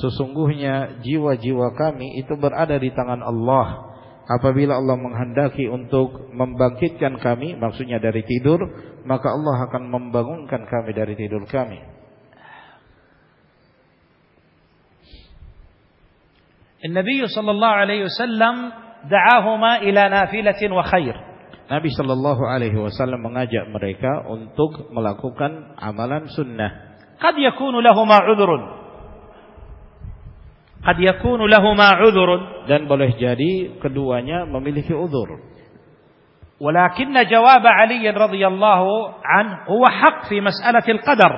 sesungguhnya jiwa-jiwa kami itu berada di tangan Allah. Apabila Allah menghendaki untuk membangkitkan kami, maksudnya dari tidur, maka Allah akan membangunkan kami dari tidur kami. Nabi sallallahu alaihi wasallam da'ahuma ila nafilatin wa khair. Nabi Shallallahu Alaihi Wasallam mengajak mereka untuk melakukan amalan sunnah. Qad yakunu lahuma 'udhrun. Qad yakunu lahuma 'udhrun Dan boleh jadi keduanya memiliki udhur. Walakinna jawab Ali radhiyallahu an huwa haq fi mas'alatil qadar.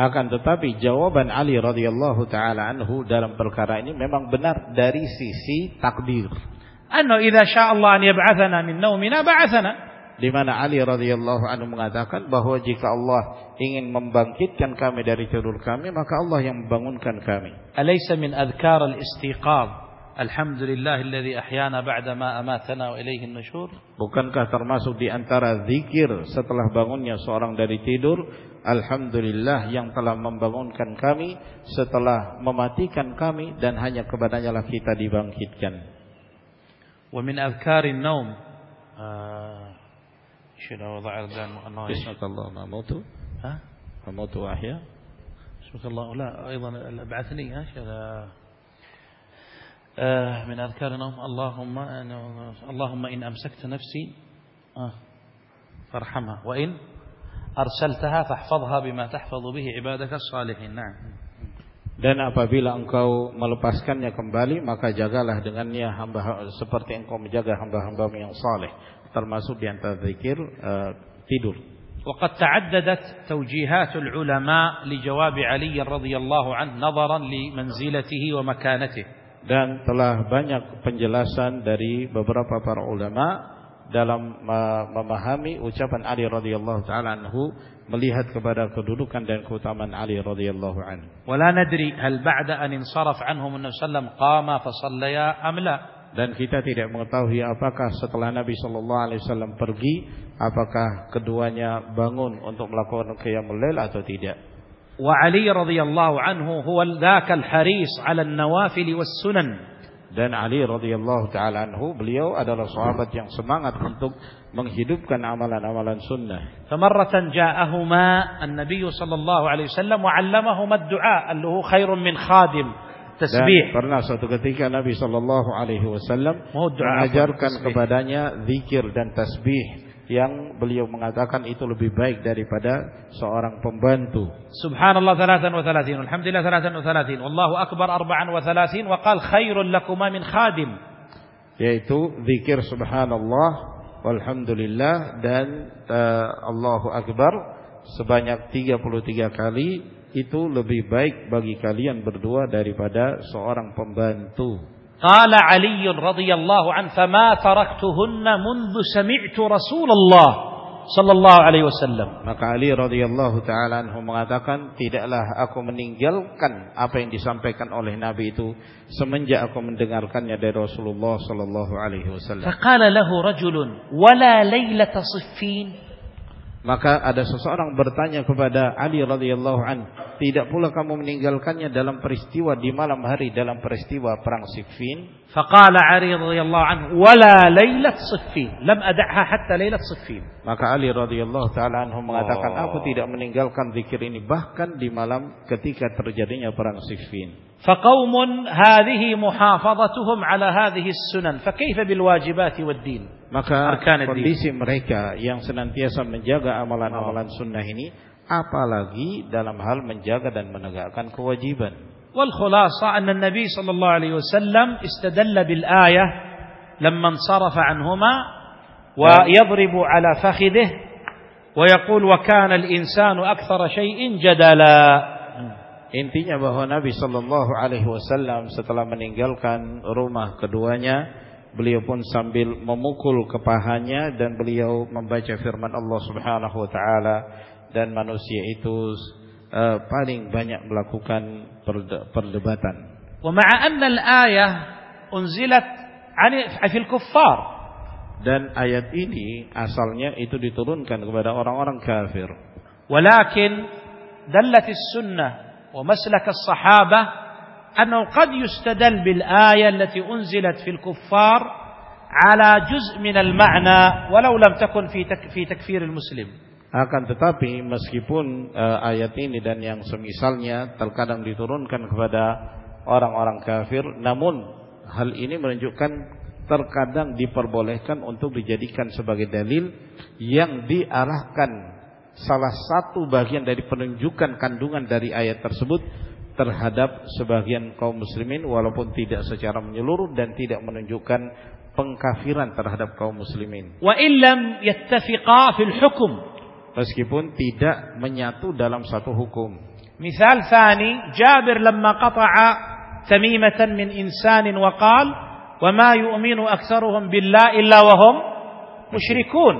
Akan tetapi jawaban Ali radhiyallahu taala anhu dalam perkara ini memang benar dari sisi takdir. Anna idza syaa Allah an yab'atsana min naumina ba'atsana. Di mana Ali radhiyallahu anhu mengatakan bahwa jika Allah ingin membangkitkan kami dari tidur kami, maka Allah yang membangunkan kami. Alaysa min adhkar al-istiqam Alhamdulillahilladzi ahyana ba'da ma amatana wa ilaihi nusyur. Bukankah termasuk di antara zikir setelah bangunnya seorang dari tidur Alhamdulillah yang telah membangunkan kami setelah mematikan kami dan hanya kepadanya lah kita dibangkitkan. ومن أذكار النوم. آه، شنو وضع الله يسمك الله. ما موتوا ها؟ ما موتوا وأحيا اسمك الله. لا أيضا الأبعثني ها آه، من أذكار النوم اللهم اللهم إن أمسكت نفسي آه، فارحمها وإن أرسلتها فاحفظها بما تحفظ به عبادك الصالحين. نعم. Dan apabila engkau melepaskannya kembali maka jagalah dengannya hamba seperti engkau menjaga hamba-hambamu yang saleh termasuk di antara zikir uh, tidur. وقد تعددت توجيهات العلماء لجواب علي رضي الله عنه نظرا لمنزلته ومكانته. Dan telah banyak penjelasan dari beberapa para ulama dalam memahami ucapan Ali radhiyallahu taala anhu melihat kepada kedudukan dan keutamaan Ali radhiyallahu anhu. Wala nadri hal ba'da an insaraf anhum Nabi sallam qama fa sallaya am la? Dan kita tidak mengetahui apakah setelah Nabi sallallahu alaihi wasallam pergi apakah keduanya bangun untuk melakukan qiyamul lail atau tidak. Wa Ali radhiyallahu anhu huwa dzakal haris 'ala an-nawafil was sunan. Dan Ali radhiyallahu taala anhu beliau adalah sahabat yang semangat untuk menghidupkan amalan-amalan sunnah. Famarratan ja'ahuma an-nabiy sallallahu alaihi wasallam wa 'allamahuma ad-du'a allahu khairun min khadim. Tasbih. Dan pernah suatu ketika Nabi sallallahu alaihi wasallam mengajarkan kepadanya zikir dan tasbih yang beliau mengatakan itu lebih baik daripada seorang pembantu. Subhanallah 33, alhamdulillah 33, wallahu akbar 34 wa qal khairul lakuma min khadim. Yaitu zikir subhanallah walhamdulillah dan uh, Allahu akbar sebanyak 33 kali itu lebih baik bagi kalian berdua daripada seorang pembantu. قال علي رضي الله عنه فما تركتهن منذ سمعت رسول الله sallallahu alaihi wasallam. Maka Ali radhiyallahu taala anhu mengatakan, "Tidaklah aku meninggalkan apa yang disampaikan oleh Nabi itu semenjak aku mendengarkannya dari Rasulullah sallallahu alaihi wasallam." Faqala lahu rajulun, "Wala lailata siffin?" Maka ada seseorang bertanya kepada Ali radhiyallahu an, tidak pula kamu meninggalkannya dalam peristiwa di malam hari dalam peristiwa perang Siffin? Faqala Ali radhiyallahu an, wala lailat Siffin, lam ad'ha hatta lailat Siffin. Maka Ali radhiyallahu taala anhu mengatakan, oh. aku tidak meninggalkan zikir ini bahkan di malam ketika terjadinya perang Siffin. فقوم هذه محافظتهم على هذه السنن. فكيف بالواجبات والدين؟ Maka kondisi mereka yang senantiasa menjaga amalan-amalan sunnah ini apalagi dalam hal menjaga dan menegakkan kewajiban. والخلاصة أن النبي صلى الله عليه وسلم استدل بالآية لما انصرف عنهما ويضرب على فخذه ويقول وكان الإنسان أكثر شيء جدلا Intinya bahwa Nabi Shallallahu Alaihi Wasallam setelah meninggalkan rumah keduanya, beliau pun sambil memukul kepahanya dan beliau membaca firman Allah Subhanahu Wa Taala dan manusia itu uh, paling banyak melakukan perdebatan. ومع أن الآية أنزلت عن في الكفار dan ayat ini asalnya itu diturunkan kepada orang-orang kafir. ولكن دلت السنة ومسلك الصحابة أنه قد يستدل بالآية التي أنزلت في الكفار على جزء من المعنى ولو لم تكن في في تكفير المسلم akan tetapi meskipun uh, ayat ini dan yang semisalnya terkadang diturunkan kepada orang-orang kafir namun hal ini menunjukkan terkadang diperbolehkan untuk dijadikan sebagai dalil yang diarahkan salah satu bagian dari penunjukan kandungan dari ayat tersebut terhadap sebagian kaum muslimin walaupun tidak secara menyeluruh dan tidak menunjukkan pengkafiran terhadap kaum muslimin. Wa illam yattafiqa fil hukum. Meskipun tidak menyatu dalam satu hukum. Misal tsani Jabir lamma qata'a tamimatan min insanin wa qala "Wa ma yu'minu aktsaruhum billahi illa wa hum musyrikun."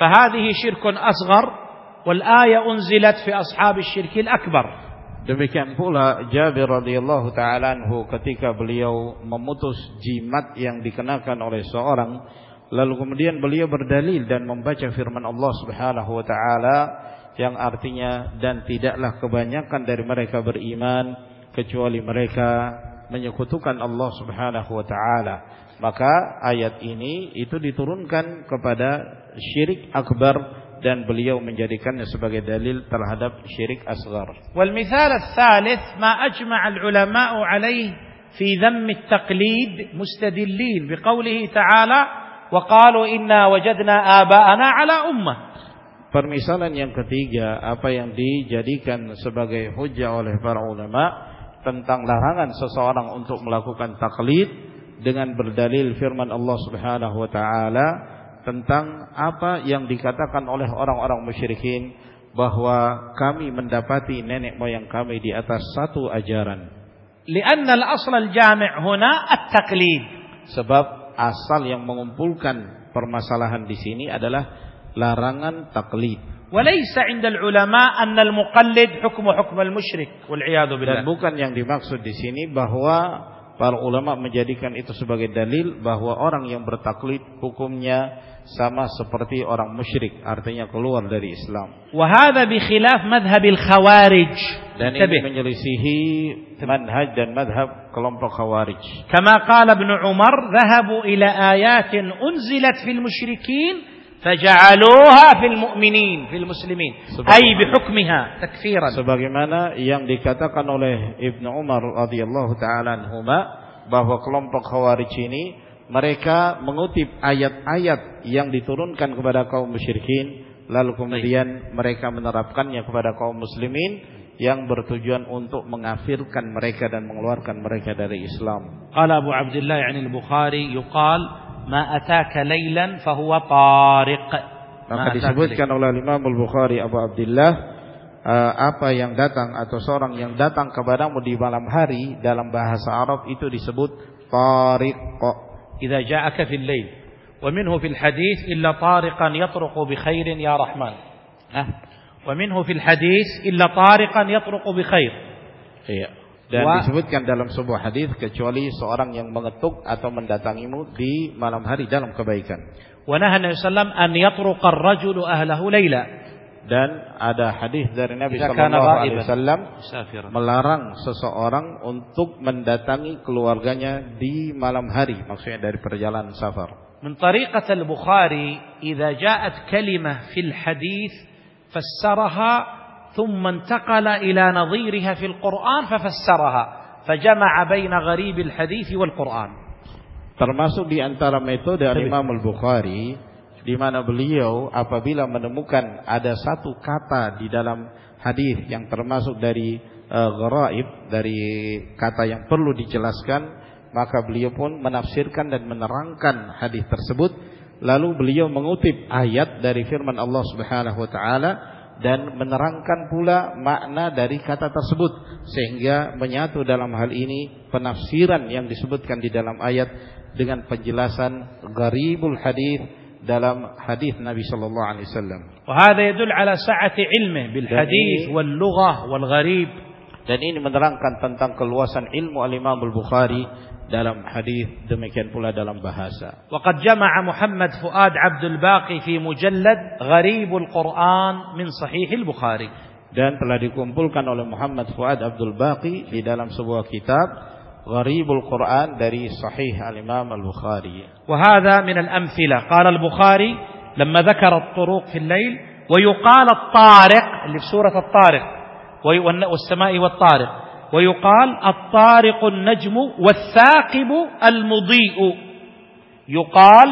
Fahadhihi syirkun asghar wal aya في fi الشرك syirkil. Demikian pula Jabir radhiyallahu taala anhu ketika beliau memutus jimat yang dikenakan oleh seorang lalu kemudian beliau berdalil dan membaca firman Allah Subhanahu wa taala yang artinya dan tidaklah kebanyakan dari mereka beriman kecuali mereka menyekutukan Allah Subhanahu wa taala. Maka ayat ini itu diturunkan kepada syirik akbar dan beliau menjadikannya sebagai dalil terhadap syirik asgar. Wal mithal ats-tsalits ma ajma'a al-ulama'u 'alaihi fi dhamm at-taqlid mustadillin biqoulihi ta'ala wa qalu inna wajadna aba'ana 'ala ummah. Permisalan yang ketiga apa yang dijadikan sebagai hujah oleh para ulama tentang larangan seseorang untuk melakukan taklid dengan berdalil firman Allah Subhanahu wa taala tentang apa yang dikatakan oleh orang-orang musyrikin bahwa kami mendapati nenek moyang kami di atas satu ajaran. Lianna al-asl al-jami' huna at-taqlid. Sebab asal yang mengumpulkan permasalahan di sini adalah larangan taklid. وليس عند العلماء أن المقلد حكم حكم المشرك والعياذ بالله. Dan bukan yang dimaksud di sini bahwa para ulama menjadikan itu sebagai dalil bahwa orang yang bertaklid hukumnya sama seperti orang musyrik artinya keluar dari Islam. Wahada bikhilaf madhabil khawarij. Dan ini menyelisihi manhaj dan madhab kelompok khawarij. Kama qala Ibn Umar, "Dhahabu ila ayatin unzilat fil musyrikin فجعلوها في المؤمنين في المسلمين أي بحكمها تكفيرا sebagaimana yang dikatakan oleh Ibnu Umar radhiyallahu taala anhuma bahwa kelompok Khawarij ini mereka mengutip ayat-ayat yang diturunkan kepada kaum musyrikin lalu kemudian mereka menerapkannya kepada kaum muslimin yang bertujuan untuk mengafirkan mereka dan mengeluarkan mereka dari Islam. Qala Abu Abdullah yani al-Bukhari yuqal ma ataka laylan fahuwa tariq. Maka disebutkan oleh Imam Al-Bukhari Abu Abdullah uh, apa yang datang atau seorang yang datang kepadamu di malam hari dalam bahasa Arab itu disebut tariq إذا جاءك في الليل ومنه في الحديث إلا طارقا يطرق بخير يا رحمن Nah, ومنه في الحديث إلا طارقا يطرق بخير iya. Dan Wa- disebutkan dalam sebuah hadis kecuali seorang yang mengetuk atau mendatangimu di malam hari dalam kebaikan. ونهى النبي صلى الله عليه وسلم أن يطرق الرجل أهله ليلا Dan ada hadis dari Nabi Jika kana Shallallahu Alaihi ghaiban. Wasallam مسافرا melarang seseorang untuk mendatangi keluarganya di malam hari, maksudnya dari perjalanan safar. من طريقة البخاري إذا جاءت كلمة في الحديث فسرها ثم انتقل إلى نظيرها في القرآن ففسرها فجمع بين غريب الحديث والقرآن Termasuk di antara metode Imam Al-Bukhari di mana beliau apabila menemukan ada satu kata di dalam hadis yang termasuk dari uh, gharaib dari kata yang perlu dijelaskan maka beliau pun menafsirkan dan menerangkan hadis tersebut. Lalu beliau mengutip ayat dari firman Allah Subhanahu wa taala dan menerangkan pula makna dari kata tersebut sehingga menyatu dalam hal ini penafsiran yang disebutkan di dalam ayat dengan penjelasan gharibul hadis dalam hadis Nabi sallallahu alaihi wasallam. وهذا يدل على سعة علمه بالحديث يعني- واللغة والغريب Dan ini menerangkan tentang keluasan ilmu al-Imam Al-Bukhari dalam hadis demikian pula dalam bahasa. وقد جمع محمد فؤاد عبد الباقي في مجلد غريب القرآن من صحيح البخاري Dan telah dikumpulkan oleh Muhammad Fuad Abdul Baqi di dalam sebuah kitab Gharibul Quran dari Sahih Al-Imam Al-Bukhari. وهذا من الأمثلة. قال البخاري لما ذكر الطرق في الليل ويقال الطارق اللي في سورة الطارق والسماء والطارق ويقال الطارق النجم والثاقب المضيء. يقال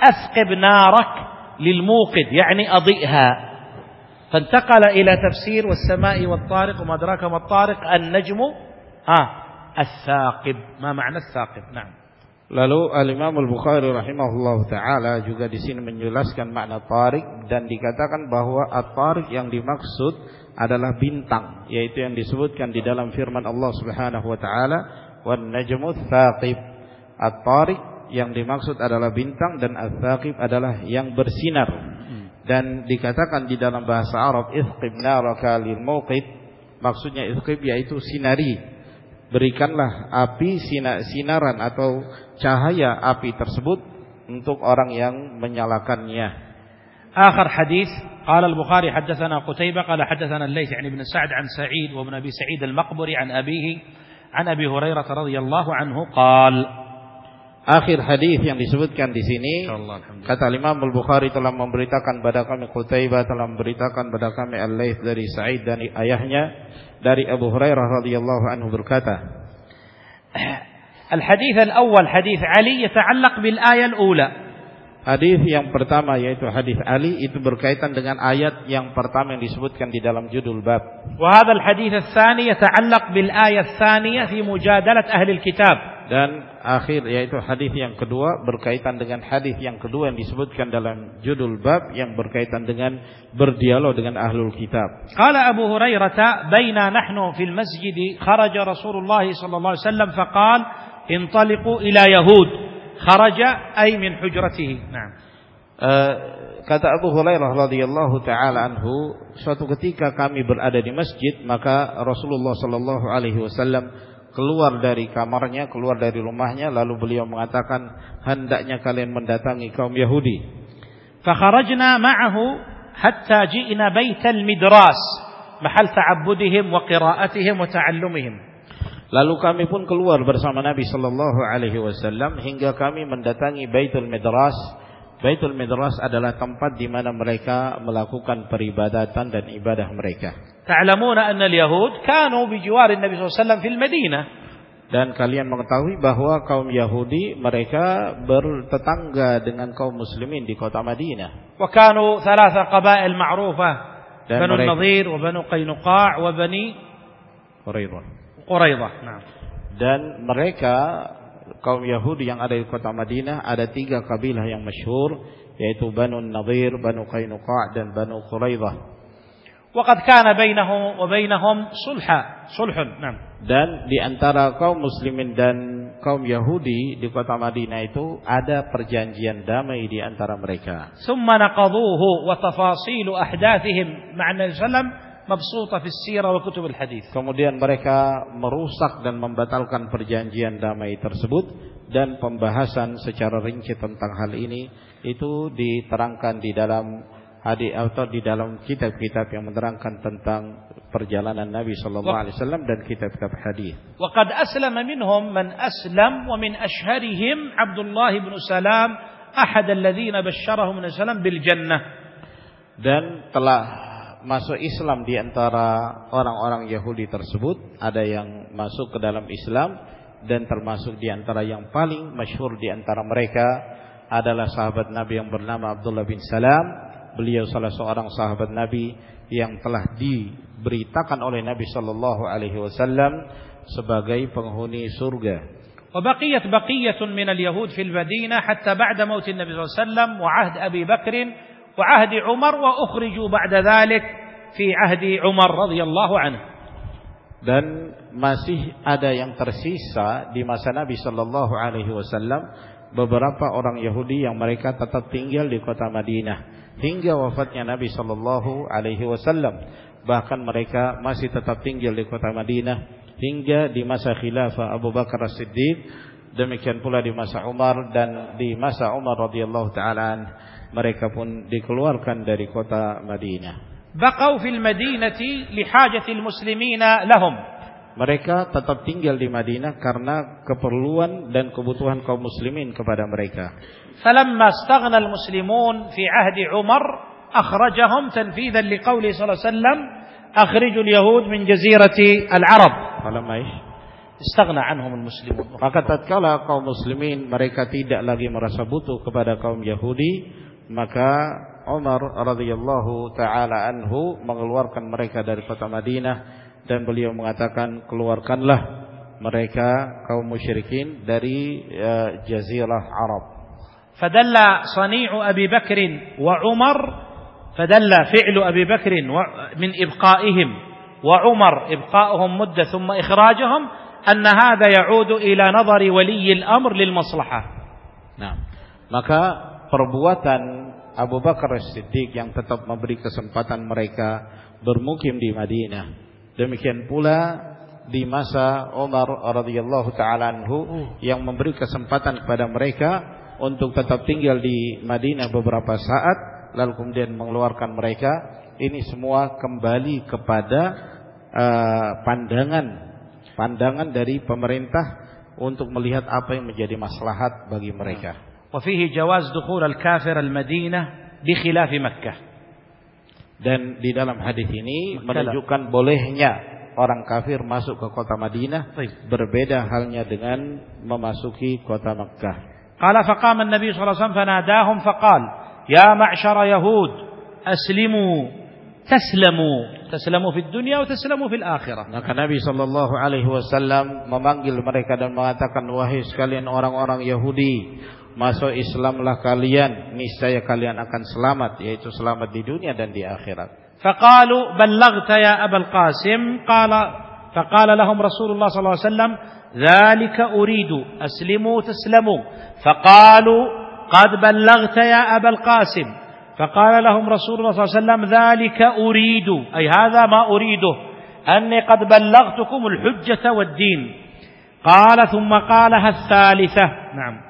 أثقب نارك للموقد يعني أضئها فانتقل إلى تفسير والسماء والطارق وما أدراك ما الطارق النجم ها As-saqib. Ma makna as-saqib? Lalu Al-Imam Al-Bukhari rahimahullah taala juga di sini menjelaskan makna tarik dan dikatakan bahwa at-tarik yang dimaksud adalah bintang yaitu yang disebutkan di dalam firman Allah Subhanahu wa taala wan najmu tsaqib. At-tarik yang dimaksud adalah bintang dan as-saqib adalah yang bersinar. Dan dikatakan di dalam bahasa Arab ithqib naraka lil mauqid maksudnya isqib yaitu sinari berikanlah api sina- sinaran atau cahaya api tersebut untuk orang yang menyalakannya. آخر حديث قال البخاري حدثنا قتيبة قال حدثنا الليث عن ابن سعد عن سعيد وابن أبي سعيد المقبري عن أبيه عن أبي هريرة رضي الله عنه قال Akhir hadis yang disebutkan di sini Allah alhamdulillah. kata Imam Al-Bukhari telah memberitakan pada kami Qutaibah telah memberitakan pada kami Al-Laits dari Sa'id dan ayahnya dari Abu Hurairah radhiyallahu anhu berkata Al-hadis al-awwal hadis Ali yata'allaq bil ayat al-ula Hadis yang pertama yaitu hadis Ali itu berkaitan dengan ayat yang pertama yang disebutkan di dalam judul bab. Wa hadzal hadis ats-tsani yata'allaq bil ayat ats-tsaniyah fi mujadalah ahli al-kitab dan akhir yaitu hadis yang kedua berkaitan dengan hadis yang kedua yang disebutkan dalam judul bab yang berkaitan dengan berdialog dengan ahlul kitab. Qala Abu Hurairah baina nahnu fil masjid kharaja Rasulullah sallallahu alaihi wasallam faqal intaliqu ila yahud kharaja ay min hujratihi. Naam. Uh, kata Abu Hurairah radhiyallahu taala anhu suatu ketika kami berada di masjid maka Rasulullah sallallahu alaihi wasallam keluar dari kamarnya, keluar dari rumahnya lalu beliau mengatakan hendaknya kalian mendatangi kaum Yahudi. Fakharajna ma'ahu hatta ji'na baital midras mahal ta'abbudihim wa qira'atihim wa ta'allumihim. Lalu kami pun keluar bersama Nabi sallallahu alaihi wasallam hingga kami mendatangi Baitul Midras. Baitul Midras adalah tempat di mana mereka melakukan peribadatan dan ibadah mereka. تعلمون أن اليهود كانوا بجوار النبي صلى الله عليه وسلم في المدينة Dan kalian mengetahui bahwa kaum Yahudi mereka bertetangga dengan kaum muslimin di kota Madinah. وكانوا ثلاثة قبائل معروفة Dan بنو mereka- النضير وبنو قينقاع وبني Quraidah. قريظة نعم Dan mereka kaum Yahudi yang ada di kota Madinah ada tiga kabilah yang masyhur yaitu Banu Nadir, Banu Qainuqa dan Banu Quraidah. وقد kana بينه وبينهم صلحا صلح نعم Dan di antara kaum muslimin dan kaum Yahudi di kota Madinah itu ada perjanjian damai di antara mereka. ثم نقضوه وتفاصيل احداثهم مع ma'na al-salam mabsuta fi sirah الحديث. Kemudian mereka merusak dan membatalkan perjanjian damai tersebut dan pembahasan secara rinci tentang hal ini itu diterangkan di dalam hadis atau di dalam kitab-kitab yang menerangkan tentang perjalanan Nabi sallallahu alaihi wasallam dan kitab-kitab hadis. Wa qad aslama minhum man aslam wa min ashharihim Abdullah bin Salam ahad alladziina basyarahum Nabi sallam bil jannah. Dan telah masuk Islam di antara orang-orang Yahudi tersebut ada yang masuk ke dalam Islam dan termasuk di antara yang paling masyhur di antara mereka adalah sahabat Nabi yang bernama Abdullah bin Salam Beliau salah seorang sahabat Nabi yang telah diberitakan oleh Nabi sallallahu alaihi wasallam sebagai penghuni surga. وبقيت بقية من اليهود في المدينة حتى بعد موت النبي صلى الله عليه وسلم وعهد أبي بكر وعهد عمر وأخرجوا بعد ذلك في عهد عمر رضي الله عنه dan masih ada yang tersisa di masa Nabi sallallahu alaihi wasallam beberapa orang Yahudi yang mereka tetap tinggal di kota Madinah hingga wafatnya Nabi Shallallahu Alaihi Wasallam. Bahkan mereka masih tetap tinggal di kota Madinah hingga di masa khilafah Abu Bakar As Siddiq. Demikian pula di masa Umar dan di masa Umar radhiyallahu taalaan mereka pun dikeluarkan dari kota Madinah. Baqau fil Madinati lihajatil muslimina lahum. Mereka tetap tinggal di Madinah karena keperluan dan kebutuhan kaum muslimin kepada mereka. فلما استغنى المسلمون في عهد عمر أخرجهم تنفيذا لقوله صلى الله عليه وسلم أخرجوا اليهود من جزيرة العرب falamma ish استغنى عنهم المسلمون Maka tatkala kaum muslimin mereka tidak lagi merasa butuh kepada kaum Yahudi, maka Umar radhiyallahu taala anhu mengeluarkan mereka dari kota Madinah dan beliau mengatakan keluarkanlah mereka kaum musyrikin dari uh, jazirah Arab. فدل صنيع أبي بكر وعمر فدل فعل أبي بكر من إبقائهم وعمر إبقائهم مدة ثم إخراجهم أن هذا يعود إلى نظر ولي الأمر للمصلحة Nah, maka perbuatan Abu Bakar As-Siddiq yang tetap memberi kesempatan mereka bermukim di Madinah. Demikian pula di masa Umar radhiyallahu taala anhu yang memberi kesempatan kepada mereka untuk tetap tinggal di Madinah beberapa saat lalu kemudian mengeluarkan mereka ini semua kembali kepada eh, pandangan pandangan dari pemerintah untuk melihat apa yang menjadi maslahat bagi mereka. Wafihi jawaz dukhul al-kafir al-Madinah bi khilaf Makkah. Dan di dalam hadis ini menunjukkan bolehnya orang kafir masuk ke kota Madinah berbeda halnya dengan memasuki kota Makkah. قال فقام النبي صلى الله عليه وسلم فناداهم فقال يا معشر يهود أسلموا تسلموا تسلموا في الدنيا وتسلموا في الآخرة Maka Nabi Shallallahu Alaihi Wasallam memanggil mereka dan mengatakan wahai sekalian orang-orang Yahudi masuk Islamlah kalian niscaya kalian akan selamat yaitu selamat di dunia dan di akhirat. فقالوا بلغت يا أبا القاسم قال فقال لهم رسول الله صلى الله عليه وسلم ذلك أريد أسلموا تسلموا. فقالوا قد بلغت يا أبا القاسم. فقال لهم رسول الله صلى الله عليه وسلم ذلك أريد أي هذا ما أريده أني قد بلغتكم الحجة والدين. قال ثم قالها الثالثة. نعم.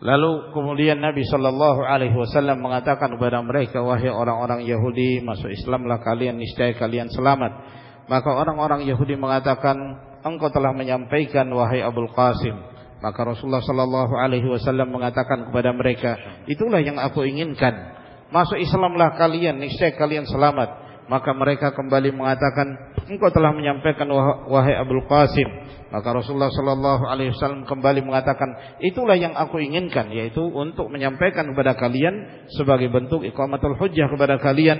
Lalu kemudian Nabi Shallallahu Alaihi Wasallam mengatakan kepada mereka wahai orang-orang Yahudi masuk Islamlah kalian niscaya kalian selamat. Maka orang-orang Yahudi mengatakan engkau telah menyampaikan wahai Abul Qasim. Maka Rasulullah Shallallahu Alaihi Wasallam mengatakan kepada mereka itulah yang aku inginkan. Masuk Islamlah kalian niscaya kalian selamat. Maka mereka kembali mengatakan engkau telah menyampaikan wah- wahai Abul Qasim. Maka Rasulullah Shallallahu Alaihi Wasallam kembali mengatakan itulah yang aku inginkan yaitu untuk menyampaikan kepada kalian sebagai bentuk iqamatul hujjah kepada kalian.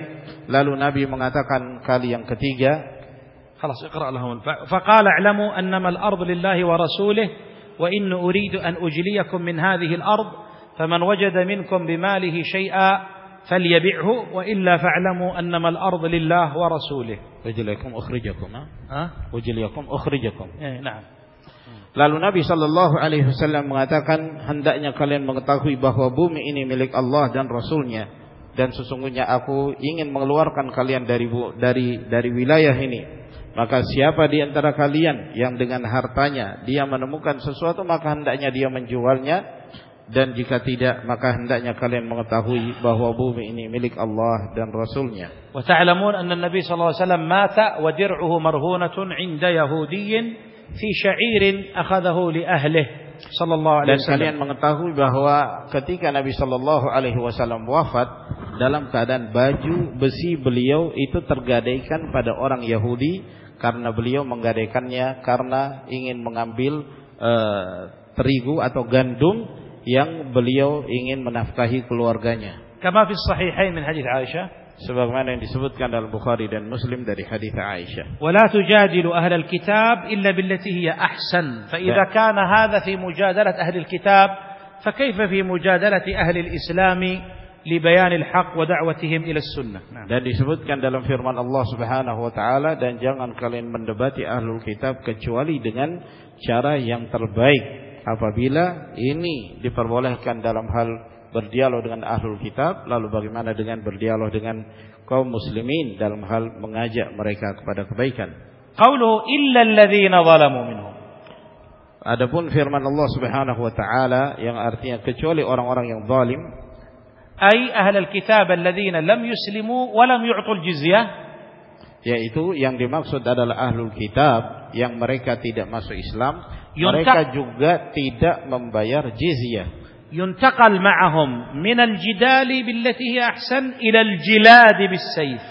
Lalu Nabi mengatakan kali yang ketiga خلاص اقرأ لهم فقال اعلموا أنما الأرض لله ورسوله وإن أريد أن أجليكم من هذه الأرض فمن وجد منكم بماله شيئا فليبعه وإلا فاعلموا أنما الأرض لله ورسوله ukhrijakum ha? ها؟ Ujliyakum ukhrijakum إيه نعم Lalu Nabi Shallallahu Alaihi Wasallam mengatakan hendaknya kalian mengetahui bahwa bumi ini milik Allah dan Rasulnya dan sesungguhnya aku ingin mengeluarkan kalian dari dari dari wilayah ini. Maka siapa di antara kalian yang dengan hartanya dia menemukan sesuatu maka hendaknya dia menjualnya dan jika tidak maka hendaknya kalian mengetahui bahwa bumi ini milik Allah dan Rasulnya. Wa ta'lamun anna Nabi sallallahu alaihi wasallam mata wa dir'uhu marhunatun 'inda yahudiyyin fi sya'irin akhadahu li ahlihi sallallahu alaihi wasallam. Dan kalian mengetahui bahwa ketika Nabi sallallahu alaihi wasallam wafat dalam keadaan baju besi beliau itu tergadaikan pada orang Yahudi karena beliau menggadaikannya karena ingin mengambil uh, terigu atau gandum yang beliau ingin menafkahi keluarganya. Kama fi sahihain min hadis Aisyah sebagaimana yang disebutkan dalam Bukhari dan Muslim dari hadis Aisyah. ولا تجادل أهل الكتاب إلا بالتي هي أحسن فإذا كان هذا في مجادلة أهل الكتاب فكيف في مجادلة أهل الإسلام libayanil haq wa da'watihim ila sunnah. Nah. Dan disebutkan dalam firman Allah Subhanahu wa taala dan jangan kalian mendebati ahlul kitab kecuali dengan cara yang terbaik apabila ini diperbolehkan dalam hal berdialog dengan ahlul kitab lalu bagaimana dengan berdialog dengan kaum muslimin dalam hal mengajak mereka kepada kebaikan. Qauluhu illa alladziina zalamu minhum. Adapun firman Allah Subhanahu wa taala yang artinya kecuali orang-orang yang zalim ai ahlul kitab alladzina lam yuslimu wa lam yu'tul jizyah yaitu yang dimaksud adalah ahlul kitab yang mereka tidak masuk Islam Yuntak, mereka juga tidak membayar jizyah. yuntaqal ma'ahum min al-jidali billati hi ahsan ila al-jilad bis-sayf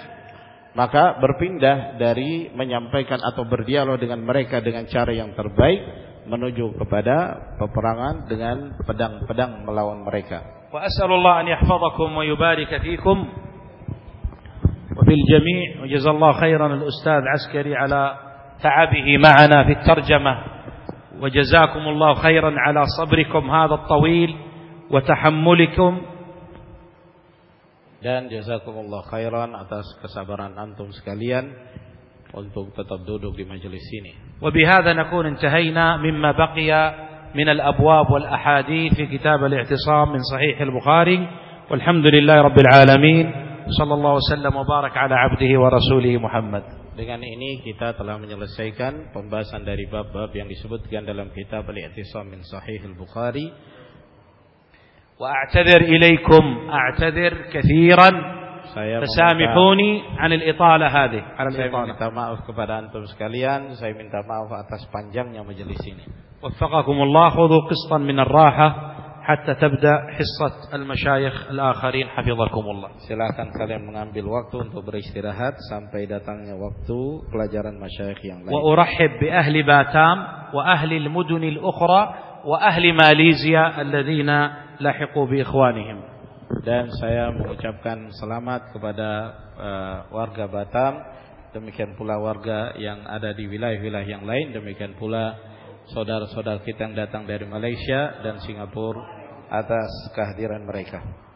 maka berpindah dari menyampaikan atau berdialog dengan mereka dengan cara yang terbaik menuju kepada peperangan dengan pedang-pedang melawan mereka. وأسأل الله أن يحفظكم ويبارك فيكم وفي الجميع وجزا الله خيرا الأستاذ عسكري على تعبه معنا في الترجمة وجزاكم الله خيرا على صبركم هذا الطويل وتحملكم dan jazakumullah khairan atas kesabaran antum sekalian untuk tetap duduk di majelis ini. وبهذا نكون انتهينا مما بقي من الأبواب والأحاديث في كتاب الاعتصام من صحيح البخاري والحمد لله رب العالمين صلى الله وسلم وبارك على عبده ورسوله محمد Dengan ini kita telah menyelesaikan pembahasan dari bab-bab yang disebutkan dalam kitab Al-I'tisam min Sahih Al-Bukhari. Wa a'tadzir ilaikum a'tadzir katsiran. saya Tasamihuni 'an al-itala hadhihi, 'ala Saya minta maaf kepada antum sekalian, saya minta maaf atas panjangnya majelis ini. Waffaqakumullah khudhu qistan min ar-raha hatta tabda hissat al-masyayikh al-akharin hafizakumullah. Silakan kalian mengambil waktu untuk beristirahat sampai datangnya waktu pelajaran masyayikh yang lain. Wa urahhib bi ahli Batam wa ahli al-mudun al-ukhra wa ahli Dan saya mengucapkan selamat kepada uh, warga Batam, demikian pula warga yang ada di wilayah-wilayah yang lain, demikian pula saudara-saudara kita yang datang dari Malaysia dan Singapura atas kehadiran mereka.